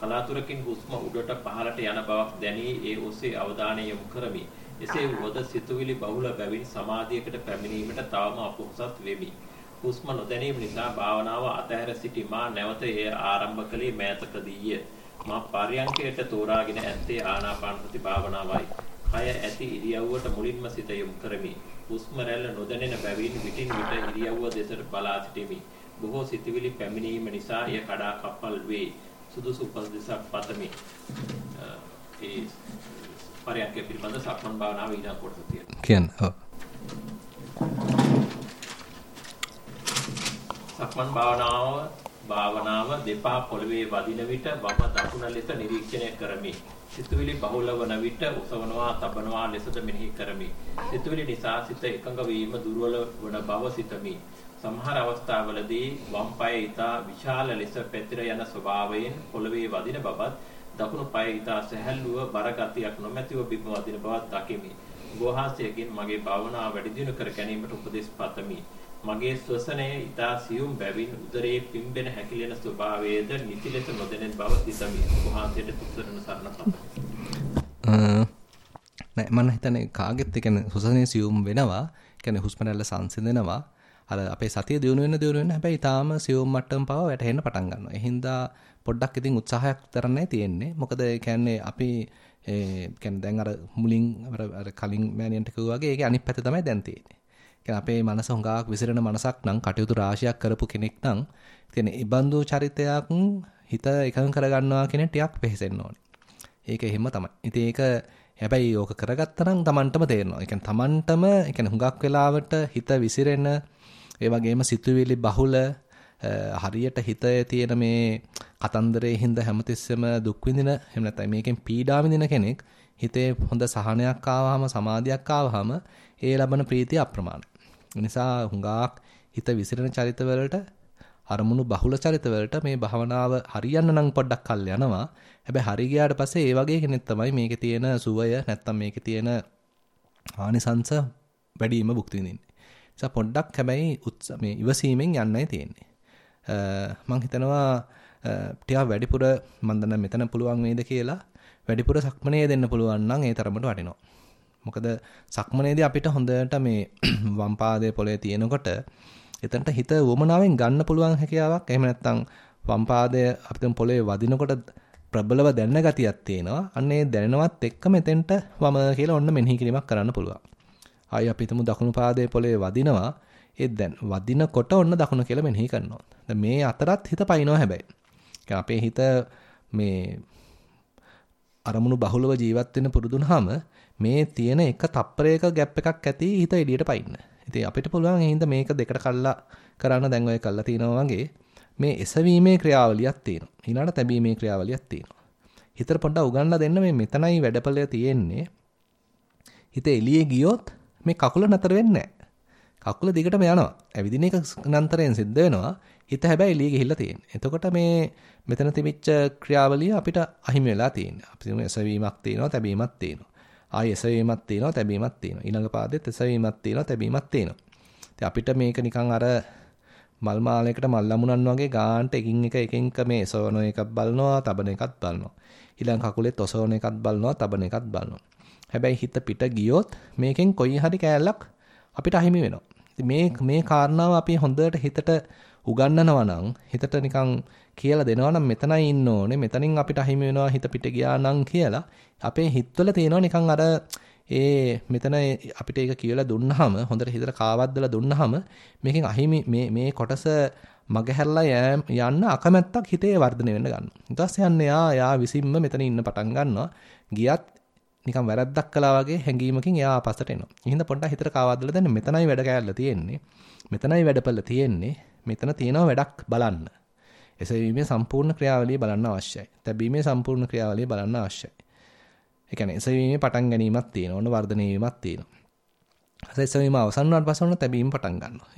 Speaker 2: කලාතුරකින් හුස්ම උඩට පහළට යන බවක් දැනී ඒ ඔස්සේ අවධානය යොමු කරමි. එසේ වුවද සිතුවිලි බහුල බැවින් සමාධියකට පැමිණීමට තවම අපොහසත් වෙමි. හුස්ම නොදැනීම නිසා භාවනාව අතහැර සිටි මා නැවත එය ආරම්භ කළේ මෑතකදීය. මා පර්යංකයට තෝරාගෙන ඇත්තේ ආනාපාන සති භාවනාවයි. කය ඇති ඉරියව්වට මුලින්ම සිත යොමු කරමි. හුස්ම රැල්ල නොදැනෙන බැවින් විටින් විට ඉරියව්ව දෙසට බලා සිටිමි. බොහෝ සිතවිලි පැමිණීම නිසා එය කඩා කප්පල් වේ. සුදුසු උපදෙසක් පතමි. ඒ පර්යංකය පිළිබඳ සක්මන් භාවනාව ඊළඟ කොටස තියෙනවා.
Speaker 1: කියන්න. ඔව්.
Speaker 2: සක්මන් භාවනාව භාවනාව දෙපා පොළවේ වදින විට වම දකුණ ලෙස නිරීක්ෂණය කරමි. සිතුවිලි බහුල වන විට උසවනවා තබනවා ලෙසද මෙනෙහි කරමි. සිතුවිලි නිසා සිත එකඟ වීම දුර්වල වන බව සිතමි. සමහර අවස්ථාවලදී වම් පාය ඊතා විශාල ලෙස පැතිර යන ස්වභාවයෙන් පොළවේ වදින බවත් දකුණු පාය ඊතා සැහැල්ලුව බර ගතියක් නොමැතිව බිම වදින බවත් දකිමි. ගෝහාසයකින් මගේ භාවනාව වැඩි දියුණු කර ගැනීමට උපදෙස් පතමි. මගේ ශ්වසනය ඊතා සියුම් බැවින් උදරයේ පිම්බෙන හැකිලෙන ස්වභාවයේද නිසි ලෙස නොදැනෙන බව සිතමි. වහන්සේට තුසරණ සරණ පතමි.
Speaker 1: නෑ මම හිතන්නේ කාගෙත් ඒ කියන්නේ ශ්වසනය සියුම් වෙනවා. කියන්නේ හුස්ම රැල්ල සංසිඳෙනවා. අර අපේ සතිය දිනු වෙන දිනු වෙන හැබැයි ඊටාම සියුම් මට්ටම් පව වැටෙන්න පටන් ගන්නවා. ඒ හින්දා පොඩ්ඩක් ඉතින් උත්සාහයක් තරන්නේ තියෙන්නේ. මොකද ඒ කියන්නේ අපි ඒ කියන්නේ දැන් අර මුලින් අර කලින් මෑනියන්ට කිව්වා වගේ ඒකේ අනිත් පැත්ත තමයි දැන් තියෙන්නේ. අපේ මනස හොඟාක් විසිරෙන මනසක් නම් කටයුතු රාශියක් කරපු කෙනෙක් නම් කියන්නේ ඉබඳු චරිතයක් හිත එකඟ කරගන්නවා කියන ටිකක් වෙහෙසෙන්න ඕනේ. ඒක එහෙම තමයි. ඉතින් ඒක හැබැයි ඕක කරගත්තා නම් Tamanටම තේරෙනවා. ඒ කියන්නේ Tamanටම ඒ කියන්නේ හුඟක් වෙලාවට හිත විසිරෙන ඒ වගේම සිතුවිලි බහුල හරියට හිතේ තියෙන මේ කතන්දරයේ හින්දා හැමතිස්සෙම දුක් විඳින එහෙම නැත්නම් මේකෙන් පීඩා විඳින කෙනෙක් හිතේ හොඳ සහනයක් ආවහම සමාධියක් ආවහම ඒ ලබන ප්‍රීතිය අප්‍රමාණයි. නිසා හුඟක් හිත විසිරෙන චරිතවලට අරමුණු බහුල චරිතවලට මේ භවනාව හරියන්න නම් පොඩ්ඩක් කල් යනවා. හැබැයි හරි ගියාට පස්සේ ඒ වගේ කෙනෙක් තමයි මේකේ තියෙන සුවය නැත්තම් මේකේ තියෙන ආනිසංස වැඩිම භුක්ති විඳින්නේ. නිසා පොඩ්ඩක් හැබැයි මේ ඉවසීමෙන් යන්නයි තියෙන්නේ. මම හිතනවා ටිකක් වැඩිපුර මම දන්න මෙතන පුළුවන් වේද කියලා වැඩිපුර සක්මනේ දෙන්න පුළුවන් නම් ඒ තරමට වටිනවා. මොකද සක්මනේදී අපිට හොඳට මේ වම් පාදයේ පොළවේ තියෙනකොට එතනට හිත වමනාවෙන් ගන්න පුළුවන් හැකියාවක් එහෙම නැත්නම් වම් පාදය අපිට පොළවේ වදිනකොට ප්‍රබලව දැනෙන ගතියක් තියෙනවා. අන්න ඒ දැනෙනවත් එක්කම එතෙන්ට වම කියලා ඔන්න මෙනෙහි කිරීමක් කරන්න පුළුවන්. ආයි අපි හිතමු දකුණු පාදයේ පොළවේ වදිනවා. ඒ දැන් වදිනකොට ඔන්න දකුණ කියලා මෙනෙහි කරනවා. දැන් මේ අතරත් හිත පයින්නවා හැබැයි. අපේ හිත මේ අරමුණු බහුලව ජීවත් වෙන්න පුරුදුනහම මේ තියෙන එක තප්පරයක ගැප් එකක් ඇති හිත එළියට පයින්න. ඉතින් අපිට පුළුවන් එහෙනම් මේක දෙකට කල්ලා කරන්න දැන් ඔය කල්ලා තිනවා වගේ මේ එසවීමේ ක්‍රියාවලියක් තියෙනවා. ඊළඟට තැබීමේ ක්‍රියාවලියක් තියෙනවා. හිතට පොඩ්ඩක් උගන්ලා දෙන්න මේ මෙතනයි වැඩපළය තියෙන්නේ. හිත එළියේ ගියොත් මේ කකුල නතර වෙන්නේ කකුල දිගටම යනවා. ඇවිදින එක නන්තරයෙන් සිද්ධ වෙනවා. හිත හැබැයි එළියේ ගිහිල්ලා තියෙන්නේ. එතකොට මේ මෙතන තිබිච්ච ක්‍රියාවලිය අපිට අහිමි වෙලා තියෙන්නේ. අපි එසවීමක් තියෙනවා, තැබීමක් තියෙනවා. ආයි එසවීමක් තියෙනවා, තැබීමක් තියෙනවා. ඊළඟ පාදෙත් එසවීමක් තියෙනවා, තැබීමක් තියෙනවා. ඉතින් අපිට මේක නිකන් අර මල් මාලයකට මල් ලැබුණන් වගේ ගාන්ට එකින් එක එකින් එක මේ සෝන එකක් බලනවා, තබන එකක් බලනවා. ඊළඟ කකුලෙත් ඔසෝන එකක් බලනවා, තබන එකක් බලනවා. හැබැයි හිත පිට ගියොත් මේකෙන් කොයි හරි කෑල්ලක් අපිට අහිමි වෙනවා. මේ මේ කාරණාව අපි හොඳට හිතට උගන්වනවා නම් හිතට නිකන් කියලා දෙනවා නම් මෙතනයි ඉන්න ඕනේ මෙතනින් අපිට අහිමි වෙනවා හිත පිට ගියා නම් කියලා අපේ හිතවල තියෙනවා නිකන් අර ඒ මෙතන අපිට ඒක කියලා දුන්නාම හොඳට හිතට කාවද්දලා දුන්නාම මේකෙන් අහිමි මේ මේ කොටස මගහැරලා යන්න අකමැත්තක් හිතේ වර්ධනය වෙන්න ගන්නවා. ඊට පස්සේ යන්නේ යා යා විසින්ම මෙතන ඉන්න පටන් ගන්නවා. ගියත් නිකන් වැරද්දක් කළා වගේ හැඟීමකින් එයා ආපස්සට එනවා. ඉහිඳ පොඩ්ඩක් හිතට කාවද්දලා දැන් මෙතනයි වැඩ කෑල්ල තියෙන්නේ. මෙතනයි වැඩපළ තියෙන්නේ. මෙතන තියෙනවා වැඩක් බලන්න. එසවීමේ සම්පූර්ණ ක්‍රියාවලිය බලන්න අවශ්‍යයි. තැබීමේ සම්පූර්ණ ක්‍රියාවලිය බලන්න අවශ්‍යයි. ඒ කියන්නේ එසවීමේ පටන් ගැනීමක් තියෙනවා. ඔන්න වර්ධනය වීමක් තියෙනවා. එසවීම අවසන් වුණාට පස්සේ ඔන්න තැබීම පටන් ගන්නවා.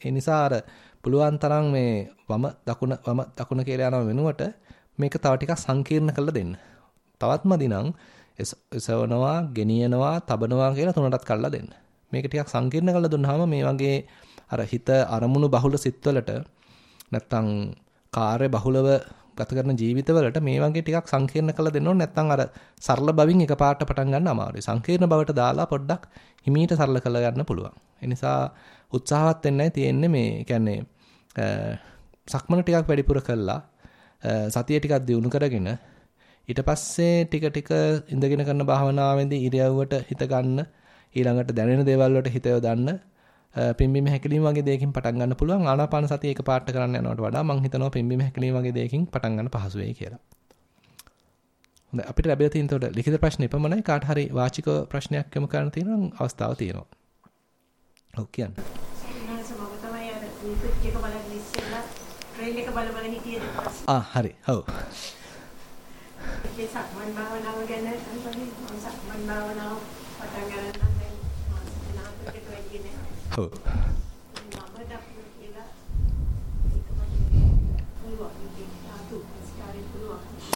Speaker 1: ඒ නිසා අර පුළුවන් තරම් මේ වම දකුණ වම දකුණ කියලා යන වෙනුවට මේක තව ටිකක් සංකීර්ණ කරලා දෙන්න. තවත් මදි නම් එසවනවා, ගෙනියනවා, තබනවා කියලා තුනටත් කඩලා දෙන්න. මේක ටිකක් සංකීර්ණ කරලා දුන්නාම මේ වගේ අර හිත අරමුණු බහුල සිත්වලට නැත්තම් කාර්ය බහුලව ගත කරන ජීවිතවලට මේ වගේ ටිකක් සංකීර්ණ කරලා දෙන්න ඕනේ නැත්නම් අර සරල බවින් එකපාරට පටන් ගන්න අමාරුයි. සංකීර්ණ බවට දාලා පොඩ්ඩක් හිමීට සරල කරලා ගන්න පුළුවන්. ඒ නිසා උත්සාහවත් වෙන්නයි තියෙන්නේ මේ කියන්නේ සක්මන ටිකක් වැඩිපුර කළා සතිය ටිකක් දියුණු කරගෙන ඊට පස්සේ ටික ටික ඉඳගෙන කරන භාවනාවෙන්දී ඉරියව්වට හිත ගන්න ඊළඟට දැනෙන දේවල් වලට හිත යොදන්න පිම්බීම හැකිලිම වගේ දෙයකින් පටන් ගන්න පුළුවන් ආනාපාන සතිය එක පාට කරන්න යනවට වඩා මම හිතනවා පිම්බීම හැකිලිම වගේ දෙයකින් පටන් ගන්න පහසු වෙයි කියලා. හොඳයි අපිට ලැබෙලා තියෙන උඩ ලිඛිත ප්‍රශ්න එපමණයි කාට හරි වාචික ප්‍රශ්නයක් යොමු කරන්න තියෙනවා අවස්ථාව තියෙනවා. ඔව් කියන්න. ආ හරි. ඔව්.
Speaker 5: ඒ සක්මන් භාවනාව ගැන අන්තිමට සක්මන් භාවනාව පටන් ගන්න
Speaker 1: ඔව්.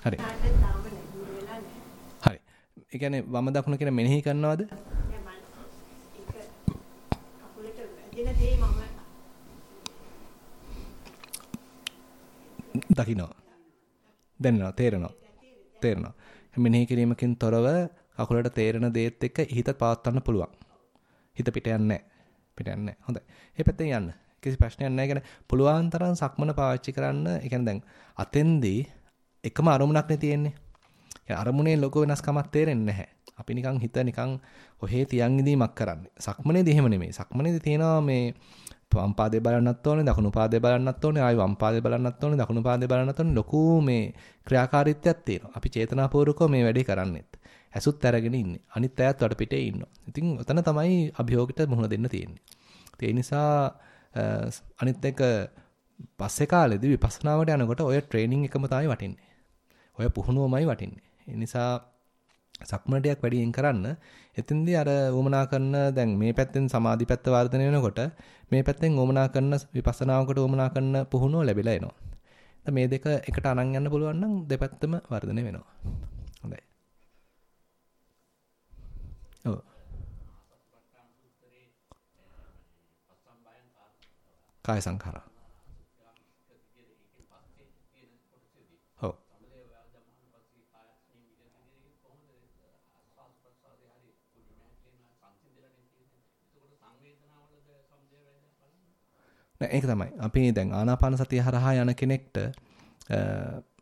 Speaker 1: හරි. හරි. ඒ කියන්නේ වම දකුණ කියන මෙනෙහි කරනවද? දකින්නවා. දැනෙනවා, තේරෙනවා. තේරෙනවා. මෙනෙහි කිරීමකින් තොරව කකුලට තේරෙන දේත් එක්ක හිත පවත්වන්න පුළුවන්. හිත පිට යන්නේ නැහැ. පිට යන්නේ හොඳයි. මේ පැත්තෙන් යන්න. කිසි ප්‍රශ්නයක් නැහැ. කියන්නේ පුළුවන් තරම් සක්මන පාවිච්චි කරන්න. ඒ කියන්නේ දැන් අතෙන්දී එකම අරමුණක් නේ තියෙන්නේ. ඒ අරමුණේ ලොකු වෙනස්කමක් තේරෙන්නේ නැහැ. අපි නිකන් හිත නිකන් ඔහේ තියන් ඉදීමක් කරන්නේ. සක්මනේදී එහෙම නෙමෙයි. සක්මනේදී තියෙනවා මේ වම් පාදේ බලන්නත් ඕනේ, දකුණු පාදේ බලන්නත් ඕනේ, ආයි වම් පාදේ බලන්නත් ඕනේ, දකුණු පාදේ බලන්නත් ඕනේ. ලොකු මේ ක්‍රියාකාරීත්වයක් තියෙනවා. අපි චේතනාපූර්වකව මේ වැඩේ කරන්නේත්. ඇසුත් අරගෙන ඉන්නේ. අනිත් අයත් වඩ පිටේ ඉන්නවා. ඉතින් ඔතන තමයි අභියෝගයට මුහුණ දෙන්න තියෙන්නේ. ඒ නිසා අනිත් එක පස්සේ කාලෙදී විපස්සනාවට යනකොට ඔය ට්‍රේනින් එකම තමයි වටින්නේ. ඔය පුහුණුවමයි වටින්නේ. ඒ නිසා සක්මනටයක් වැඩියෙන් කරන්න එතෙන්දී අර වමනා කරන දැන් මේ පැත්තෙන් සමාධි පැත්ත වර්ධනය වෙනකොට මේ පැත්තෙන් වමනා කරන විපස්සනාවකට වමනා කරන පුහුණුව ලැබිලා එනවා. මේ දෙක එකට අනන් යන්න පුළුවන් නම් දෙපැත්තම වර්ධනය වෙනවා. හොඳයි. ඔව්. කාය සංඛාරා. ඔව්. ඒක තමයි. අපි දැන් ආනාපාන සතිය හරහා යන කෙනෙක්ට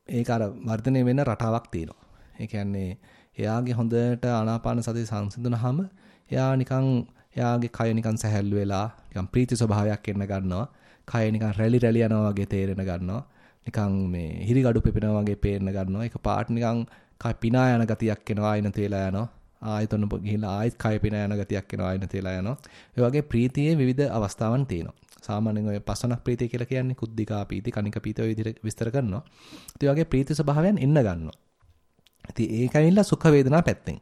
Speaker 1: ඒක අර වර්ධනය වෙන රටාවක් තියෙනවා. ඒ කියන්නේ එයාගේ හොඳට ආනාපාන සතිය සංසිඳුනහම එයා නිකන් එයාගේ කය නිකන් සැහැල්ලු වෙලා නිකන් ප්‍රීති ස්වභාවයක් එන්න ගන්නවා. කය නිකන් රැලි රැලි යනවා වගේ තේරෙන ගන්නවා. නිකන් මේ හිරිගඩු පෙපෙනා වගේ පේන්න ගන්නවා. ඒක පාට නිකන් කය පිනා යන ගතියක් එනවා ආයෙත් තේලා යනවා. ආයෙත් ඔන්න ගිහිල්ලා ආයෙත් කය පිනා යන ගතියක් එනවා ආයෙත් තේලා යනවා. ඒ වගේ ප්‍රීතියේ විවිධ අවස්ථාවන් තියෙනවා. සාමාන්‍යයෙන් ඔය පස්සනක් ප්‍රීතිය කියලා කියන්නේ කුද්ධිකා ප්‍රීති, කනික ප්‍රීති ඔය විදිහට විස්තර කරනවා. ඒ වගේ ප්‍රීති ස්වභාවයන් එන්න ගන්නවා. ඉතින් ඒක ඇවිල්ලා සුඛ වේදනා පැත්තෙන්.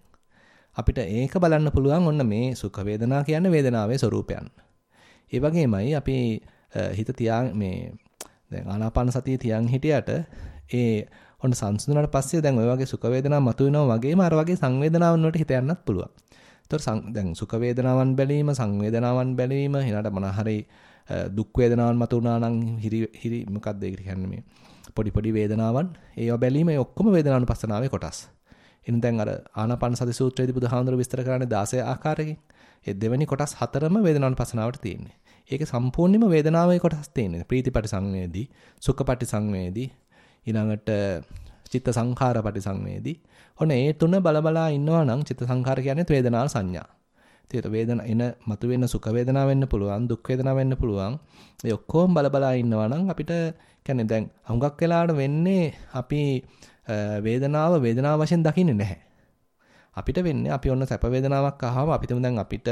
Speaker 1: අපිට ඒක බලන්න පුළුවන් ඔන්න මේ සුඛ වේදනා කියන්නේ වේදනාවේ ස්වરૂපයන්. ඒ වගේමයි අපි හිත තියා මේ දැන් ආනාපාන සතිය තියන් හිටියට ඒ ඔන්න සංසිඳුණාට පස්සේ දැන් ওই වගේ සුඛ වේදනා මතුවෙනවා වගේම අර වගේ සංවේදනාවන් වලට හිත යන්නත් පුළුවන්. ඒතර දැන් සුඛ වේදනාවන් බැලීම සංවේදනාවන් බැලීම ඊළඟට මොන හරි දුක් වේදනාවන් මතුණා නම් හිරි හිරි මොකක්ද ඒකට කියන්නේ මේ පොඩි පොඩි වේදනාවන් ඒවා බැලීම ඒ ඔක්කොම වේදනානුපස්සනාවේ කොටස්. ඉතින් දැන් අර ආනාපාන සති සූත්‍රයේදී බුදුහාමුදුර විස්තර කරන්නේ 16 ආකාරයකින්. ඒ දෙවෙනි කොටස් හතරම වේදනානුපස්සනාවට තියෙන්නේ. ඒකේ සම්පූර්ණයෙන්ම වේදනාවේ කොටස් තියෙන්නේ. ප්‍රීතිපටි සංවේදී, සුඛපටි සංවේදී, ඊළඟට චිත්ත සංඛාරපටි සංවේදී. ඔන්න ඒ තුන බලබලා ඉන්නවා නම් චිත්ත සංඛාර කියන්නේ වේදනා සංඥා. ඒතර වේදන එන මතුවෙන සුඛ වේදනාව වෙන්න පුළුවන්, දුක් වේදනාව වෙන්න පුළුවන්. ඒ ඔක්කොම බලබලා ඉන්නවා නම් අපිට කියන්නේ දැන් හුඟක් වෙලාවට වෙන්නේ අපි වේදනාව වේදනාව වශයෙන් දකින්නේ නැහැ. අපිට වෙන්නේ අපි ඔන්න සැප වේදනාවක් අහම අපිටම දැන් අපිට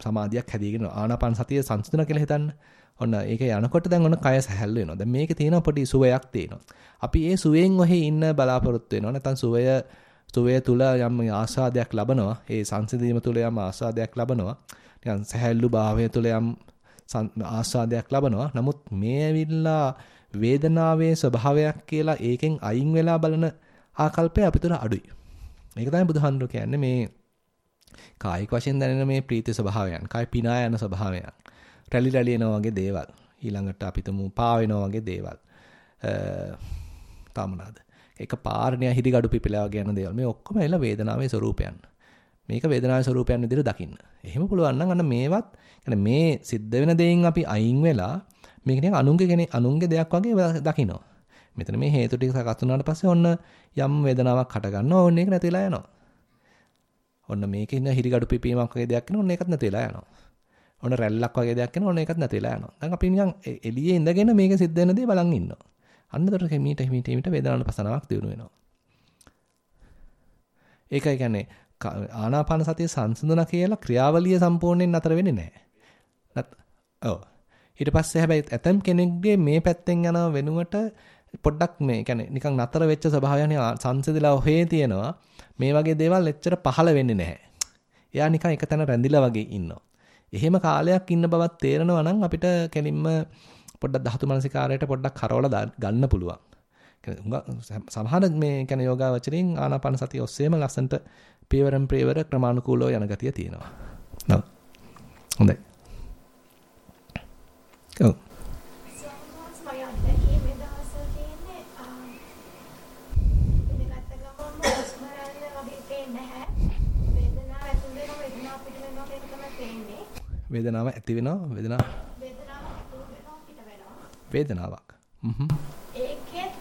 Speaker 1: සමාධියක් හැදීගෙන ආනාපාන සතිය සංසිඳන කියලා හිතන්න. ඔන්න ඒක යනකොට දැන් ඔන්න කය සැහැල්ලු වෙනවා. දැන් මේකේ තියෙන පොඩි සුවයක් තියෙනවා. අපි ඒ සුවයෙන් ඔහේ ඉන්න බලාපොරොත්තු වෙනවා. නැත්නම් සුවය සුවය තුල යම් ආස්වාදයක් ලබනවා. ඒ සංසිඳීම තුල යම් ආස්වාදයක් ලබනවා. නිකන් සැහැල්ලු භාවය තුල යම් ආස්වාදයක් ලබනවා. නමුත් මේ ඇවිල්ලා වේදනාවේ ස්වභාවයක් කියලා ඒකෙන් අයින් වෙලා බලන ආකල්පය අපිටර අඩුයි. මේක තමයි බුදුහාමුදුරුවෝ කියන්නේ මේ කායික වශයෙන් දැනෙන මේ ප්‍රීති ස්වභාවයන්, කාය පිනා යන ස්වභාවයන්, රැලි රැලි එනවා වගේ දේවල්. ඊළඟට අපිටම පා වෙනවා වගේ දේවල්. තාමනාද. එක පාරණිය හිරිගඩු පිපිලා වගේ යන දේවල්. මේ ඔක්කොම එල වේදනාවේ ස්වરૂපයන්. මේක වේදනාවේ ස්වરૂපයන් විදිහට දකින්න. එහෙම පුළුවන් නම් අන්න මේවත් මේ සිද්ධ වෙන දේෙන් අපි අයින් වෙලා මේක නිකන් අනුන්ගේ කෙනෙක් අනුන්ගේ දෙයක් වගේ දකිනවා. මෙතන මේ හේතු ටික සකස් වුණාට පස්සේ ඔන්න යම් වේදනාවක් හට ගන්නවා. ඕන්න ඒක නැතිලා යනවා. ඔන්න මේකේ ඉන්න හිරිගඩු පිපීමක් වගේ දෙයක් වෙනවා. ඔන්න ඒකත් නැතිලා යනවා. ඔන්න රැල්ලක් වගේ දෙයක් වෙනවා. ඔන්න ඒකත් නැතිලා යනවා. දැන් අපි නිකන් එළියේ ඉඳගෙන මේක සිද්ධ වෙන දේ බලන් ඉන්නවා. අන්නතර හිමීට හිමීට හිමීට වේදනාවන පසනාවක් දිනු වෙනවා. ඒකයි කියන්නේ ආනාපාන සතිය සංසිඳුණා කියලා ක්‍රියාවලිය සම්පූර්ණයෙන් නතර වෙන්නේ නැහැ. නැත් ඔව්. ඊට පස්සේ හැබැයි ඇතම් කෙනෙක්ගේ මේ පැත්තෙන් යන වෙනුවට පොඩ්ඩක් මේ කියන්නේ නිකන් නතර වෙච්ච ස්වභාවයන් සංසිඳලා ඔහේ තියෙනවා. මේ වගේ දේවල් එච්චර පහළ වෙන්නේ නැහැ. එයා නිකන් එක තැන රැඳිලා වගේ ඉන්නවා. එහෙම කාලයක් ඉන්න බවත් තේරෙනවා නම් අපිට කෙලින්ම පොඩ්ඩක් ධාතු මනසිකාරයට පොඩ්ඩක් කරවලා ගන්න පුළුවන්. සමහර මේ කියන්නේ යෝගාවචරින් ආනාපාන සතිය ඔස්සේම ලස්සන්ට පියවරම් පියවර ක්‍රමානුකූලව යන ගතිය තියෙනවා. නෝ. හොඳයි. ඔව්. වේදනාව ඇති වෙනවා වේදනාව. වේදනාවක්. හ්ම්
Speaker 5: ඒකෙත්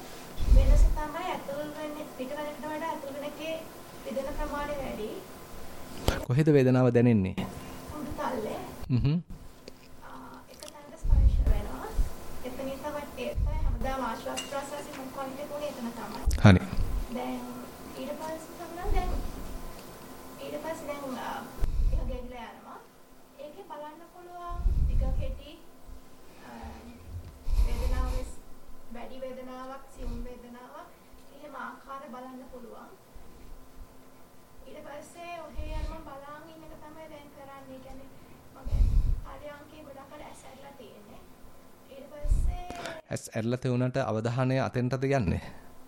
Speaker 5: වෙනස තමයි ඇතුල් වෙන්නේ පිට වෙනකට වඩා ඇතුල් වෙන එකේ වේදන ප්‍රමාණය වැඩි.
Speaker 1: කොහෙද වේදනාව දැනෙන්නේ?
Speaker 5: උඩු තල්ලේ.
Speaker 1: හ්ම්
Speaker 5: එක තැනක ස්පර්ශ වෙනවා එතනින් තමයි ඒක හැමදාම ආශ්වාස ප්‍රශ්වාසයේ මොකක්ද කොහේ එතන තමයි
Speaker 1: හරි.
Speaker 5: දැන් ඊට පස්සේ තමයි දැන් ඊට පස්සේ දැන් ඒක ගෙවිලා යනවා. ඒකේ බලන්න පුළුවන් ටික කෙටි වේදනාව වැඩි වේදනාවක් සියුම් වේදනාවක්. එහෙම ආකාර බලන්න පුළුවන්. ඊට පස්සේ ඔහේ යනම බලන් ඉන්න එක තමයි දැන් කරන්නේ. කියන්නේ මගේ පරියන්කේ ගොඩක් අර ඇසැරලා තියෙන්නේ. ඊට පස්සේ
Speaker 1: ඇස් ඇරලා තේ අවධානය අතෙන්ටද යන්නේ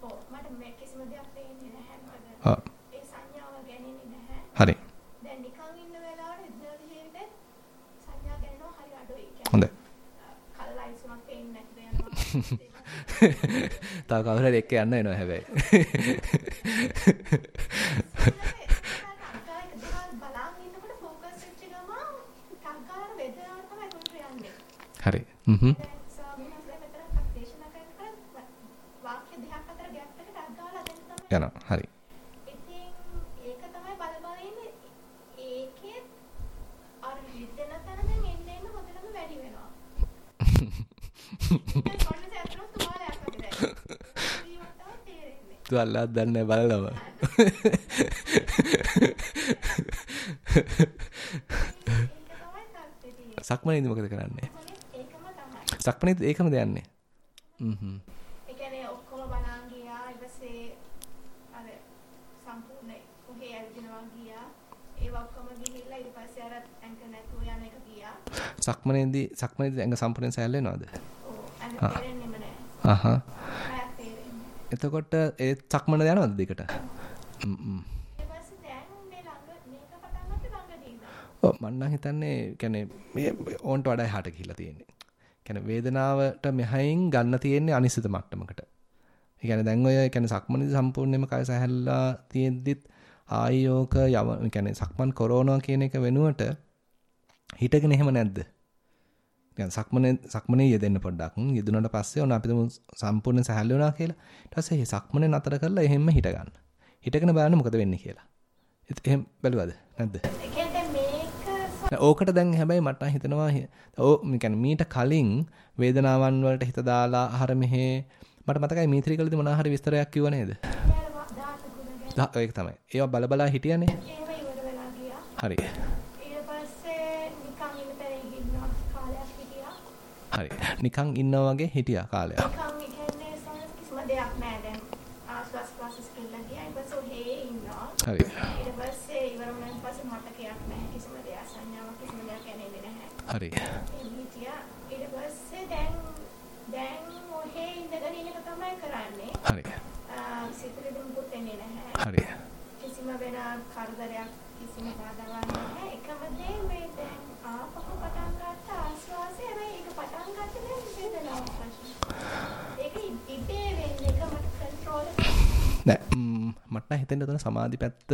Speaker 5: ඔව් මට මේ කිසිම දෙයක් පේන්නේ නැහැ මොකද
Speaker 1: ඔව්
Speaker 5: ඒ සංඥාව ගැනෙන්නේ නැහැ
Speaker 1: හරි.
Speaker 5: දැන් නිකන් ඉන්න වෙලාවට ඉදිරියට ජීවිතේ සංඥා ගැනීම හරි අඩුයි
Speaker 1: හොඳයි.
Speaker 5: කල්ලයිසුමක් පේන්නේ නැතිද යනවා
Speaker 1: තව කවුරු හරි එක්ක යන්න එනවා හැබැයි. හරි. හ්ම්. යනවා. හරි
Speaker 5: ඉතින් ඒක තමයි බල බල ඉන්නේ ඒකේ අර හිතෙන තැන දැන් එන්න එන්න හොඳටම වැඩි වෙනවා. ඒක කොන්නස ඇතුළත්
Speaker 1: තුවල්ලාත් දන්නේ බලලම. සක්මනේදී මොකද කරන්නේ?
Speaker 5: ඒකම තමයි.
Speaker 1: සක්මනේදී ඒකමද යන්නේ? හ්ම්
Speaker 5: ඒ කියන්නේ ඔක්කොම බලන් ගියා ඊට පස්සේ අර සම්පූර්ණ කොහේ ඇවිදිනවා ගියා ඒ ඔක්කොම ගිහිල්ලා ඊට පස්සේ අර ඇඟ නැතුව යන එක ගියා.
Speaker 1: සක්මනේදී සක්මනේදී ඇඟ සම්පූර්ණයෙන් සැහැල්ලු වෙනවද?
Speaker 5: ඔව් ඇඟ තේරෙන්නෙම නැහැ
Speaker 1: අහහ. එතකොට ඒ සක්මන යනවද දෙකට? ඔව් මම නම් හිතන්නේ කියන්නේ මේ ඕන්ට වඩා එහාට ගිහිල්ලා තියෙන්නේ. කියන්නේ වේදනාවට මෙහයින් ගන්න තියෙන්නේ අනිසිත මට්ටමකට. ඒ කියන්නේ දැන් ඔය කියන්නේ සක්මනේදී සම්පූර්ණයෙන්ම කය සැහැල්ලා තියෙද්දිත් ආයෝක යව කියන්නේ සක්මන් කරනවා කියන එක වෙනුවට හිටගෙන එහෙම නැද්ද? දැන් සක්මනේ සක්මනේ යෙදෙන්න පොඩ්ඩක් යෙදුනට පස්සේ ඔන්න අපි සම්පූර්ණ සැහැල්ලු වුණා කියලා. ඊට පස්සේ සක්මනේ නතර කරලා එහෙම්ම හිට ගන්න. හිටගෙන බලන්න මොකද වෙන්නේ කියලා. එහෙම බැලුවද? නැද්ද? ඕකට දැන් හැබැයි මට හිතෙනවා ඕ කියන්නේ මීට කලින් වේදනාවන් වලට හිත දාලා අහර මෙහෙ මට මතකයි මීත්‍රිකලදී මොනවා හරි විස්තරයක් කිව්ව නේද? ඒක තමයි. ඒවා බල බලා හිටියනේ. හරි.
Speaker 5: ඊට පස්සේ නිකන් ඉන්න තැන ඉන්නවා කාලයක් හිටියා
Speaker 1: හරි. නිකන් ඉන්නා වගේ හිටියා කාලයක්.
Speaker 5: නිකන් කියන්නේ සමහර කිසිම දෙයක් නැහැ දැන් ආස්වාස් ක්ලාසස් කියලා ගියා ඊට පස්සේ ඔහේ ඉන්නවා
Speaker 1: හරි.
Speaker 5: ඊට පස්සේ ඉවර වුණාන් පස්සේ මතකයක් නැහැ කිසිම දෙයක් සංඥාවක් කිසිම දෙයක් එන්නේ නැහැ
Speaker 1: හරි.
Speaker 5: හිටියා ඊට පස්සේ දැන් දැන් ඔහේ ඉඳගෙන ඉන්න එක තමයි කරන්නේ
Speaker 1: හරි.
Speaker 5: සිතුවිලි මුකුත් එන්නේ නැහැ
Speaker 1: හරි.
Speaker 5: කිසිම වෙන කරදරයක් කිසිම බාධාවක්
Speaker 1: නෑ ම්, මට නම් හිතෙන්නේ උතන සමාධි පැත්ත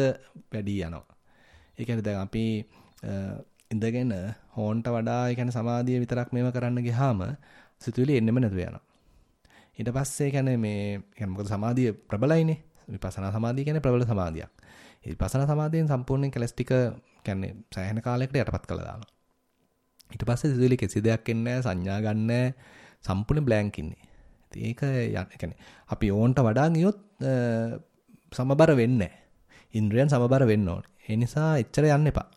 Speaker 1: වැඩි යනවා. ඒ කියන්නේ දැන් අපි අ, ඉඳගෙන හෝන්ට වඩා ඒ කියන්නේ සමාධිය විතරක් මේව කරන්න ගියාම සිතුවිලි එන්නෙම නැතුව යනවා. ඊට පස්සේ කියන්නේ මේ කියන්නේ මොකද සමාධිය ප්‍රබලයිනේ. විපස්සනා සමාධිය කියන්නේ ප්‍රබල සමාධියක්. ඒ විපස්සනා සමාධියෙන් සම්පූර්ණයෙන් කෙලස් ටික කියන්නේ සෑහෙන කාලයකට යටපත් කළා දානවා. ඊට පස්සේ සිතුවිලි කිසි දෙයක් එන්නේ නැහැ, සංඥා ගන්න නැහැ, සම්පූර්ණ බ්ලැන්ක් ඉන්නේ. ඉතින් ඒක යන- කියන්නේ අපි ඕන්ට වඩා ගියොත් අ, සමබර වෙන්නේ නැහැ. ඉන්ද්‍රයන් සමබර වෙන්න ඕනේ. ඒ නිසා එච්චර යන්න එපා.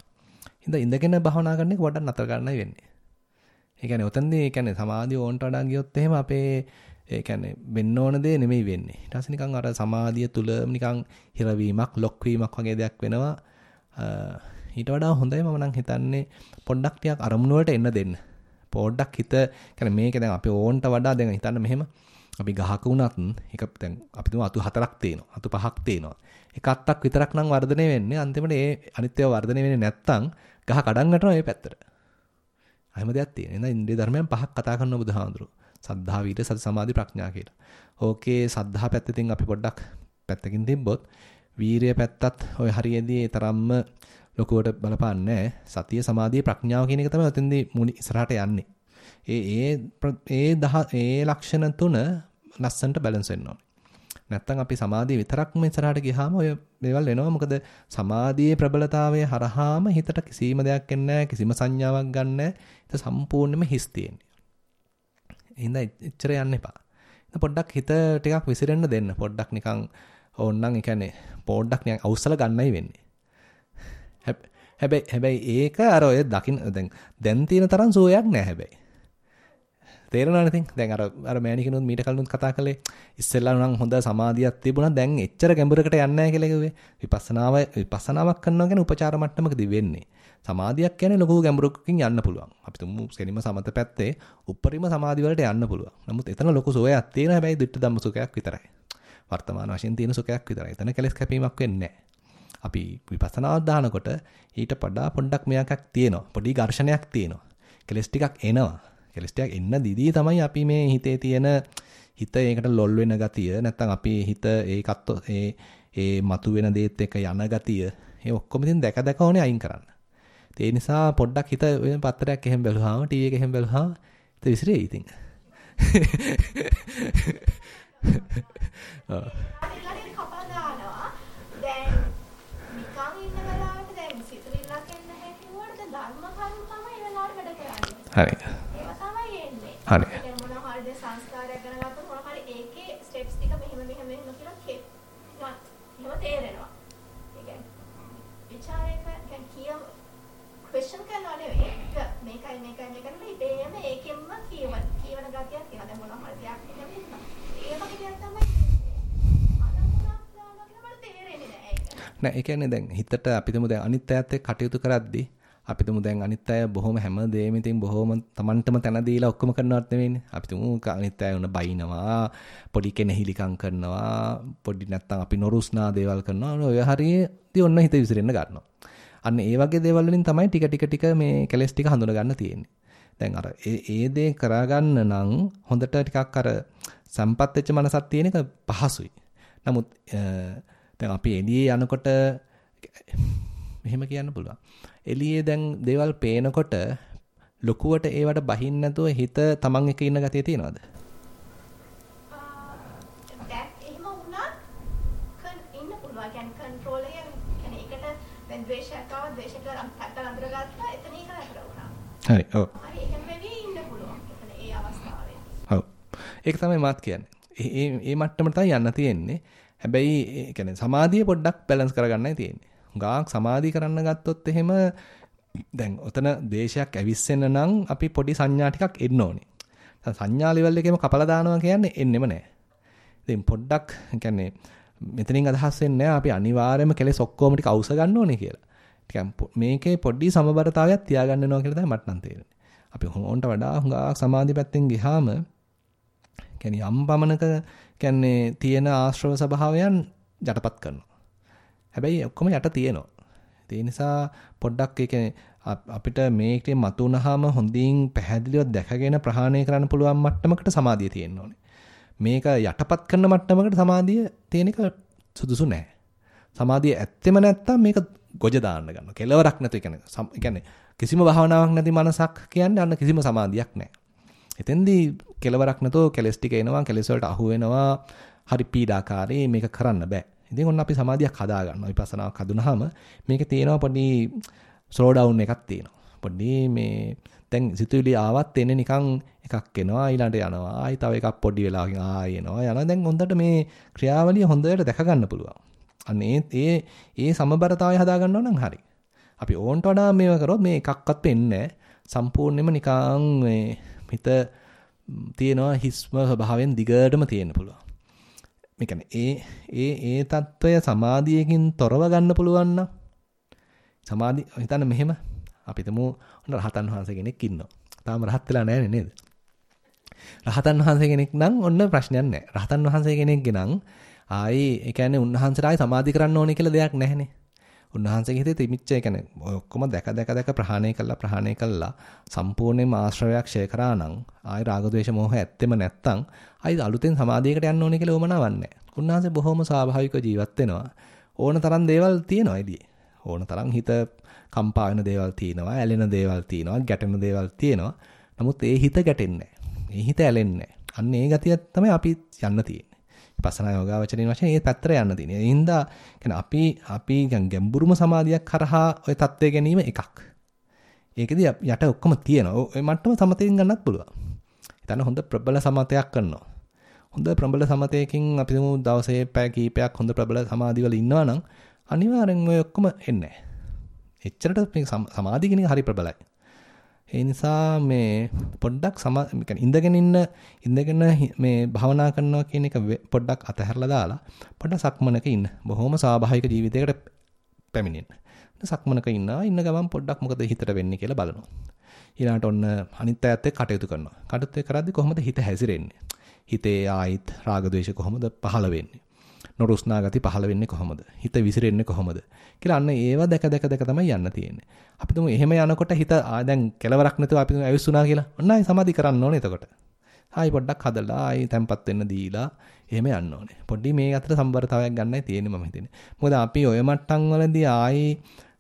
Speaker 1: හින්දා ඉඳගෙන භාවනා කරන එක වඩා නතර ගන්නයි වෙන්නේ. ඒ කියන්නේ ඔතනදී ඒ කියන්නේ සමාධිය ඕන්ට වඩා ගියොත් එහෙම අපේ ඒ කියන්නේ වෙන්න ඕන දේ නෙමෙයි වෙන්නේ. ඊට පස්සේ නිකන් අර සමාධිය තුල නිකන් හිරවීමක්, ලොක් වීමක් වගේ දෙයක් වෙනවා. අ, ඊට වඩා හොඳයි මම නම් හිතන්නේ පොඩ්ඩක් ටිකක් අරමුණ වලට එන්න දෙන්න. පොඩ්ඩක් හිත කියන්නේ මේක දැන් අපි ඕන්ට වඩා දැන් හිතන්න මෙහෙම අපි ගහක වුණත් එක දැන් අපි තුමු අතු හතරක් තියෙනවා. අතු පහක් තියෙනවා. එක අත්තක් විතරක් නම් වර්ධනය වෙන්නේ. අන්තිමට ඒ අනිත් ඒවා වර්ධනය වෙන්නේ නැත්තම් ගහ කඩන් වැටෙනවා මේ පැත්තට. අහිම දෙයක් තියෙන. එහෙනම් ඉන්ද්‍රිය ධර්මයන් පහක් කතා කරනවා බුදුහාඳුරෝ. සද්ධා විරිය සති සමාධි ප්‍රඥා කියලා. ඕකේ සද්ධා පැත්තෙන් අපි පොඩ්ඩක් පැත්තකින් තිබ්බොත් වීරිය පැත්තත් ওই හරියදී ඒ තරම්ම ලොකුවට බලපාන්නේ සතිය සමාධිය ප්‍රඥාව කියන එක තමයි ඔතෙන්දී මුනි ඉස්සරහට යන්නේ. ඒ ඒ ප්‍ර- ඒ දහ ඒ ලක්ෂණ තුන ලස්සනට බැලන්ස් වෙන්න ඕනේ. නැත්තම් අපි සමාධිය විතරක්ම ඉස්සරහට ගියාම ඔය මේවල් වෙනවා. මොකද සමාධියේ ප්‍රබලතාවය හරහාම හිතට කිසිම දෙයක් එන්නේ නැහැ, කිසිම සංඥාවක් ගන්න නැහැ. හිත සම්පූර්ණයෙන්ම හිස් තියෙන්නේ. එහෙනම් එච්චර යන්න එපා. ඉතින් පොඩ්ඩක් හිත ටිකක් විසිරෙන්න දෙන්න. පොඩ්ඩක් නිකන් ඕන්නම් ඒ කියන්නේ පොඩ්ඩක් නිකන් අවසල ගන්නයි වෙන්නේ. හැබ- හැබැයි හැබැයි ඒක අර ඔය දකින්න දැන් දැන් තියෙන තරම් සෝයක් නෑ හැබැයි. තේරෙනවනේ ඉතින්. දැන් අර අර මෑණිකනොත් මීට කලිනුත් කතා කළේ ඉස්සෙල්ලා නම් හොඳ සමාධියක් තිබුණා. දැන් එච්චර ගැඹුරකට යන්නේ නැහැ කියලා කිව්වේ. විපස්සනාව විපස්සනාවක් කරනවා කියන්නේ උපචාර මට්ටමකදී වෙන්නේ. සමාධියක් කියන්නේ ලොකු ගැඹුරකින් යන්න පුළුවන්. අපි තුමු සෙනිම සමත පැත්තේ උප්පරිම සමාධි වලට යන්න පුළුවන්. නමුත් එතන ලොකු සෝයක් තියෙන හැබැයි දිට්ඨ ධම්ම සුඛයක් විතරයි. වර්තමාන වශයෙන් තියෙන සුඛයක් විතරයි. එතන කෙලස් කැපීමක් වෙන්නේ නැහැ. අපි විපස්සනාවක් දානකොට ඊට වඩා පොඩ්ඩක් මෙයාකක් තියෙනවා. පොඩි ඝර්ෂණයක් තියෙනවා. කෙලස් ටිකක් එනවා. කෙලස් ටිකක් එන්න දිදී තමයි අපි මේ හිතේ තියෙන හිත ඒකට ලොල් වෙන ගතිය නැත්නම් අපි හිත ඒකත් ඒ ඒ මතුවෙන දේත් එක්ක යන ගතිය ඒ ඔක්කොම ඉතින් දැක දැක ඕනේ අයින් කරන්න. ඒ නිසා පොඩ්ඩක් හිත ඔය පත්‍රයක් එහෙම බැලුවාම ටීවී එක එහෙම බැලුවාම හිත විසිරෙයි ඉතින්.
Speaker 5: කියන්නේ කියව ක්වෙස්චන් කරනවා නෙවෙයි. මේකයි මේකයි මේකයි හිතේම ඒකෙන්ම කියව කියවන ගතියක් තියෙනවා. දැන් මොනවා හරි දෙයක් කියනවා. ඒ වගේ දෙයක් තමයි
Speaker 1: නෑ ඒ කියන්නේ දැන් හිතට අපිටම දැන් අනිත් අයත් එක්ක කටයුතු කරද්දී අපිටම දැන් අනිත් අය බොහොම හැම දෙයක්ම ඉතින් බොහොම Tamanටම තන දීලා ඔක්කොම කරනවත් නෙවෙයිනේ. අපිටම අනිත් අය උන බයිනවා, පොඩි කෙනෙහිලිකම් කරනවා, පොඩි නැත්තම් අපි නොරුස්නා දේවල් කරනවා. ඔය හරියදී ඔන්න හිත විසිරෙන්න ගන්නවා. අන්න ඒ වගේ දේවල් වලින් තමයි ටික ටික ටික මේ කෙලස් ටික හඳුන ගන්න තියෙන්නේ. දැන් අර ඒ ඒ දේ කරගන්න නම් හොඳට ටිකක් අර සම්පත් වෙච්ච මනසක් තියෙන එක පහසුයි. නමුත් දැන් අපි එළියේ යනකොට මෙහෙම කියන්න පුළුවන්. එළියේ දැන් දේවල් පේනකොට ලොකුවට ඒවට බහින්න නැතුව හිත තමන් එක ඉන්න ගතිය තියනවාද? හරි. ඔව්.
Speaker 5: හරි එහෙම වෙවි ඉන්න පුළුවන්. ඒ අවස්ථාවේ.
Speaker 1: ඔව්. ඒක තමයි මාත් කියන්නේ. ඒ ඒ මට්ටමට තමයි යන්න තියෙන්නේ. හැබැයි ඒ කියන්නේ සමාධිය පොඩ්ඩක් බැලන්ස් කරගන්නයි තියෙන්නේ. හුඟක් සමාධි කරන්න ගත්තොත් එහෙම දැන් ඔතන දේශයක් ඇවිස්සෙන්න නම් අපි පොඩි සංඥා ටිකක් එන්න ඕනේ. සංඥා ලෙවල් එකේම කපලා දානවා කියන්නේ එන්නෙම නැහැ. ඉතින් පොඩ්ඩක් කියන්නේ මෙතනින් අදහස් වෙන්නේ නැහැ අපි අනිවාර්යයෙන්ම කෙලෙස් ඔක්කොම ටික අවශ්‍ය ගන්න ඕනේ කියලා. ටිකක් මේකේ පොඩි සමබරතාවයක් තියාගන්න වෙනවා කියලා තමයි මට නම් තේරෙන්නේ. අපි හොන්ට වඩා හුඟක් සමාධි පැත්තෙන් ගියාම කියන්නේ යම් පමණක කියන්නේ තියෙන ආශ්‍රව ස්වභාවයන් යටපත් කරනවා. හැබැයි ඔක්කොම යට තියෙනවා. ඒ නිසා පොඩ්ඩක් ඒ අපිට මේකේ මතුනහම හොඳින් පැහැදිලිව දැකගෙන ප්‍රහාණය කරන්න පුළුවන් මට්ටමකට සමාධිය තියෙන්න ඕනේ. මේක යටපත් කරන මට්ටමකට සමාධිය තියෙන එක සුදුසු නෑ. සමාධිය ඇත්තෙම නැත්තම් මේක ගොජ දාන්න ගන්නවා. කෙලවරක් නැතු කියන්නේ කිසිම භාවනාවක් නැති මනසක් කියන්නේ අන්න කිසිම සමාධියක් නෑ. එතෙන්දී කෙලවරක් නැතෝ කෙලස් ටික එනවා කෙලස් වලට අහු වෙනවා හරි පීඩාකාරී මේක කරන්න බෑ ඉතින් ඔන්න අපි සමාධියක් හදා ගන්නවා විපස්සනාවක් හදුනහම මේකේ තියෙනවා පොඩි ස්ලෝ ඩවුන් එකක් තියෙනවා. පොඩි මේ දැන් සිතුවිලි ආවත් එන්නේ නිකන් එකක් එනවා ඊළඟට යනවා. ආයි තව එකක් පොඩි වෙලාවකින් ආයි එනවා. යනවා. දැන් හොඳට මේ ක්‍රියාවලිය හොඳට දැක ගන්න පුළුවන්. අන්න ඒ ඒ ඒ සමබරතාවය හදා ගන්නවා නම් හරි. අපි ඕන්ට වඩා මේව කරොත් මේ එකක්වත් වෙන්නේ සම්පූර්ණයෙන්ම නිකන් මේ හිත තියෙනවා හිස්ම ස්වභාවයෙන් දිගටම තියෙන්න පුළුවන්. ඒ ඒ ඒ తত্ত্বය සමාධියකින් තොරව ගන්න පුළුවන් නම් සමාධි හිතන්න මෙහෙම අපි හිතමු රහතන් වහන්සේ කෙනෙක් ඉන්නවා. තාම රහත් වෙලා නැහැ නේද? රහතන් වහන්සේ කෙනෙක් නම් ඔන්න ප්‍රශ්නයක් නැහැ. රහතන් වහන්සේ කෙනෙක්ගේ නම් ආයේ ඒ කියන්නේ උන්වහන්සේට ආයේ සමාධි කරන්න ඕනේ කියලා දෙයක් නැහැනේ. උන්වහන්සේගේ හිතේ තිමිච්ච ඒ කියන්නේ ඔක්කොම දැක දැක දැක ප්‍රහාණය කළා ප්‍රහාණය කළා සම්පූර්ණයෙන්ම ආශ්‍රවයක් ඡය කරා නම් ආයි රාග ద్వේෂ මෝහ ඇත්තෙම නැත්තම් ආයි අලුතෙන් සමාධියකට යන්න ඕනේ කියලා උමනාවක් නැහැ. උන්වහන්සේ බොහොම ස්වාභාවිකව ජීවත් වෙනවා. ඕන තරම් දේවල් තියෙනවා එළියේ. ඕන තරම් හිත කම්පා වෙන දේවල් තියෙනවා, ඇලෙන දේවල් තියෙනවා, ගැටෙන දේවල් තියෙනවා. නමුත් ඒ හිත ගැටෙන්නේ නැහැ. ඒ හිත ඇලෙන්නේ නැහැ. අන්න ඒ ගතිය තමයි අපි යන්න තියෙන්නේ. විපස්සනා යෝගාවචරින් වශයෙන් ඒ පැත්තට යන්න තියෙනවා. ඒ හින්දා කියන්නේ අපි අපි ගැඹුරුම සමාධියක් කරහා ওই தත්ත්වය ගැනීම එකක්. ඒකෙදි යට ඔක්කොම තියෙනවා. ඔය මට්ටම සමතෙන් ගන්නත් පුළුවන්. හිතන්න හොඳ ප්‍රබල සමතයක් කරනවා. හොඳ ප්‍රබල සමතයකින් අපි තුමු දවසේ පැය කීපයක් හොඳ ප්‍රබල සමාධිවල ඉන්නවා නම් අනිවාර්යෙන් ඔය ඔක්කොම එන්නේ නැහැ. එච්චරට මේ සමාධිය කියන හරි ප්‍රබලයි. ඒ නිසා මේ පොඩ්ඩක් සම ඉඳගෙන ඉන්න ඉඳගෙන මේ භවනා කරනවා කියන එක පොඩ්ඩක් අතහැරලා දාලා පොඩ්ඩක් සක්මනක ඉන්න. බොහොම ස්වාභාවික ජීවිතයකට පැමිණෙන්න. සක්මනක ඉන්නවා ඉන්න ගමන් පොඩ්ඩක් මොකද හිතට වෙන්නේ කියලා බලනවා. ඊළඟට ඔන්න අනිත් අයත් එක්ක කටයුතු කරනවා. කටයුතු කරද්දි කොහොමද හිත හැසිරෙන්නේ? හිතේ ආයිත් රාග ద్వේෂ කොහොමද පහළ වෙන්නේ? නොරුස්නා ගති පහළ වෙන්නේ කොහොමද? හිත විසිරෙන්නේ කොහොමද? කියලා අන්න ඒව දැක දැක දැක තමයි යන්න තියෙන්නේ. අපි තුමු එහෙම යනකොට හිත ආ දැන් කෙලවරක් නැතුව අපි ඇවිස්සුනා කියලා. ඔන්න ආයි සමාධි කරන්න ඕනේ එතකොට. ආයි පොඩ්ඩක් හදලා ආයි තැම්පත් වෙන්න දීලා එහෙම යන්න ඕනේ. පොඩ්ඩි මේ අතර සම්බරතාවයක් ගන්නයි තියෙන්නේ මම හිතන්නේ. මොකද අපි ඔය මට්ටම් වලදී ආයි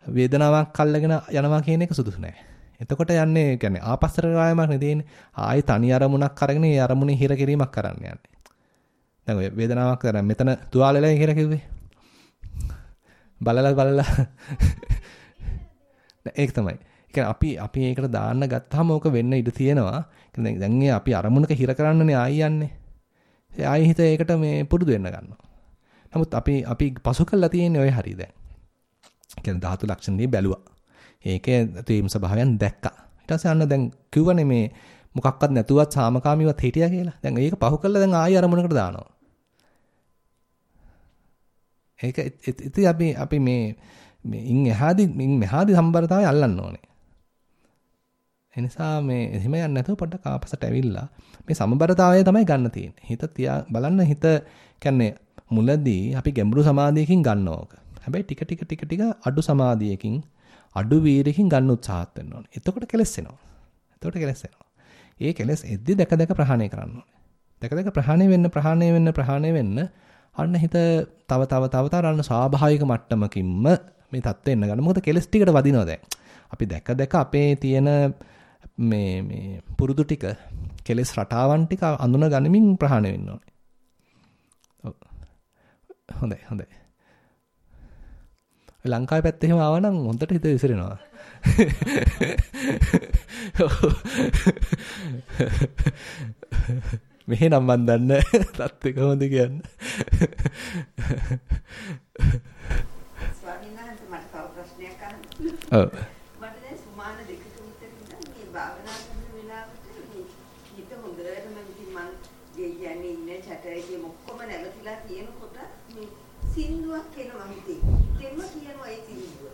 Speaker 1: වේදනාවක් අල්ලගෙන යනවා කියන එක සුදුසු නෑ. එතකොට යන්නේ කියන්නේ ආපස්සට ගායමක් නේ තියෙන්නේ. ආයි තනි අරමුණක් අරගෙන ඒ අරමුණේ හිර කිරීමක් කරන්න යන්නේ. දැන් ඔය වේදනාවක් කරා මෙතන තුවාල වෙලා කියලා කිව්වේ. බලලා බලලා ඒක තමයි. ඒ අපි අපි ඒකට දාන්න ගත්තාම ඕක වෙන්න ඉඩ තියෙනවා. දැන් ඒ අපි අරමුණක හිර කරන්නනේ ආයි යන්නේ. ඒ ආයි හිත ඒකට මේ පුරුදු වෙන්න ගන්නවා. නමුත් අපි අපි පසු කළා තියෙන්නේ ওই හරිය දැන්. කියන්නේ ධාතු ලක්ෂණේ බැලුවා. ඒකේ තීම් ස්වභාවයන් දැක්කා. ඊට පස්සේ අන්න දැන් කිව්වනේ මේ මොකක්වත් නැතුවත් සාමකාමීවත් හිටියා කියලා. දැන් ඒක පහු කළා දැන් ආයෙ අරමුණකට දානවා. ඒක ඉතින් අපි අපි මේ මේ ඉන් එහාදි ඉන් මෙහාදි සම්බරතාවය අල්ලන්න ඕනේ. ඒ නිසා මේ එහෙම යන්නේ නැතුව පොඩ්ඩක් ආපසට ඇවිල්ලා මේ සමබරතාවය තමයි ගන්න තියෙන්නේ. හිත තියා බලන්න හිත කියන්නේ මුලදී අපි ගැඹුරු සමාධියකින් ගන්න ඕක. හැබැයි ටික ටික ටික ටික අඩු සමාධියකින් අඩු වීරයකින් ගන්න උත්සාහත් වෙන්න ඕනේ. එතකොට කෙලස් එනවා. එතකොට කෙලස් එනවා. ඒ කෙලස් එද්දි දැක දැක ප්‍රහාණය කරන්න ඕනේ. දැක දැක ප්‍රහාණය වෙන්න ප්‍රහාණය වෙන්න ප්‍රහාණය වෙන්න අන්න හිත තව තව තව තව අන්න ස්වාභාවික මට්ටමකින්ම මේ தත්ත්වෙ එන්න ගන්න. මොකද කෙලස් ටිකට වදිනවා දැන්. අපි දැක දැක අපේ තියෙන මේ මේ පුරුදු ටික කෙලස් රටාවන් ටික අඳුන ගනිමින් ප්‍රහාණය වෙන්න ඕනේ. හොඳයි හොඳයි. ලංකාවේ පැත්තේ එහෙම ආවනම් හොඳට හිත විසිරෙනවා. මෙහෙ නම් මන් දන්නේ තත්ත්වය කොහොමද කියන්නේ.
Speaker 4: ස්වාමීන් වහන්සේ මට තව ප්‍රශ්නයක් අහන්න.
Speaker 1: ඔව්.
Speaker 4: මට දැන් සුමාන දෙකක විතර ඉඳන් මේ භාවනා කරන වෙලාවට මේ හිත හොඳටම ඉතින් මං ඒ කියන්නේ ඉන්න චටයේ ඔක්කොම නැවතිලා තියෙනකොට මේ සින්දුවක් එනවා හිතේ. දෙන්න කියනවා ඒ සින්දුව.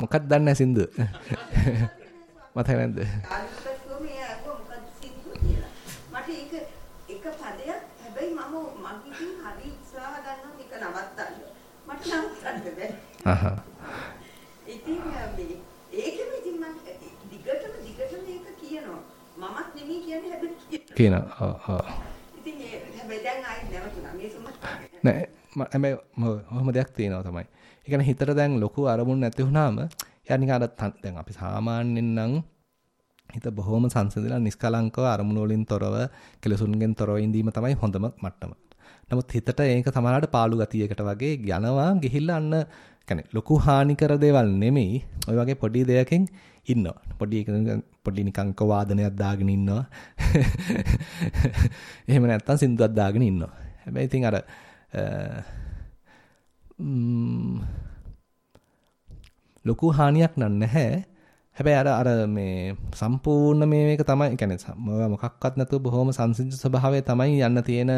Speaker 1: මොකක්ද දන්නේ සින්දුව? මතක නැද්ද?
Speaker 4: ආලිපත්කෝ මේ අහුව මොකද සින්දුව කියලා. මට ඒක එක පදයක් හැබැයි මම මගින් හරි උත්සාහ ගන්නවා මේක නවත්තන්න. මට නවත්තන්න බැහැ.
Speaker 1: අහහ.
Speaker 4: ඉතින් මේ ඒකෙම ඉතින් මම දිගටම දිගටම ඒක කියනවා. මමත් නෙමෙයි කියන්නේ හැබැයි කියනවා.
Speaker 1: ඔව් ඔව්.
Speaker 4: ඉතින් හැබැයි දැන් ආයි නැවතුණා. මේ සුම
Speaker 1: නෑ හැබැයි මොහොම දෙයක් තියෙනවා තමයි. ඒ කියන්නේ හිතට දැන් ලොකු අරමුණු නැති වුණාම යා නිකන් අර දැන් අපි සාමාන්‍යයෙන් නම් හිත බොහොම සංසිඳලා නිස්කලංකව අරමුණු වලින් තොරව කෙලසුන්ගෙන් තොරව ඉඳීම තමයි හොඳම මට්ටම. නමුත් හිතට ඒක සමහරවිට පාළු ගතියකට වගේ යනවා ගිහිල්ලා අන්න කියන්නේ ලොකු හානි කර දේවල් නෙමෙයි ওই වගේ පොඩි දෙයකින් ඉන්නවා. පොඩි පොඩි නිකං වාදනයක් දාගෙන ඉන්නවා. එහෙම නැත්තම් සින්දුවක් දාගෙන ඉන්නවා. හැබැයි ඉතින් අර ලොකු හානියක් නන් නැහැ. හැබැයි අර අර මේ සම්පූර්ණ මේක තමයි කියන්නේ මොකක්වත් නැතුව බොහොම සංසිද්ධ ස්වභාවය තමයි යන්න තියෙන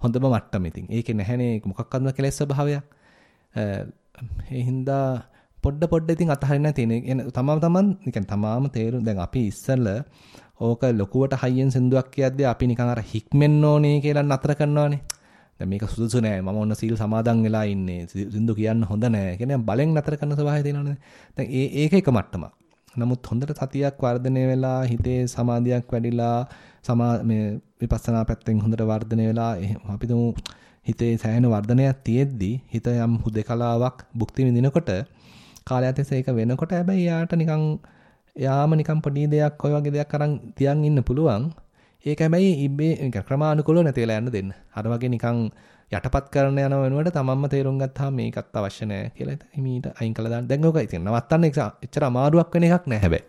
Speaker 1: හොඳම මට්ටම ඉතින්. ඒකේ නැහැනේ මොකක්වත්ම කෙලෙස් ස්වභාවයක්. ඒ හින්දා පොඩ පොඩ ඉතින් අතහරින්න තියෙන. තමම තමන් يعني තමාම තේරුම් දැන් අපි ඉස්සෙල්ල ඕක ලොකුවට හයියෙන් සින්දුවක් කියද්දී අපි නිකන් අර හික්මෙන්න ඕනේ කියලා නතර කරනවානේ. දැන් මේක සුදුසු නෑ. මම ඔන්න සීල් සමාදන් වෙලා ඉන්නේ. සින්දු කියන්න හොඳ නෑ. කියන්නේ බලෙන් නතර කරන ස්වභාවය තියෙනවනේ. දැන් ඒ ඒක එක මට්ටමක්. නමුත් හොඳට සතියක් වර්ධනය වෙලා හිතේ සමාධියක් වැඩිලා සමා මේ විපස්සනා පැත්තෙන් හොඳට වර්ධනය වෙලා අපි තුමු හිතේ සෑහෙන වර්ධනයක් තියෙද්දි හිත යම් හුදකලාවක් භුක්ති විඳිනකොට කාලයක් තිස්සේ ඒක වෙනකොට හැබැයි යාට නිකන් යාම නිකන් පොඩි දෙයක් ඔය වගේ දෙයක් අරන් තියන් ඉන්න පුළුවන්. ඒක හැබැයි ඉබේ ක්‍රමානුකූලව නැති වෙලා යන්න දෙන්න. අර වගේ නිකන් යටපත් කරන යන වෙනුවට තමන්ම තේරුම් ගත්තාම මේකත් අවශ්‍ය නැහැ කියලා හිමීට අයින් කළා දාන්න. දැන් ඔක ඉතින් නවත්තන්න එච්චර අමාරුවක් වෙන එකක් නෑ හැබැයි.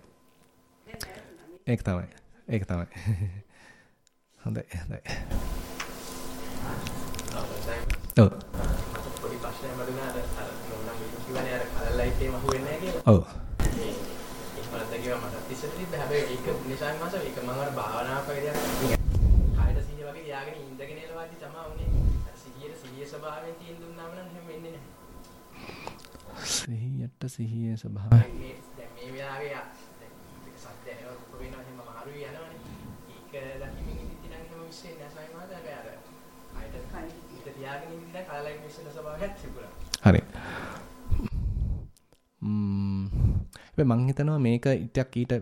Speaker 1: ඒක තමයි. ඒක තමයි. හොඳයි හොඳයි. ඔව්.
Speaker 6: පොඩි ප්‍රශ්නයක් මතුණා අර අර මොනවා කිව්වනේ අර කලර් ලයිට් එකම අහුවෙන්නේ නැහැ කියලා.
Speaker 1: ඔව්.
Speaker 6: ඒක මට කිව්වා මට ඉස්සෙල්ලා තිබ්බ හැබැයි ඒක නිසා මාස ඒක මම අර භාවනාවක් වගේ දෙයක් කායද සිහිය වගේ යාගෙන ඉඳගෙන එනවාදී තමයි උනේ. සිහියේ සිහියේ ස්වභාවයෙන් තියෙන දුන්නාම නම් එහෙම වෙන්නේ නැහැ.
Speaker 1: සිහියට සිහියේ ස්වභාවය.
Speaker 6: දැන් මේ වෙලාවේ දැන් සත්‍ය නේද රූප වෙනවා එහෙම මාරු යනවනේ. ඒක දකිමින් ඉඳිති නම් එහෙම විශ්ෙන්නේ නැහැ සමයි මාත හැබැයි අර කායද හිත තියාගෙන ඉඳිලා කලර් ලයිට් විශ්ෙන ස්වභාවයක් තිබුණා.
Speaker 1: හරි. ම්ම් හැබැයි මං හිතනවා මේක ඊටක් ඊට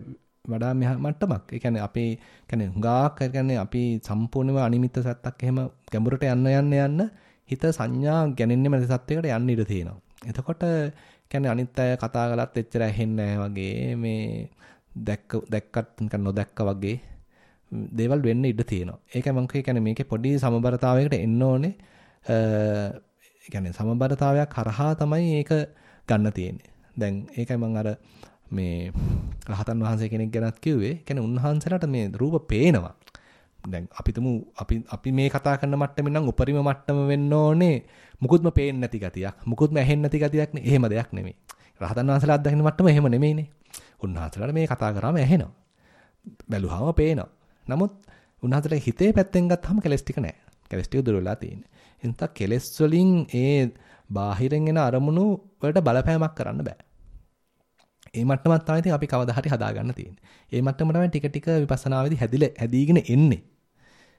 Speaker 1: වඩා මෙහා මට්ටමක්. ඒ කියන්නේ අපේ කියන්නේ හුඟාක් ඒ කියන්නේ අපි සම්පූර්ණව අනිමිත්ත සත්‍යක් එහෙම ගැඹුරට යන්න යන්න යන්න හිත සංඥා ගැනෙන්නෙම නැති සත්‍යයකට යන්න ඉඩ තියෙනවා. එතකොට කියන්නේ අනිත් අය කතා කළත් එච්චර ඇහෙන්නේ වගේ මේ දැක්ක දැක්කත් නිකන් නොදැක්ක වගේ දේවල් වෙන්න ඉඩ තියෙනවා. ඒකයි මම කියන්නේ මේකේ පොඩි සමබරතාවයකට එන්න ඕනේ. ඒ කියන්නේ සමබරතාවයක් කරහා තමයි ඒක ගන්න තියෙන්නේ. දැන් ඒකයි මම අර මේ රහතන් වහන්සේ කෙනෙක් ගැනත් කිව්වේ. කියන්නේ උන්වහන්සේලාට මේ රූප පේනවා. දැන් අපිටම අපි අපි මේ කතා කරන මට්ටමින් නම් උපරිම මට්ටම වෙන්න ඕනේ. මුකුත්ම පේන්නේ නැති ගතියක් මුකුත්ම ඇහෙන්නේ නැති ගතියක් නේ. එහෙම දෙයක් නෙමෙයි. රහතන් වහන්සේලා අත්දකින්න මට්ටම එහෙම නෙමෙයිනේ. උන්වහන්සේලාට මේ කතා කරාම ඇහෙනවා. බැලුවාම පේනවා. නමුත් උන්වහන්සේලා හිතේ පැත්තෙන් ගත්තාම කෙලස් ටික නැහැ කෙලස් ටික දුර වෙලා තියෙන්නේ. එතන කෙලස් වලින් ඒ බාහිරින් එන අරමුණු වලට බලපෑමක් කරන්න බෑ ඒ මට්ටමත් තමයි ඉතින් අපි කවදා හරි හදාගන්න තියෙන්නේ. ඒ මට්ටම තමයි ටික ටික විපස්සනාවේදී හැදිලා හැදීගෙන එන්නේ.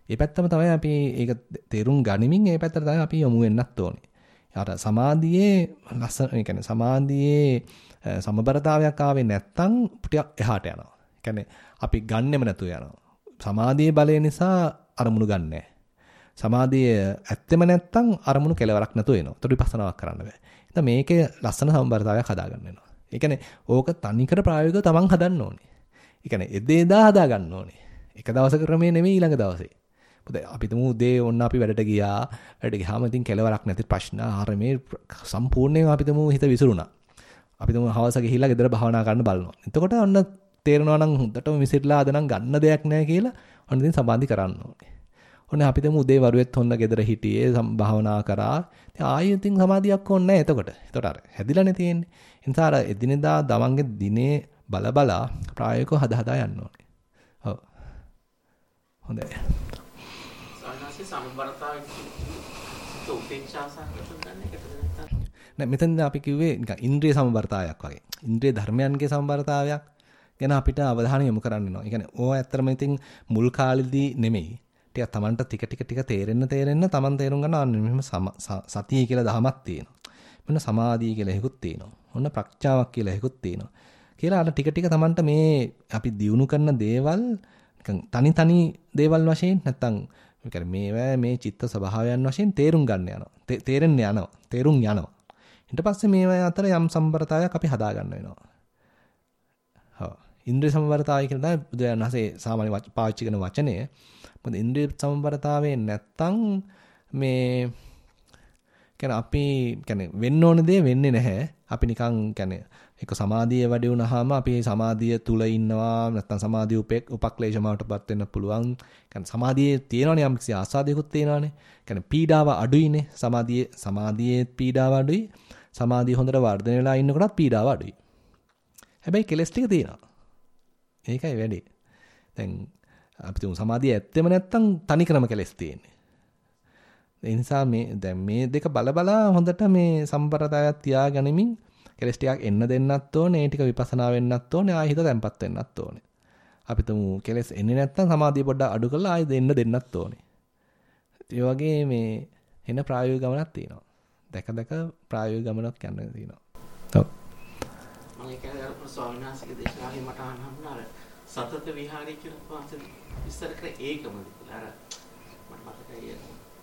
Speaker 1: ඒ පැත්තම තමයි අපි ඒක තේරුම් ගනිමින් ඒ පැත්තට තමයි අපි යොමු වෙන්නත් ඕනේ. අර සමාධියේ ලස්සන ඒ කියන්නේ සමාධියේ සමබරතාවයක් ආවේ නැත්තම් ටිකක් එහාට යනවා. ඒ කියන්නේ අපි ගන්නෙම නැතුව යනවා. සමාධියේ බලය නිසා අරමුණු ගන්නෑ. සමාධිය ඇත්තෙම නැත්තම් අරමුණු කෙලවරක් නැතුව එනවා. ඒතර විපස්සනාවක් කරන්න බෑ. ඉතින් මේකේ ලස්සන සමබරතාවයක් හදාගන්න වෙනවා. ඒ කියන්නේ ඕක තනිකර ප්‍රායෝගිකව තමන් හදන්න ඕනේ. ඒ කියන්නේ එදේදා හදා ගන්න ඕනේ. එක දවසක ක්‍රමේ නෙමෙයි ඊළඟ දවසේ. මොකද අපි තුමු උදේ ඔන්න අපි වැඩට ගියා. වැඩට ගියාම ඉතින් කෙලවරක් නැති ප්‍රශ්න ආරමේ සම්පූර්ණයෙන් අපි තුමු හිත විසිරුණා. අපි තුමු හවස ගිහිල්ලා ගෙදර භාවනා කරන්න බලනවා. එතකොට ඔන්න තේරෙනවා නම් හොඳටම විසිරලා අද නම් ගන්න දෙයක් නැහැ කියලා ඔන්න ඉතින් සම්බන්ධි කරන්න ඕනේ. ඔන්න අපි තුමු උදේ වරුවෙත් හොන්න ගෙදර හිටියේ භාවනා කරා. ඉතින් ආයෙත් ඉතින් සමාධියක් ඕනේ නැහැ එතකොට. එතකොට අර හැදිලානේ තියෙන්නේ. නිසා අර එදිනෙදා දවංගේ දිනේ බල බලා ප්‍රායෝගිකව හදා හදා යන්න ඕනේ. ඔව්. හොඳයි.
Speaker 2: සාමාන්‍යයෙන් සමබරතාවයෙන් උපේක්ෂා සාකච්ඡා
Speaker 1: නෑ මෙතන අපි කිව්වේ නිකන් ඉන්ද්‍රිය සමබරතාවයක් වගේ. ඉන්ද්‍රිය ධර්මයන්ගේ සමබරතාවයක් ගැන අපිට අවධානය යොමු කරන්න වෙනවා. ඒ කියන්නේ ඕවා ඇත්තටම ඉතින් මුල් කාලෙදී නෙමෙයි. ටිකක් Tamanට ටික ටික ටික තේරෙන්න තේරෙන්න Taman තේරුම් ගන්නවා මෙහෙම සතිය කියලා දහමක් තියෙනවා. මෙන්න සමාධිය කියලා එකකුත් තියෙනවා. ඔන්න ප්‍රඥාවක් කියලා එකකුත් තියෙනවා. කියලා අර ටික ටික Tamanට මේ අපි දියුණු කරන දේවල් තනි තනි දේවල් වශයෙන් නැත්තම් ඒ මේවා මේ චිත්ත ස්වභාවයන් වශයෙන් තේරුම් ගන්න යනවා. තේරෙන්න යනවා. තේරුම් යනවා. ඊට පස්සේ මේවා අතර යම් සම්බරතාවයක් අපි හදා ගන්න වෙනවා. හා ඉන්ද්‍රිය සම්බරතාවය කියලා තමයි බුදුරජාණන් වහන්සේ සාමාන්‍ය පාවිච්චි කරන වචනය. මොකද ඉන්ද්‍රිය සම්බරතාවයෙන් නැත්තම් මේ කියන්නේ අපි කියන්නේ වෙන්න ඕන දේ වෙන්නේ නැහැ. අපි නිකන් කියන්නේ එක සමාධිය වැඩි වුණාම අපි සමාධිය තුල ඉන්නවා නැත්නම් සමාධිය උපෙක් උපක්ලේශමකටපත් වෙන්න පුළුවන්. කියන්නේ සමාධියේ තියෙනවනේ යම් කිසි ආස්වාදයකුත් තියෙනවනේ. කියන්නේ පීඩාව අඩුයිනේ. සමාධියේ සමාධියේ පීඩාව අඩුයි. සමාධිය හොඳට වර්ධනය වෙලා ඉන්නකොටත් පීඩාව අඩුයි. හැබැයි කෙලස් ටික තියෙනවා. ඒකයි වැඩි. දැන් අපි තුමු සමාධිය ඇත්තෙම නැත්තම් තනිකරම කෙලස් තියෙන්නේ. ඒ නිසා මේ දැන් මේ දෙක බල බලා හොඳට මේ සම්ප්‍රදායක් තියාගනිමින් කෙලස් ටිකක් එන්න දෙන්නත් ඕනේ. ඒ ටික විපස්සනා වෙන්නත් ඕනේ. ආයෙ හිත තැම්පත් වෙන්නත් ඕනේ. අපි තුමු කෙලස් එන්නේ නැත්තම් සමාධිය පොඩ්ඩක් අඩු කරලා ආයෙ දෙන්න දෙන්නත් ඕනේ. ඒ වගේ මේ එන ප්‍රායෝගික ගමනක් තියෙනවා. දැක දැක ප්‍රායෝගික ගමනක් යන්න තියෙනවා. ඔව්.
Speaker 2: මම ඒක අර ස්වාමීන් වහන්සේගේ දේශනාවේ මට අහන්න සතත විහාරය කියලා පස්සේ ඉස්සර කර කියලා අර මට මතකයි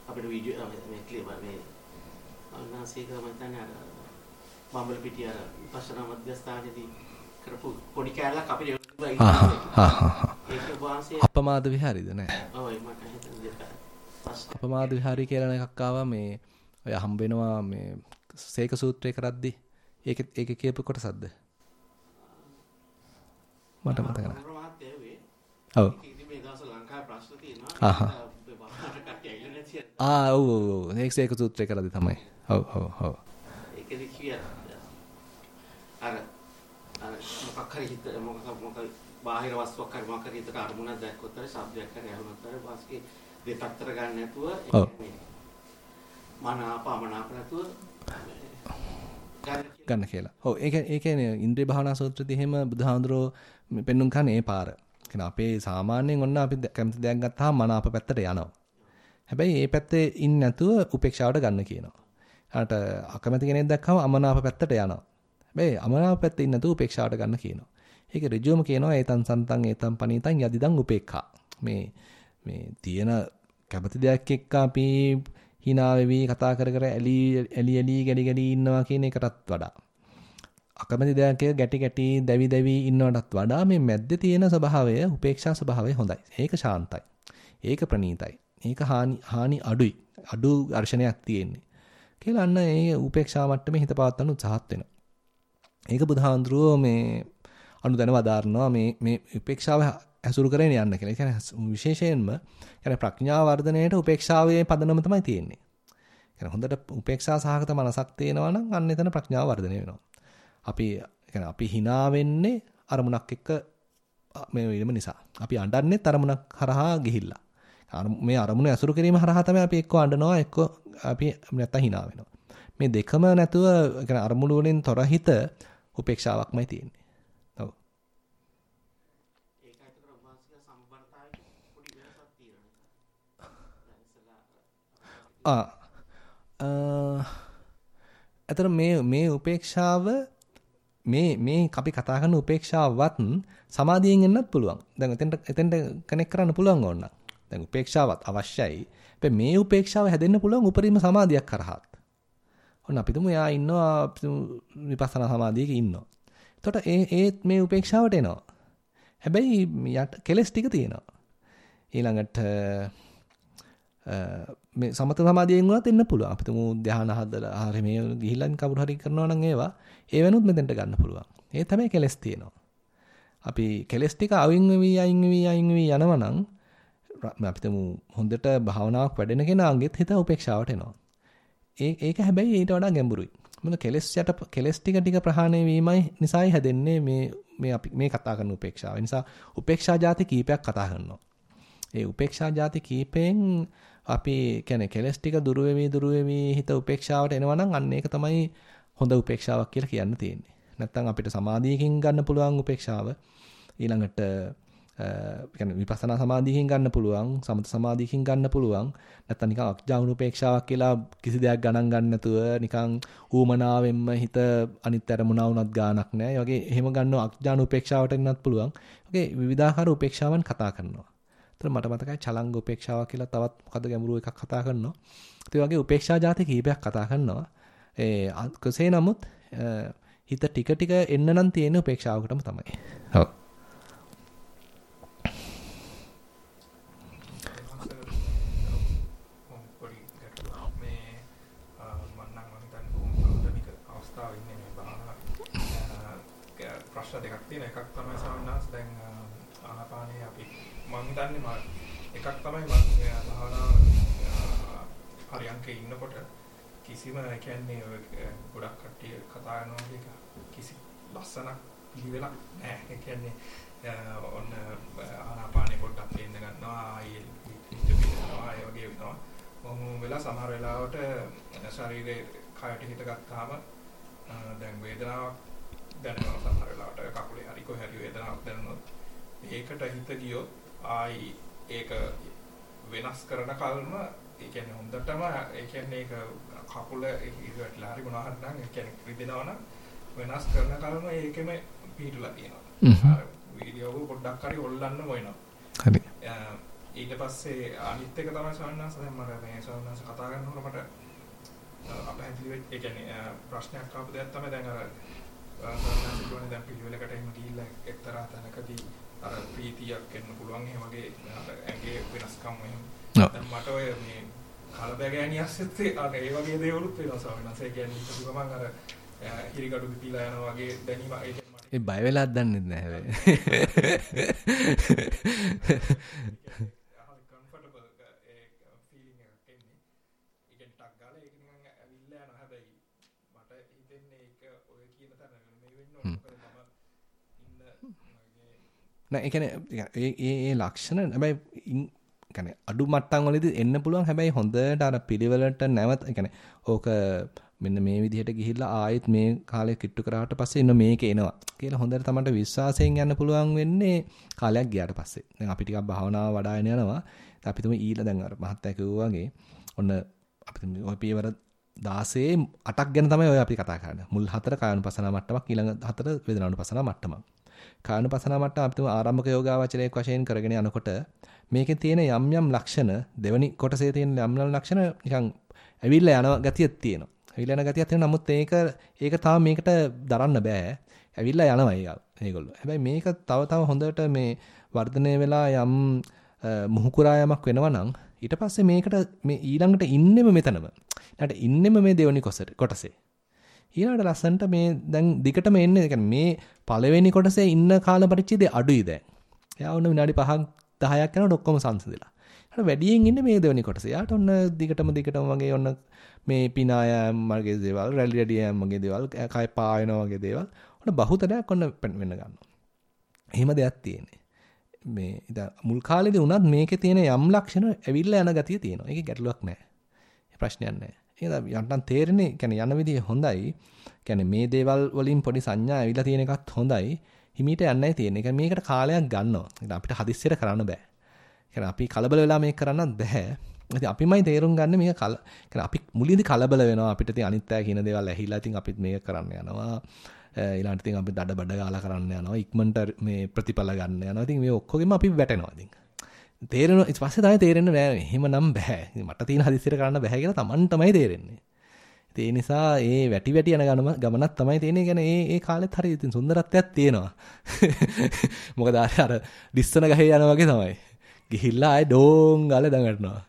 Speaker 2: අපිට වීඩියෝ මේ ක්ලිප් මේ අන්නාසීක මම හිතන්නේ අර බම්බල පිටිය අර විපස්සනා මධ්‍යස්ථානයේදී කරපු පොඩි කෑල්ලක් අපිට
Speaker 1: අපමාද විහාරිද? නෑ. අපමාද විහාරය කියලා එකක් ආවා මේ ඔය හම්බ වෙනවා මේ සේක සූත්‍රය කරද්දි. ඒක ඒක කියපු කොටසක්ද? මට මතක නැහැ ඔව් ආහා ආ ඔව් ඔව් ඒක සේක සූත්‍රය කරද්දි තමයි ඔව් ඔව් ඔව්
Speaker 2: ඒකෙදි කිය අර අර මොකක් හරි හිත මොකක් මොකක් බාහිර වස්තුවක් හරි මොකක් හරි හිතට අරමුණක් දැක්කොත් හරි ශබ්දයක් හරි ඇහුනොත් හරි වාස්කේ දෙපැත්තට ගන්න නැතුව මනාපමනාප නැතුව
Speaker 1: ගන්න කියලා. ඔව් ඒක ඒ කියන්නේ ඉන්ද්‍රිය භාවනා සූත්‍රයේදී එහෙම බුදුහාඳුරෝ පෙන්눔 කන්නේ ඒ පාර. කියන අපේ සාමාන්‍යයෙන් ඔන්න අපි කැමති දෙයක් ගත්තාම මනාප පැත්තට යනවා. හැබැයි මේ පැත්තේ ඉන්නේ නැතුව උපේක්ෂාවට ගන්න කියනවා. ඊට අකමැති කෙනෙක් දැක්කම අමනාප පැත්තට යනවා. හැබැයි අමනාප පැත්තේ ඉන්නේ නැතුව උපේක්ෂාවට ගන්න කියනවා. ඒක ඍජුවම කියනවා ඒතන් සන්තන් ඒතන් පනීතන් යදිදන් උපේක්ඛා. මේ මේ තියෙන කැමති දෙයක් එක්ක අපි hina වෙවි කතා කර කර ඇලි ඇලි ඇලි ගැඩි ගැඩි ඉන්නවා කියන එකටත් වඩා අකමැති දෙයක් ගැටි ගැටි දැවි දැවි ඉන්නවටත් වඩා මේ මැද්දේ තියෙන ස්වභාවය උපේක්ෂා ස්වභාවය හොඳයි. ඒක ශාන්තයි. ඒක ප්‍රණීතයි. ඒක හානි හානි අඩුයි. අඩු දර්ශනයක් තියෙන්නේ. කියලා අන්න ඒ උපේක්ෂා මට්ටමේ හිත පවත්වන්න උත්සාහත් වෙනවා. ඒක බුධාඳුරෝ මේ අනුදැනව අදාරනවා මේ මේ උපේක්ෂාව ඇසුරු කරගෙන යන්න කියලා. ඒ කියන්නේ විශේෂයෙන්ම කියන්නේ ප්‍රඥා වර්ධනයේට උපේක්ෂාවේ පදනම තමයි තියෙන්නේ. කියන්නේ හොඳට උපේක්ෂා සහගත මනසක් තියෙනවා නම් අන්න එතන ප්‍රඥාව වර්ධනය වෙනවා. අපි කියන්නේ අපි hina වෙන්නේ අරමුණක් එක්ක මේ වීම නිසා. අපි අඬන්නේ අරමුණක් හරහා ගිහිල්ලා. මේ අරමුණ ඇසුරු කිරීම හරහා තමයි අපි එක්ක අඬනවා එක්ක අපි නැත්තම් hina වෙනවා. මේ දෙකම නැතුව කියන්නේ අරමුණු වලින් තොර හිත උපේක්ෂාවක්මයි තියෙන්නේ. ආ අ මේ මේ උපේක්ෂාව මේ මේ අපි කතා කරන උපේක්ෂාවවත් සමාධියෙන් එන්නත් පුළුවන්. දැන් එතෙන්ට එතෙන්ට කනෙක්ට් කරන්න පුළුවන් ඕන. දැන් උපේක්ෂාවත් අවශ්‍යයි. හැබැයි මේ උපේක්ෂාව හැදෙන්න පුළුවන් උපරිම සමාධියක් කරහත්. ඔන්න අපි තුමු යා ඉන්නවා විපස්සනා සමාධියක ඉන්නවා. එතකොට ඒ ඒ මේ උපේක්ෂාවට එනවා. හැබැයි යට කෙලස් ටික තියෙනවා. ඊළඟට මේ සමත සමාධියෙන් වුණත් එන්න පුළුවන්. අපි තුමු ධ්‍යාන හදලා හරි මේ ගිහිල්ලා කවුරු හරි කරනවා නම් ඒවා ඒ වෙනුත් මෙතෙන්ට ගන්න පුළුවන්. ඒ තමයි කෙලස් තියෙනවා. අපි කෙලස් ටික අයින් වෙවි අයින් වෙවි අයින් වෙවි යනවා නම් අපි තුමු හොඳට භාවනාවක් වැඩෙන කෙනාගෙත් හිත උපේක්ෂාවට එනවා. ඒ ඒක හැබැයි ඊට වඩා ගැඹුරුයි. මොකද කෙලස් යට කෙලස් ටික ටික ප්‍රහාණය වීමයි නිසායි හැදෙන්නේ මේ මේ අපි මේ කතා කරන උපේක්ෂාව. ඒ නිසා උපේක්ෂා જાති කීපයක් කතා කරනවා. ඒ උපේක්ෂා જાති කීපෙන් අපි කියන්නේ කෙලස් ටික දුරු වෙමි දුරු වෙමි හිත උපේක්ෂාවට එනවා නම් අන්න ඒක තමයි හොඳ උපේක්ෂාවක් කියලා කියන්න තියෙන්නේ. නැත්තම් අපිට සමාධියකින් ගන්න පුළුවන් උපේක්ෂාව ඊළඟට කියන්නේ විපස්සනා සමාධියකින් ගන්න පුළුවන් සමත සමාධියකින් ගන්න පුළුවන් නැත්නම් නිකන් අක්ජානුපේක්ෂාවක් කියලා කිසි දෙයක් ගණන් ගන්න නැතුව නිකන් ඌමනාවෙන්ම හිත අනිත් අරමුණා වුණත් ගාණක් නැහැ. ඒ වගේ එහෙම ගන්නව අක්ජානුපේක්ෂාවට එන්නත් පුළුවන්. වගේ විවිධාකාර උපේක්ෂාවන් කතා කරනවා. ඒතර මට මතකයි චලංග උපේක්ෂාව කියලා තවත් මොකද ගැඹුරු එකක් කතා කරනවා. ඒ වගේ උපේක්ෂා જાති කීපයක් කතා කරනවා. ඒ කෙසේ නමුත් හිත ටික ටික එන්න නම් තියෙන උපේක්ෂාවකටම තමයි. ඔව්.
Speaker 7: ප්‍රශ්න දෙකක් තියෙන එකක් තමයි සවන්නාස් දැන් ආනාපානයේ අපි මම හිතන්නේ මම එකක් තමයි මම භාවනාව හරියන්කේ ඉන්නකොට කිසිම කියන්නේ ගොඩක් කට්ටිය කතා කරනවා වගේ කිසි ලස්සනක් පිළිවෙලක් නැහැ. ඒ කියන්නේ ඔන්න ආනාපානෙ පොඩ්ඩක් තේන්න ගන්නවා ආයේ හිත පිටනවා ඒ වගේ වෙනවා. මොහොම වෙලා සමහර වෙලාවට ශරීරයේ කයට හිත ගත්තාම දැන් වේදනාවක් දැනෙනවා සමහර වෙලාවට කකුලේ හරි කොහේ හරි වේදනාවක් දැනුනොත් ඒකට හිත ගියොත් ආයි ඒක වෙනස් කරන කල්ම ඒ කියන්නේ හොඳටම ඒ කියන්නේ ඒක කකුල ඉරටලා හරි මොනවා හරි නම් ඒ කියන්නේ රිදෙනවා නම් වෙනස් කරන කල්ම ඒකෙම පිටුලා තියෙනවා. අර වීඩියෝ පොඩ්ඩක් හරි හොල්ලන්න මොනවා.
Speaker 1: හරි.
Speaker 7: ඊට පස්සේ අනිත් එක තමයි සවන්නාස දැන් මම මේ සවන්නාස කතා කරනකොට මට අපහැදිලි වෙච්ච ඒ කියන්නේ ප්‍රශ්නයක් ආපු දෙයක් තමයි දැන් අර සවන්නාස කියන්නේ දැන් පිළිවෙලකට එහෙම ගිහිල්ලා එක්තරා තැනකදී අර ප්‍රීතියක් එන්න පුළුවන් එහෙම වගේ ඇඟේ වෙනස්කම් එහෙම. දැන් මට ඔය මේ කලබගෑනියස්සෙත් අර ඒ වගේ දේවලුත් වෙනවා සවන්නාස. ඒ කියන්නේ ඉතින් මම අර හිරිගඩු පිපිලා යනවා වගේ දැනීම ඒ
Speaker 1: ඒ බය වෙලාත් දන්නේ නැහැ හැබැයි. නෑ ඒ කියන්නේ ඒ ඒ ලක්ෂණ හැබැයි කියන්නේ අඩු මට්ටම් වලදී එන්න පුළුවන් හැබැයි හොඳට අර පිළිවෙලට නැවත කියන්නේ ඕක මෙන්න මේ විදිහට ගිහිල්ලා ආයෙත් මේ කාලය කිට්ටු කරාට පස්සේ ඉන්න මේක එනවා කියලා හොඳට තමයි විශ්වාසයෙන් යන්න පුළුවන් වෙන්නේ කාලයක් ගියාට පස්සේ. දැන් අපි ටිකක් භාවනාව වඩාගෙන යනවා. අපි තුමු ඊළ දැන් අර මහත්තයා කිව්වා වගේ ඔන්න අපි තුමු ඔය පියවර 16 8ක් ගැන තමයි ඔය අපි කතා කරන්නේ. මුල් හතර කායනුපසනාව මට්ටමක් ඊළඟ හතර වේදනානුපසනාව මට්ටමක්. කායනුපසනාව මට්ටම අපි තුමු ආරම්භක යෝගාවචරයේ වශයෙන් කරගෙන යනකොට මේකේ තියෙන යම් යම් ලක්ෂණ දෙවනි කොටසේ තියෙන යම් යම් ලක්ෂණ නිකන් ඇවිල්ලා යන ගතියක් තියෙනවා. ඇවිල්ලා යන ගතියක් තියෙනවා. නමුත් ඒක ඒක තාම මේකට දරන්න බෑ. ඇවිල්ලා යනවා ඒගොල්ලෝ. හැබැයි මේක තව තව හොඳට මේ වර්ධනය වෙලා යම් මුහුකුරා යමක් වෙනවා නම් ඊට පස්සේ මේකට මේ ඊළඟට ඉන්නෙම මෙතනම. ඊට ඉන්නෙම මේ දෙවනි කොටසේ. ඊළඟට ලස්සන්ට මේ දැන් දිගටම එන්නේ. ඒ මේ පළවෙනි කොටසේ ඉන්න කාල පරිච්ඡේදය අඩුයි දැන්. එයා ඔන්න විනාඩි 5ක් 10ක් යනකොට ඔක්කොම සංසිඳිලා. ඊට වැඩියෙන් ඉන්නේ මේ දෙවෙනි කොටස. එයාට ඔන්න දිගටම දිගටම වගේ ඔන්න මේ පිනායම් මගේ දේවල්, රැලි රැඩියම් මගේ දේවල්, කය පායනවා වගේ දේවල් ඔන්න බහුතරයක් ඔන්න වෙන්න ගන්නවා. එහෙම දෙයක් තියෙන්නේ. මේ ඉතින් මුල් කාලේදී උනත් මේකේ තියෙන යම් ලක්ෂණ ඇවිල්ලා යන ගතිය තියෙනවා. ඒකේ ගැටලුවක් නැහැ. ප්‍රශ්නයක් නැහැ. ඒක යන්තම් තේරෙන්නේ කියන්නේ යන විදිය හොඳයි. කියන්නේ මේ දේවල් වලින් පොඩි සංඥා ඇවිල්ලා තියෙන එකත් හොඳයි. හිමීට යන්නයි තියෙන්නේ. ඒක මේකට කාලයක් ගන්නවා. අපිට හදිස්සියට කරන්න බෑ. කියන්නේ අපි කලබල වෙලා මේක කරන්නත් බෑ. ඉතින් අපිමයි තේරුම් ගන්න මේක කල කියන්නේ අපි මුලින්දි කලබල වෙනවා අපිට තියෙන අනිත් අය කියන දේවල් ඇහිලා ඉතින් අපිත් මේක කරන්න යනවා. ඊළඟට ඉතින් අපි දඩ බඩ ගාලා කරන්න යනවා. ඉක්මනට මේ ප්‍රතිඵල ගන්න යනවා. ඉතින් මේ ඔක්කොගෙම අපි වැටෙනවා ඉතින්. තේරෙන ඊට පස්සේ තමයි තේරෙන්නේ නෑ එහෙමනම් බෑ. මට තියෙන හදිස්සියට කරන්න බෑ කියලා Taman තමයි තේරෙන්නේ. ඉතින් ඒ නිසා ඒ වැටි වැටි යන ගමන ගමනක් තමයි තියෙන්නේ. කියන්නේ ඒ ඒ කාලෙත් හරිය ඉතින් සුන්දරත්වයක් තියෙනවා. මොකද අර දිස්සන ගහේ යනවා වගේ තමයි. ගිහිල්ලා ආයෙ ඩෝන් ගාලා දඟටනවා.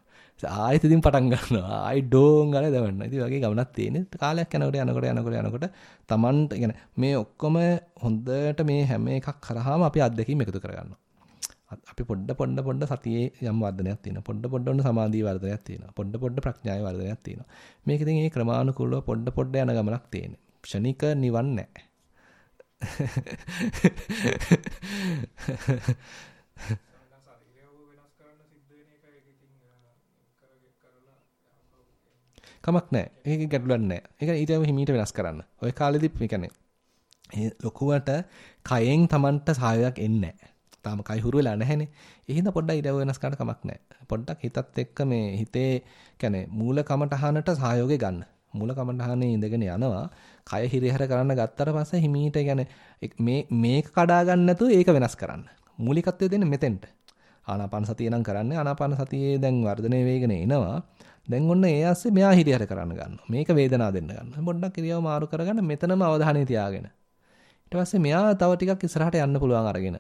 Speaker 1: ආයෙත් ඉතින් පටන් ගන්නවා. ආයෙ ඩෝන් ගාලා දඟටනවා. ඉතින් වගේ ගමනක් තියෙන්නේ. කාලයක් යනකොට යනකොට යනකොට යනකොට Tamanට කියන්නේ මේ ඔක්කොම හොඳට මේ හැම එකක් කරාම අපි අත්දැකීම් එකතු කරගන්නවා. අපි පොඩ පොඩ පොඩ සතියේ යම් වර්ධනයක් තියෙනවා. පොඩ පොඩ ඔන්න සමාධියේ වර්ධනයක් තියෙනවා. පොඩ පොඩ ප්‍රඥාවේ වර්ධනයක් තියෙනවා. මේක ඉතින් මේ ක්‍රමානුකූලව පොඩ පොඩ යන ගමනක් තියෙන්නේ. ක්ෂණික නිවන් නැහැ. කමක් නැහැ. ඒක ගැටලුවක් නැහැ. ඒක ඊටම හිමීට වෙනස් කරන්න. ওই කාලෙදි මේ කියන්නේ ඒ ලොකුවට කයෙන් Tamanට සහයයක් එන්නේ නැහැ. තාම කයි හුරු වෙලා නැහැනේ. ඒ හින්දා පොඩ්ඩක් ඊට වෙනස් කරන්න කමක් නැහැ. පොඩ්ඩක් හිතත් එක්ක මේ හිතේ කියන්නේ මූල කමටහනට සහයෝගය ගන්න. මූල කමටහනේ ඉඳගෙන යනවා. කය හිරිහැර කරන්න ගත්තට පස්සේ හිමීට කියන්නේ මේ මේක කඩා ගන්න නැතුව ඒක වෙනස් කරන්න. මූලිකත්වය දෙන්නේ මෙතෙන්ට. ආනාපාන සතිය නම් කරන්නේ ආනාපාන සතියේ දැන් වර්ධනය වේගන එනවා. දැන් ඔන්න ඒ ASCII මෙයා හිරිහැර කරන්න ගන්නවා. මේක වේදනාව දෙන්න ගන්නවා. පොඩ්ඩක් ක්‍රියාව මාරු කරගන්න මෙතනම අවධානය තියාගෙන. ඊට පස්සේ මෙයා තව ටිකක් ඉස්සරහට යන්න පුළුවන් අරගෙන.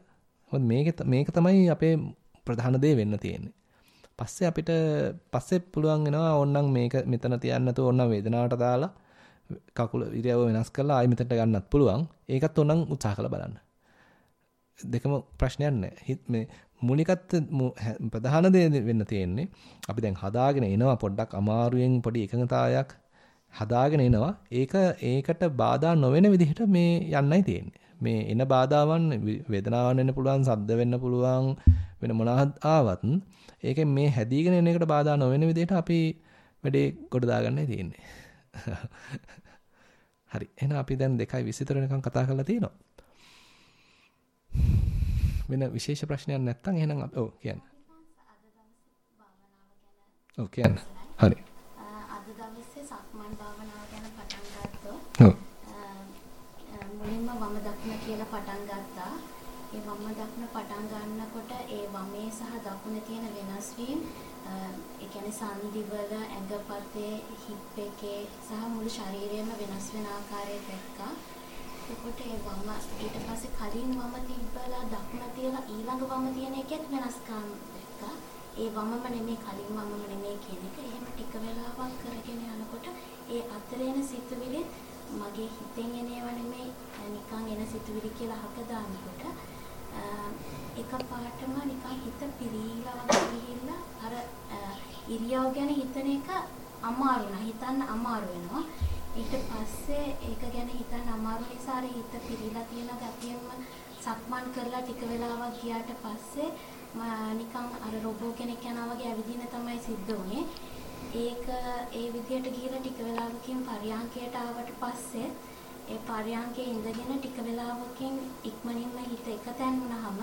Speaker 1: මොකද මේක මේක තමයි අපේ ප්‍රධාන දේ වෙන්න තියෙන්නේ. පස්සේ අපිට පස්සේ පුළුවන් වෙනවා ඕන්නම් මේක මෙතන තියන්න නැතුව ඕන්නම් වේදනාවට දාලා කකුල ඉරියව වෙනස් කරලා ආයෙ මෙතනට ගන්නත් පුළුවන්. ඒකත් ඕන්නම් උත්සාහ කරලා බලන්න. දෙකම ප්‍රශ්නයක් නැහැ. මේ මූලිකත් ප්‍රධාන දේ වෙන්න තියෙන්නේ අපි දැන් හදාගෙන එනවා පොඩ්ඩක් අමාරුවෙන් පොඩි එකඟතාවයක් හදාගෙන එනවා. ඒක ඒකට බාධා නොවන විදිහට මේ යන්නයි තියෙන්නේ. මේ එන බාධාවන් වේදනාවන් වෙන්න පුළුවන්, සද්ද වෙන්න පුළුවන්, වෙන මොනවාත් ආවත් ඒකෙන් මේ හැදීගෙන එන එකට බාධා නොවන විදිහට අපි වැඩේ ගොඩ දාගන්නයි තියෙන්නේ. හරි. එහෙනම් අපි දැන් 2:20 වෙනකන් කතා කරලා තියෙනවා. වෙන විශේෂ ප්‍රශ්නයක් නැත්නම් එහෙනම් ඔව් කියන්න. ඔව් කියන්න. හරි.
Speaker 8: අද දවසේ සක්මන් භාවනාව ගැන පටන් ගත්තොත්
Speaker 1: ඔව්.
Speaker 8: මුලින්ම වම දකුණ කියලා පටන් ගත්තා. ඒ වම දකුණ පටන් ගන්නකොට ඒ වමේ සහ දකුණේ තියෙන වෙනස් වීම ඒ කියන්නේ සංදිවල ඇඟපතේ හිප් එකේ සහ මුළු ශරීරයම වෙනස් වෙන ආකාරය දැක්කා. එතකොට ඒ වම ඊට පස්සේ කලින් වම තිබ්බලා දකුණ තියලා ඊළඟ වම තියෙන එකෙත් වෙනස්කම් දැක්කා. ඒ වමම නෙමෙයි කලින් වමම නෙමෙයි කියන එක. එහෙම ටික වෙලාවක් කරගෙන යනකොට ඒ අතරේ එන සිතුවිලි මගේ හිතෙන් එන ඒවා නෙමෙයි නිකන් එන සිතුවිලි කියලා අහක දානකොට එකපාරටම නිකන් හිත පිරීලා වගේ ගිහිල්ලා අර ඉරියව් ගැන හිතන එක අමාරු නෑ හිතන්න අමාරු වෙනවා. ඊට පස්සේ ඒක ගැන හිතන්න අමාරු නිසා අර හිත පිරීලා තියෙන ගතියෙම සක්මන් කරලා ටික වෙලාවක් ගියාට පස්සේ නිකන් අර රොබෝ කෙනෙක් යනවා වගේ ඇවිදින්න තමයි සිද්ධ වුනේ. ඒක ඒ විදිහට ගිහලා ටික වෙලාවකින් පරියන්කයට ආවට පස්සේ ඒ පරියන්කේ ඉඳගෙන ටික වෙලාවකින් ඉක්මනින්ම හිත එකතැන් වුණාම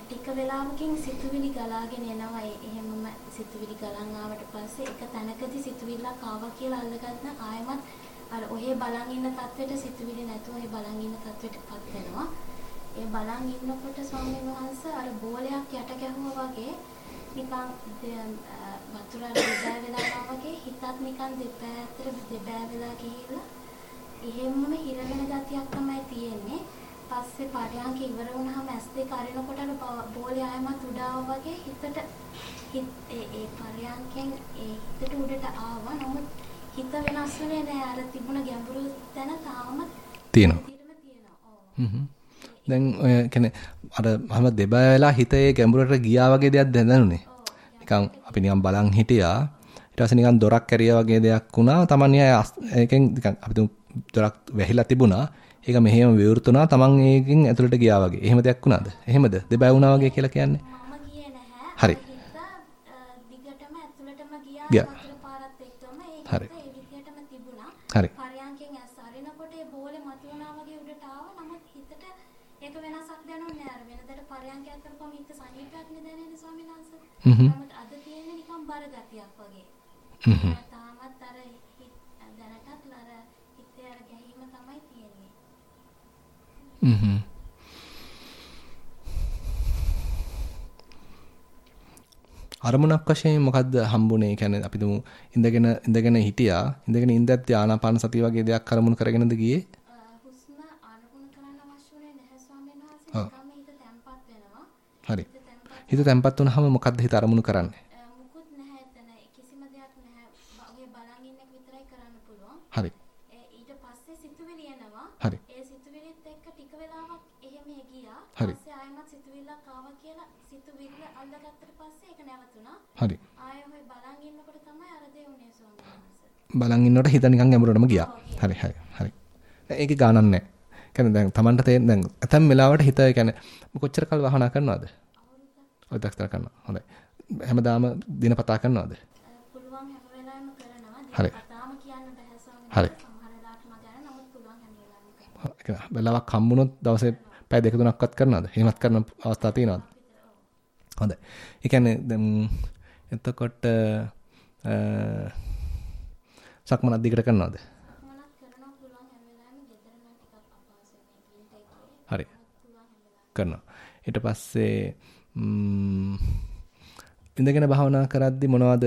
Speaker 8: ටික වෙලාවකින් සිතුවිලි ගලාගෙන එනවා. එහෙමම සිතුවිලි ගලන් ආවට පස්සේ එක තැනකදී සිතුවිල්ලක් ආවා කියලා අල්ලගන්න ආයමත් අර ඔහේ බලන් ඉන්න තත්වෙට සිතුවිලි නැතුව ඔහේ බලන් ඉන්න තත්වෙටපත් වෙනවා. ඒ බලන් ඉන්නකොට ස්වාමීන් වහන්සේ අර බෝලයක් යට ගැහුවා වගේ නිකන් වතුර දෙබෑ වෙලා වගේ හිතත් නිකන් දෙපැත්තට දෙබෑ වෙලා ගිහිල්ලා එහෙම්ම හිරගෙන ගතියක් තමයි තියෙන්නේ. පස්සේ පරයන්ක ඉවර වුණාම ඇස් දෙක අරිනකොට අර බෝලේ ආයමත් උඩ වගේ හිතට ඒ ඒ පරයන්කෙන් ඒ හිතට උඩට ආවා. නමුත් හිත වෙනස් වෙන්නේ නැහැ. අර තිබුණ ගැඹුරු තැන තාම
Speaker 1: තියෙනවා. දැන් ඔය කියන්නේ අර මම දෙබය වෙලා හිතේ ගැඹුරට ගියා වගේ දෙයක් දැනුනේ. නිකන් අපි නිකන් බලන් හිටියා. ඊට පස්සේ නිකන් දොරක් කැරියා වගේ දෙයක් වුණා. Taman ඒකෙන් නිකන් අපි දොරක් වැහිලා තිබුණා. ඒක මෙහෙම විවෘතුණා. Taman ඒකෙන් ඇතුළට ගියා වගේ. එහෙම දෙයක් වුණාද? එහෙමද? දෙබය වුණා වගේ කියලා කියන්නේ? හරි.
Speaker 8: දිගටම ඇතුළටම ගියා. පාරත් එක්කම ඒ
Speaker 1: හරි.
Speaker 8: හිත ඒ විදිහටම තිබුණා.
Speaker 1: හරි.
Speaker 8: පරයන්කෙන් ඇස් අරිනකොට ඒ බෝලේ මතුවනා වගේ උඩට ආවා. නමුත් හිතට ඒක වෙනසක් දැනුන්නේ නැහැ. අර වෙනදට පරයන්ක ඇතුළපම හිත සනීපයක් නේ දැනෙන්නේ ස්වාමීන් වහන්සේ.
Speaker 1: හ්ම්.
Speaker 8: නමුත් අද තියෙන්නේ නිකන් බර ගතියක් වගේ.
Speaker 1: හ්ම්.
Speaker 8: තාමත් අර හිත දැනටත් අර හිතේ අර ගැහිම තමයි තියෙන්නේ.
Speaker 1: හ්ම්. අරමුණක් වශයෙන් මොකද්ද හම්බුනේ? කියන්නේ අපි දුමු ඉඳගෙන ඉඳගෙන හිටියා. ඉඳගෙන ඉඳද්දී ආනාපාන සතිය වගේ දෙයක් අරමුණු කරගෙනද ගියේ?
Speaker 8: හුස්ම අනුගුණ කරන්න අවශ්‍ය වෙන්නේ නැහැ ස්වාමීන් වහන්සේ.
Speaker 1: හරි.
Speaker 8: හිත තැම්පත්
Speaker 1: වුනහම මොකද්ද හිත අරමුණු කරන්නේ?
Speaker 8: අ, මුකුත් නැහැ එතන. කිසිම දෙයක් නැහැ. බ- ඔය බලන් ඉන්න එක විතරයි කරන්න පුළුවන්.
Speaker 1: හරි.
Speaker 8: ඊට පස්සේ සිතුවිලි එනවා.
Speaker 1: හරි.
Speaker 8: ඒ සිතුවිලිත් එක්ක ටික වෙලාවක් එහෙම ගියා.
Speaker 1: හරි.
Speaker 8: පස්සේ ආයෙමත් සිතුවිල්ලක් ආවා කියලා සිතුවිල්ල අල්ලගත්තට පස්සේ ඒක නැවතුණා.
Speaker 1: හරි.
Speaker 8: ආයෙ ඔය බලන් ඉන්නකොට තමයි අර දේ උනේ ස්වාමීන් වහන්සේ.
Speaker 1: බලන් ඉන්නකොට හිත නිකන් ගැඹුරටම ගියා. හරි හරි හරි. ඒකේ ගානක් නැහැ. කියන්නේ දැන් Tamanට තේරෙන දැන් ඇතැම් වෙලාවට හිත කියන්නේ කොච්චර කල් වහනා කරනවද? ඔය දක්තර කරනවා. හොඳයි. හැමදාම දිනපතා කරනවද?
Speaker 8: පුළුවන් හැම වෙලාවෙම කරනවා.
Speaker 1: හරි.
Speaker 8: කතාම කියන්න බෑ ස්වාමීන්
Speaker 1: හරි.
Speaker 8: වහන්සේ. සමහර වෙලාවට මම ගන්න නමුත් පුළුවන් හැම වෙලාවෙම කරන්න.
Speaker 1: ඒ කියන්නේ වෙලාවක් හම්බුනොත් දවසේ පැය දෙක තුනක්වත් කරනවද? එහෙමත් කරන අවස්ථා තියෙනවද? හොඳයි. ඒ කියන්නේ දැන් එතකොට අ සක්මනක් දිගට කරනවද?
Speaker 8: මනක් කරනවා පුළුවන් හැම වෙලාවෙම ගෙදර නම් ටිකක් අපහසුයි මේ ක්ලීන් එකේ.
Speaker 1: හරි.
Speaker 8: පුළුවන් හැම වෙලාවෙම.
Speaker 1: කරනවා. ඊට පස්සේ ම්ම්, ඉඳගෙන භාවනා කරද්දි මොනවද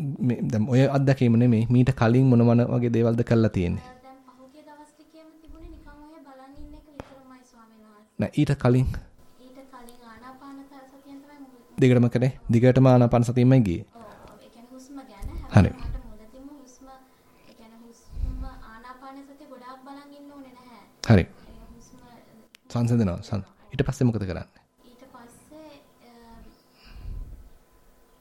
Speaker 1: ම්, දැන් ඔය අත්දැකීම නෙමෙයි මීට කලින් මොන මොන වගේ දේවල්ද කරලා තියෙන්නේ? නෑ ඊට කලින්
Speaker 8: ඊට කලින් ආනාපාන සතියෙන් තමයි
Speaker 1: දිගටම කරේ. දිගටම ආනාපාන සතියෙමයි ගියේ.
Speaker 8: ඔව් ඒ කියන්නේ හුස්ම ගැන
Speaker 1: හරි.
Speaker 8: මට මුලදීම හුස්ම ඒ කියන්නේ හුස්ම ආනාපාන සතිය ගොඩාක් බලන් ඉන්න ඕනේ නැහැ.
Speaker 1: හරි.
Speaker 8: හුස්ම
Speaker 1: සංසඳනවා. සං. ඊට පස්සේ මොකද කරන්නේ?
Speaker 8: ඊට පස්සේ අ,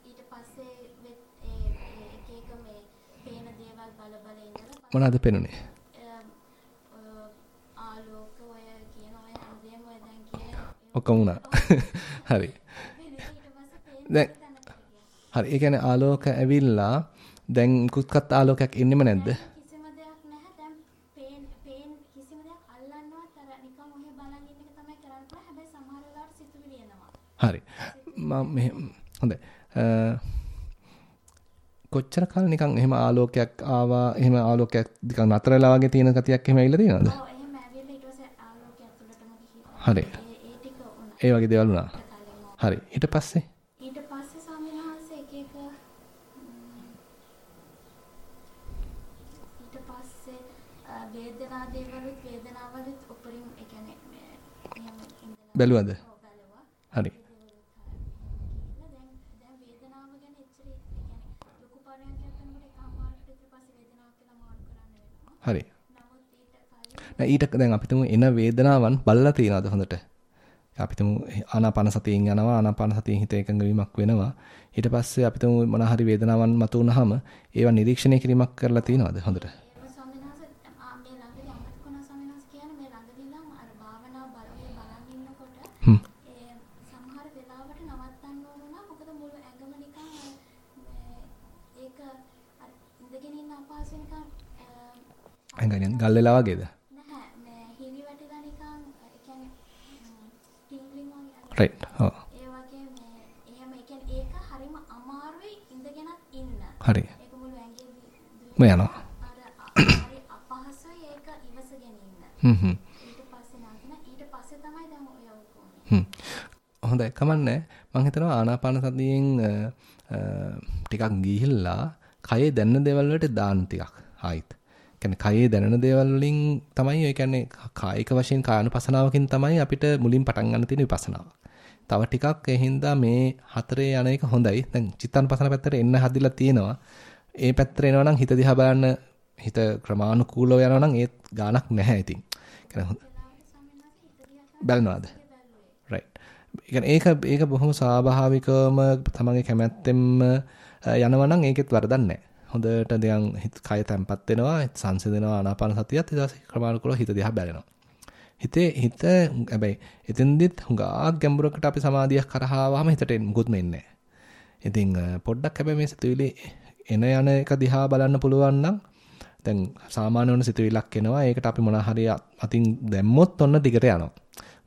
Speaker 8: ඊට පස්සේ වෙත් ඒ ඒ එක එක මේ පේන දේවල් බල බල ඉඳලා
Speaker 1: මොනවද පෙනුනේ?
Speaker 8: අ, අ, ආලෝක ඔය කියන ඔය හැමදේම ඔය දැන් කියන
Speaker 1: ඔක්කොම වුණා. හරි.
Speaker 8: ඊට පස්සේ පේන
Speaker 1: දැන් හරි. ඒ කියන්නේ ආලෝක ඇවිල්ලා දැන් කුත්කත් ආලෝකයක් එන්නෙම නැද්ද?
Speaker 8: කිසිම දෙයක් නැහැ දැන් පේන් පේන් කිසිම දෙයක් අල්ලන්නවත් අර නිකන් ඔහෙ බලන් ඉන්න එක තමයි කරන්න පුළුවන් හැබැයි සමහර වෙලාවට සිතුවිලි එනවා
Speaker 1: හරි. මම මෙහෙ හොඳයි. කොච්චර කාල නිකන් එහෙම ආලෝකයක් ආවා එහෙම ආලෝකයක් නිකන් නතර වෙලා වගේ තියෙන ගතියක් එහෙම ඇවිල්ලා තියෙනවද?
Speaker 8: ඔව් එහෙම ඇවිල්ලා ඊට පස්සේ ආලෝකය ඇතුළටම ගිහින්
Speaker 1: හරි.
Speaker 8: ඒ ටික වුණා
Speaker 1: ඒ වගේ දේවල් වුණා. හරි. ඊට පස්සේ
Speaker 8: ඊට පස්සේ ස්වාමීන් වහන්සේ එක එක ඊට පස්සේ වේදනා දේවලුත් වේදනාවලුත් උපරිම ඒ කියන්නේ
Speaker 1: බැලුවද? හරි.
Speaker 8: කියලා දැන් දැන් වේදනාව ගැන එච්චර ඒ කියන්නේ ලොකු පරයන්කයක් කරනකොට එක අමාරුට ඊට පස්සේ වේදනාවක් කියලා මාරු කරන්න වෙනවා.
Speaker 1: හරි.
Speaker 8: නමුත් ඊට කලින්
Speaker 1: නෑ ඊට දැන් අපි තුමු එන වේදනාවන් බලලා තියනවාද හොඳට? අපි තුමු ආනාපාන සතියෙන් යනවා ආනාපාන සතියෙන් හිත එකඟ වීමක් වෙනවා. ඊට පස්සේ අපි තුමු මොන හරි වේදනාවන් මතුවනහම ඒවා නිරීක්ෂණය කිරීමක් කරලා තියනවාද හොඳට?
Speaker 8: ඒව ස්වාමීන් වහන්සේ ආ මේ ළඟදී අමතක වුණා ස්වාමීන් වහන්සේ කියන්නේ මේ ළඟදීම අර භාවනා බලයේ බලන් ඉන්නකොට
Speaker 1: හ්ම්.
Speaker 8: ඒ සමහර වෙලාවට නවත්තන්න ඕන වුණා මොකද මුළු ඇඟම නිකන් අර මේ ඒක අර ඉඳගෙන ඉන්න අපහසු නිකන් අ,
Speaker 1: ඇඟෙන් ගල් වෙලා වගේද?
Speaker 8: නැහැ මේ හිවි වැටිලා නිකන් ඒ කියන්නේ ටින්ග්ලින් වගේ
Speaker 1: රයිට්. ඔව්.
Speaker 8: ඒ වගේ මේ එහෙම ඒ කියන්නේ ඒක හරිම අමාරුයි ඉඳගෙනත් ඉන්න.
Speaker 1: හරි.
Speaker 8: ඒක මුළු ඇඟේ දි-
Speaker 1: මම යනවා.
Speaker 8: අර අ- හරි අපහසුයි ඒක ඉවසගෙන ඉන්න.
Speaker 1: හ්ම් හ්ම්.
Speaker 8: ඊට පස්සේ නැගින ඊට පස්සේ තමයි දැන් ඔය උකුනේ.
Speaker 1: හ්ම්. හොඳයි කමන්නේ මම හිතනවා ආනාපාන සතියෙන් අ, අ, ටිකක් ගිහිල්ලා කයේ දැනෙන දේවල් වලට දාන්න ටිකක් ආයිත්. කියන්නේ කයේ දැනෙන දේවල් වලින් තමයි ඒ කියන්නේ කායික වශයෙන් කායනුපසනාවකින් තමයි අපිට මුලින් පටන් ගන්න තියෙන විපස්සනාව. තව ටිකක් ඒ හින්දා මේ හතරේ යන එක හොඳයි. දැන් චිත්තානුපසන පැත්තට එන්න හදිලා තියෙනවා. ඒ පැත්තට එනවා නම් හිත දිහා බලන්න හිත ක්‍රමානුකූලව යනවා නම් ඒත් ගාණක් නැහැ ඉතින්. කියන්නේ හොඳ- බලනවාද? right ඒක ඒක බොහොම ස්වාභාවිකවම තමන්ගේ කැමැත්තෙන්ම යනවා නම් ඒකෙත් වරදක් නැහැ. හොඳට දැන් හිත කය තැම්පත් වෙනවා, සංසිඳනවා ආනාපාන සතියත් ඊට පස්සේ ක්‍රමානුකූලව හිත දිහා බැලෙනවා. හිතේ හිත හැබැයි එතෙන්දිත් හුඟා ගැඹුරකට අපි සමාධියක් කරහා වහම හිතට මුකුත් මෙන්නේ නැහැ. ඉතින් පොඩ්ඩක් හැබැයි මේ සිතුවිලි එන යන එක දිහා බලන්න පුළුවන් නම් දැන් සාමාන්‍ය වුණ සිතුවිල්ලක් එනවා. ඒකට අපි මොනවා හරි අතින් දැම්මොත් ඔන්න දිගට යනවා.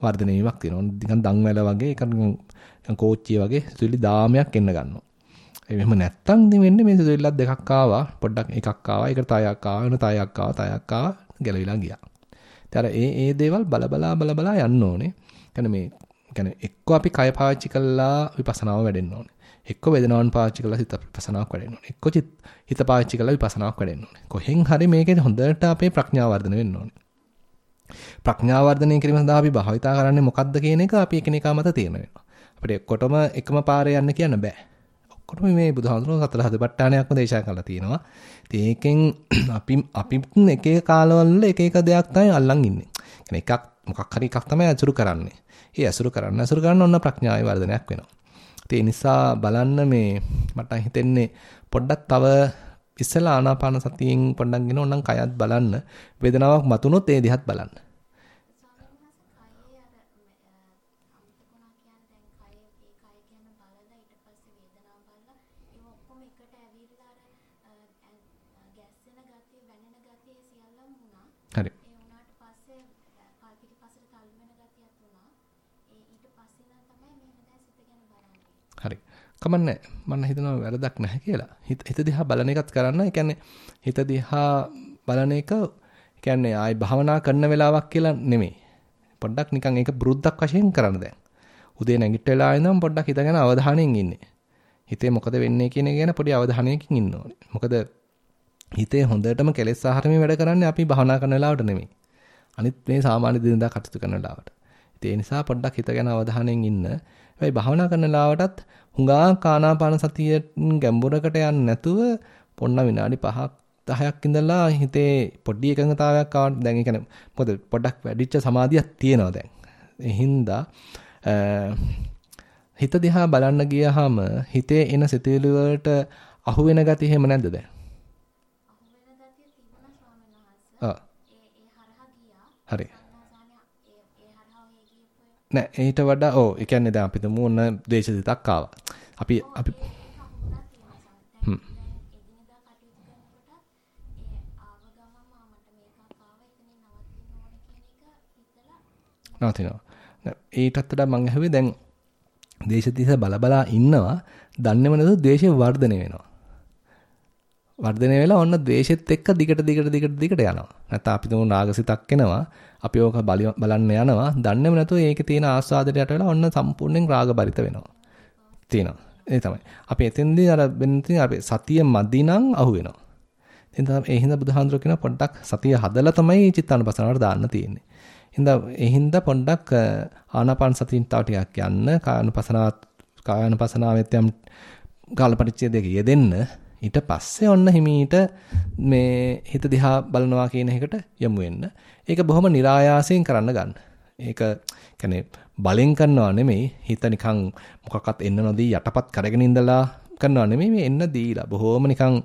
Speaker 1: වර්ධනය වීමක් තියෙනවා. නිකන් දන් වැල වගේ ඒක නිකන් කෝච්චිය වගේ සිතුවිලි දාමයක් එන්න ගන්නවා. එහෙම නැත්තම් ඉතින් වෙන්නේ මේ සිතුවිල්ලක් දෙකක් ආවා. පොඩ්ඩක් එකක් ආවා. ඒකට තයක් ආවා. වෙන තයක් ආවා. තයක් ආවා. ගැලවිලා ගියා. ඉතින් ඒ ඒ දේවල් බලබලා බලබලා යන්න ඕනේ. කියන්නේ මේ කියන්නේ එක්ක අපි කය පාවිච්චි කළා විපස්සනාව වැඩෙන්න ඕනේ. එක්ක වේදනාවන් පාවිච්චි කරලා හිත විපස්සනාවක් වැඩෙන්න ඕනේ. එක්ක හිත පාවිච්චි කරලා විපස්සනාවක් වැඩෙන්න ඕනේ. කොහෙන් හරි මේකේ හොඳට අපේ ප්‍රඥාව වර්ධනය වෙන්න ඕනේ. ප්‍රඥාව වර්ධනය කිරීම සඳහා අපි භාවිතා කරන්නේ මොකක්ද කියන එක අපි එකිනෙකා මත තේරෙන වෙනවා. අපිට එක්කොටම එකම පාරේ යන්න කියන්න බෑ. ඔක්කොටම මේ බුදුහාමුදුරුවෝ සතර හදපට්ටානයක්ම දේශනා කරලා තියෙනවා. ඉතින් ඒකෙන් අපි අපිත් එක එක කාලවල එක එක දෙයක් තමයි අල්ලන් ඉන්නේ. يعني එකක් මොකක් හරි එකක් තමයි අසුරු කරන්නේ. ඒ අසුරු කරන්න අසුරු කරන්න ඔන්න ප්‍රඥාවේ වර්ධනයක් වෙනවා. ඒ නිසා බලන්න මේ මට හිතෙන්නේ පොඩ්ඩක් තව ඉස්සලා ආනාපාන සතියෙන් පොඩ්ඩක් ගෙන ඕනම් කයත් බලන්න වේදනාවක් මතුනොත් ඒ දිහත් බලන්න. කමන්නේ මම හිතනවා වැරදක් නැහැ කියලා. හිත හිත දිහා බලන එකත් කරන්න. ඒ කියන්නේ හිත දිහා බලන එක කියන්නේ ආයි භාවනා කරන වෙලාවක් කියලා නෙමෙයි. පොඩ්ඩක් නිකන් ඒක බුරුද්දක් වශයෙන් කරන්න දැන්. උදේ නැගිට වෙලා ඉඳන් පොඩ්ඩක් හිත ගැන අවධානයෙන් ඉන්නේ. හිතේ මොකද වෙන්නේ කියන එක ගැන පොඩි අවධානයකින් ඉන්න ඕනේ. මොකද හිතේ හොඳටම කෙලෙස් ආහාරමේ වැඩ කරන්නේ අපි භාවනා කරන වෙලාවට නෙමෙයි. අනිත් මේ සාමාන්‍ය දිනදා කටයුතු කරන වෙලාවට. ඒ නිසා පොඩ්ඩක් හිත ගැන අවධානයෙන් ඉන්න. හැබැයි භාවනා කරන වෙලාවටත් හුඟා කානාපාන සතිය ගැඹුරකට යන්නේ නැතුව පොන්න විනාඩි 5ක් 10ක් ඉඳලා හිතේ පොඩි එකඟතාවයක් ආවට දැන් ඒ කියන්නේ මොකද පොඩ්ඩක් වැඩිච්ච සමාධියක් තියෙනවා දැන්. ඒ හින්දා හිත දිහා බලන්න ගියාම හිතේ එන සිතුවිලි වලට අහු වෙන ගතිය එහෙම නැද්ද දැන්? හරි. නෑ ඊට වඩා ඔව් ඒ කියන්නේ දැන් අපි තුමු ඔන්න දේශසිතක් ආවා. අපි අපි හ්ම්. නවතිනවා. ඊටත් වඩා මම ඇහුවේ දැන් දේශදිස බලබලා ඉන්නවා දන්නේම නැතුව ද්වේෂය වර්ධනය වෙනවා. වර්ධනය වෙලා ඔන්න ද්වේෂෙත් එක්ක දිගට දිගට දිගට දිගට යනවා. නැත්නම් අපි තුමු නාගසිතක් එනවා. අපි ඕක බලන්න යනවා. දන්නේම නැතුව ඒකේ තියෙන ආස්වාදයට යට වෙලා ඔන්න සම්පූර්ණයෙන් රාග බරිත වෙනවා. තියෙනවා. ඒ තමයි. අපි එතෙන්දී අර වෙනතින් අපි සතිය මදි නම් අහු වෙනවා. ඉතින් තමයි ඒ හින්දා බුදුහාඳුර කියන පොඩ්ඩක් සතිය හදලා තමයි චිත්තානුපසනාවට දාන්න තියෙන්නේ. හින්දා ඒ හින්දා පොඩ්ඩක් ආනාපාන සතියින් තව ටිකක් යන්න කායනුපසනාවත් කායනුපසනාවෙත් යම් කාල පරිච්ඡේදයක යෙදෙන්න ඊට පස්සේ ඔන්න හිමීට මේ හිත දිහා බලනවා කියන එකට යමු වෙන්න. ඒක බොහොම નિરાයාසයෙන් කරන්න ගන්න. ඒක කියන්නේ බලෙන් කරනවා නෙමෙයි හිත නිකන් මොකක්වත් එන්න නොදී යටපත් කරගෙන ඉඳලා කරනවා නෙමෙයි මේ එන්න දීලා බොහොම නිකන්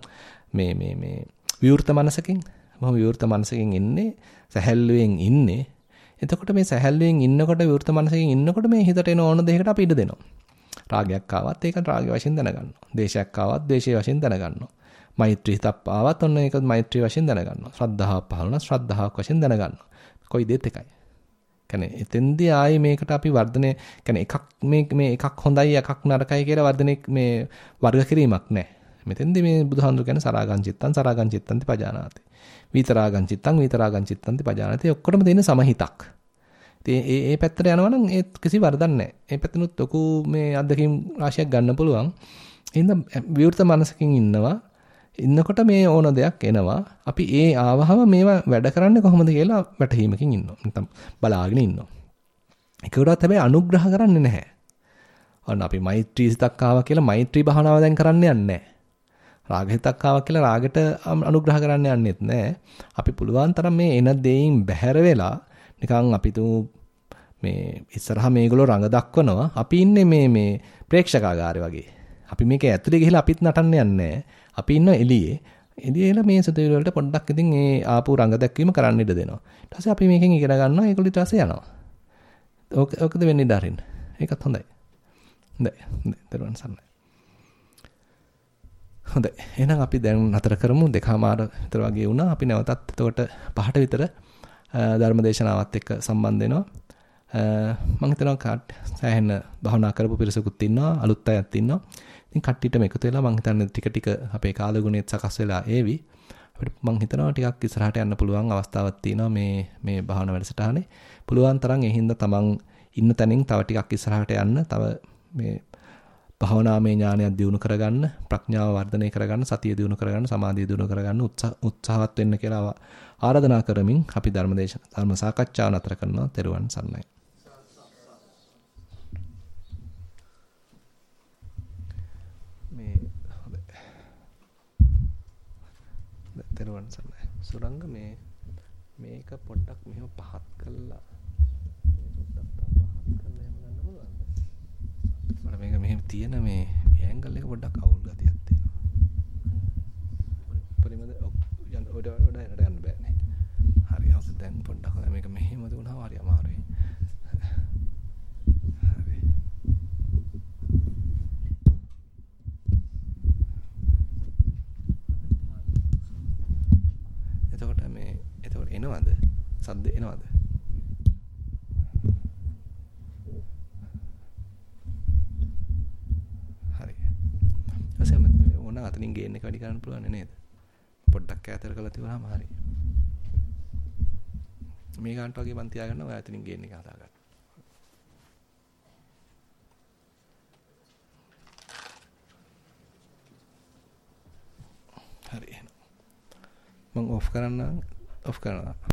Speaker 1: මේ මේ මේ විවෘත මනසකින් බොහොම විවෘත මනසකින් ඉන්නේ සැහැල්ලුවෙන් ඉන්නේ එතකොට මේ සැහැල්ලුවෙන් ඉන්නකොට විවෘත මනසකින් ඉන්නකොට මේ හිතට එන ඕන දෙයකට අපි ඉඩ දෙනවා රාගයක් ආවත් ඒක රාගය වශයෙන් දැනගන්නවා. දේශයක් ආවත් දේශය වශයෙන් දැනගන්නවා. මෛත්‍රී හිතක් ආවත් ඔන්න ඒක මෛත්‍රී වශයෙන් දැනගන්නවා. ශ්‍රද්ධාවක් පහළ ශ්‍රද්ධාවක් වශයෙන් දැනගන්නවා. කොයි දෙත් එකයි. කියන්නේ එතෙන්දී ආයේ මේකට අපි වර්ධනය කියන්නේ එකක් මේ මේ එකක් හොඳයි එකක් නරකයි කියලා වර්ධනය මේ වර්ග කිරීමක් නැහැ. මෙතෙන්දී මේ බුදුහාමුදුරු කියන්නේ සරාගං චිත්තං සරාගං චිත්තන්ති පජානාති. විතරාගං චිත්තං විතරාගං චිත්තන්ති පජානාති. ඔක්කොටම තියෙන සමහිතක්. ඉතින් ඒ ඒ පැත්තට යනවා නම් ඒ කිසි වරදක් නැහැ. ඒ පැත්තනොත් ලොකු මේ අත්දැකීම් රාශියක් ගන්න පුළුවන්. එහෙනම් විවෘත මනසකින් ඉන්නවා. ඉන්නකොට මේ ඕන දෙයක් එනවා. අපි ඒ ආවහම මේවා වැඩ කරන්නේ කොහොමද කියලා වැටහීමකින් ඉන්නවා. නැත්නම් බලාගෙන ඉන්නවා. ඒකවලත් හැබැයි අනුග්‍රහ කරන්නේ නැහැ. අන්න අපි මෛත්‍රී සිතක් ආවා කියලා මෛත්‍රී භාවනාව දැන් කරන්න යන්නේ නැහැ. රාග හිතක් ආවා කියලා රාගයට අනුග්‍රහ කරන්න යන්නෙත් නැහැ. අපි පුළුවන් තරම් මේ එන දෙයින් බැහැර වෙලා නිකන් අපි මේ ඉස්සරහා මේගොල්ලෝ රඟ දක්වනවා. අපි ඉන්නේ මේ මේ ප්‍රේක්ෂකාගාරේ වගේ. අපි මේක ඇතුලේ ගිහිල්ලා අපිත් නටන්න යන්නේ අපි ඉන්න එළියේ. එළියේ මේ සිතුවිලි වලට පොඩ්ඩක් ඉතින් ඒ ආපු රඟ දැක්වීම කරන්න ඉඩ දෙනවා. ඊට පස්සේ අපි මේකෙන් ඉගෙන ගන්නවා. ඒගොල්ලෝ ඊට පස්සේ යනවා. ඕක ඕකද වෙන්නේ ඉඳ ඒකත් හොඳයි. හොඳයි. හොඳයි. දරුවන් සන්නයි. හොඳයි. එහෙනම් අපි දැන් නතර කරමු. දෙකමාර විතර වගේ වුණා. අපි නැවතත් එතකොට පහට විතර ධර්මදේශනාවත් එක්ක සම්බන්ධ වෙනවා. මම හිතනවා කාට් සෑහෙන භවනා කරපු පිරිසකුත් ඉන්නවා. අලුත් අයත් ඉන්නවා. ඉතින් කට්ටියටම එකතු වෙලා මම හිතන්නේ ටික ටික අපේ කාලගුණෙත් සකස් වෙලා ඒවි. අපිට මම හිතනවා ටිකක් ඉස්සරහට යන්න පුළුවන් අවස්ථාවක් තියෙනවා මේ මේ භාවනා වැඩසටහනේ. පුළුවන් තරම් ඒ හින්දා තමන් ඉන්න තැනින් තව ටිකක් ඉස්සරහට යන්න තව මේ භාවනාමය ඥානයක් දියුණු කරගන්න, ප්‍රඥාව වර්ධනය කරගන්න, සතිය දියුණු කරගන්න, සමාධිය දියුණු කරගන්න උත්සාහවත් වෙන්න කියලා ආරාධනා කරමින් අපි ධර්මදේශ ධර්ම සාකච්ඡාව නතර කරනවා. ත්වන් සරණයි. මේ ත්වන් සරණයි. සුරංග මේ මේක පොඩ්ඩක් මෙහෙම පහත් කළා මට මේක මෙහෙම තියෙන මේ ඇන්ගල් එක පොඩ්ඩක් අවුල් ගතියක් තියෙනවා. පරිමද යන්න ඔඩ ඔඩ යන්න බෑනේ. හරි හවස දැන් පොඩ්ඩක් මේක මෙහෙම දුණා හරි අමාරුයි. හරි. එතකොට මේ එතකොට එනවද? සද්ද එනවද? ඕන අතනින් ගේන් එක වැඩි කරන්න පුළුවන් නේද? පොඩ්ඩක් ඈතට කරලා තිබුණාම හරි. මේ ගන්නට වගේ මන් තියාගන්නවා ඔය අතනින් ගේන් එක හදාගන්න. හරි එහෙනම් මම ඔෆ් කරන්න ඔෆ් කරනවා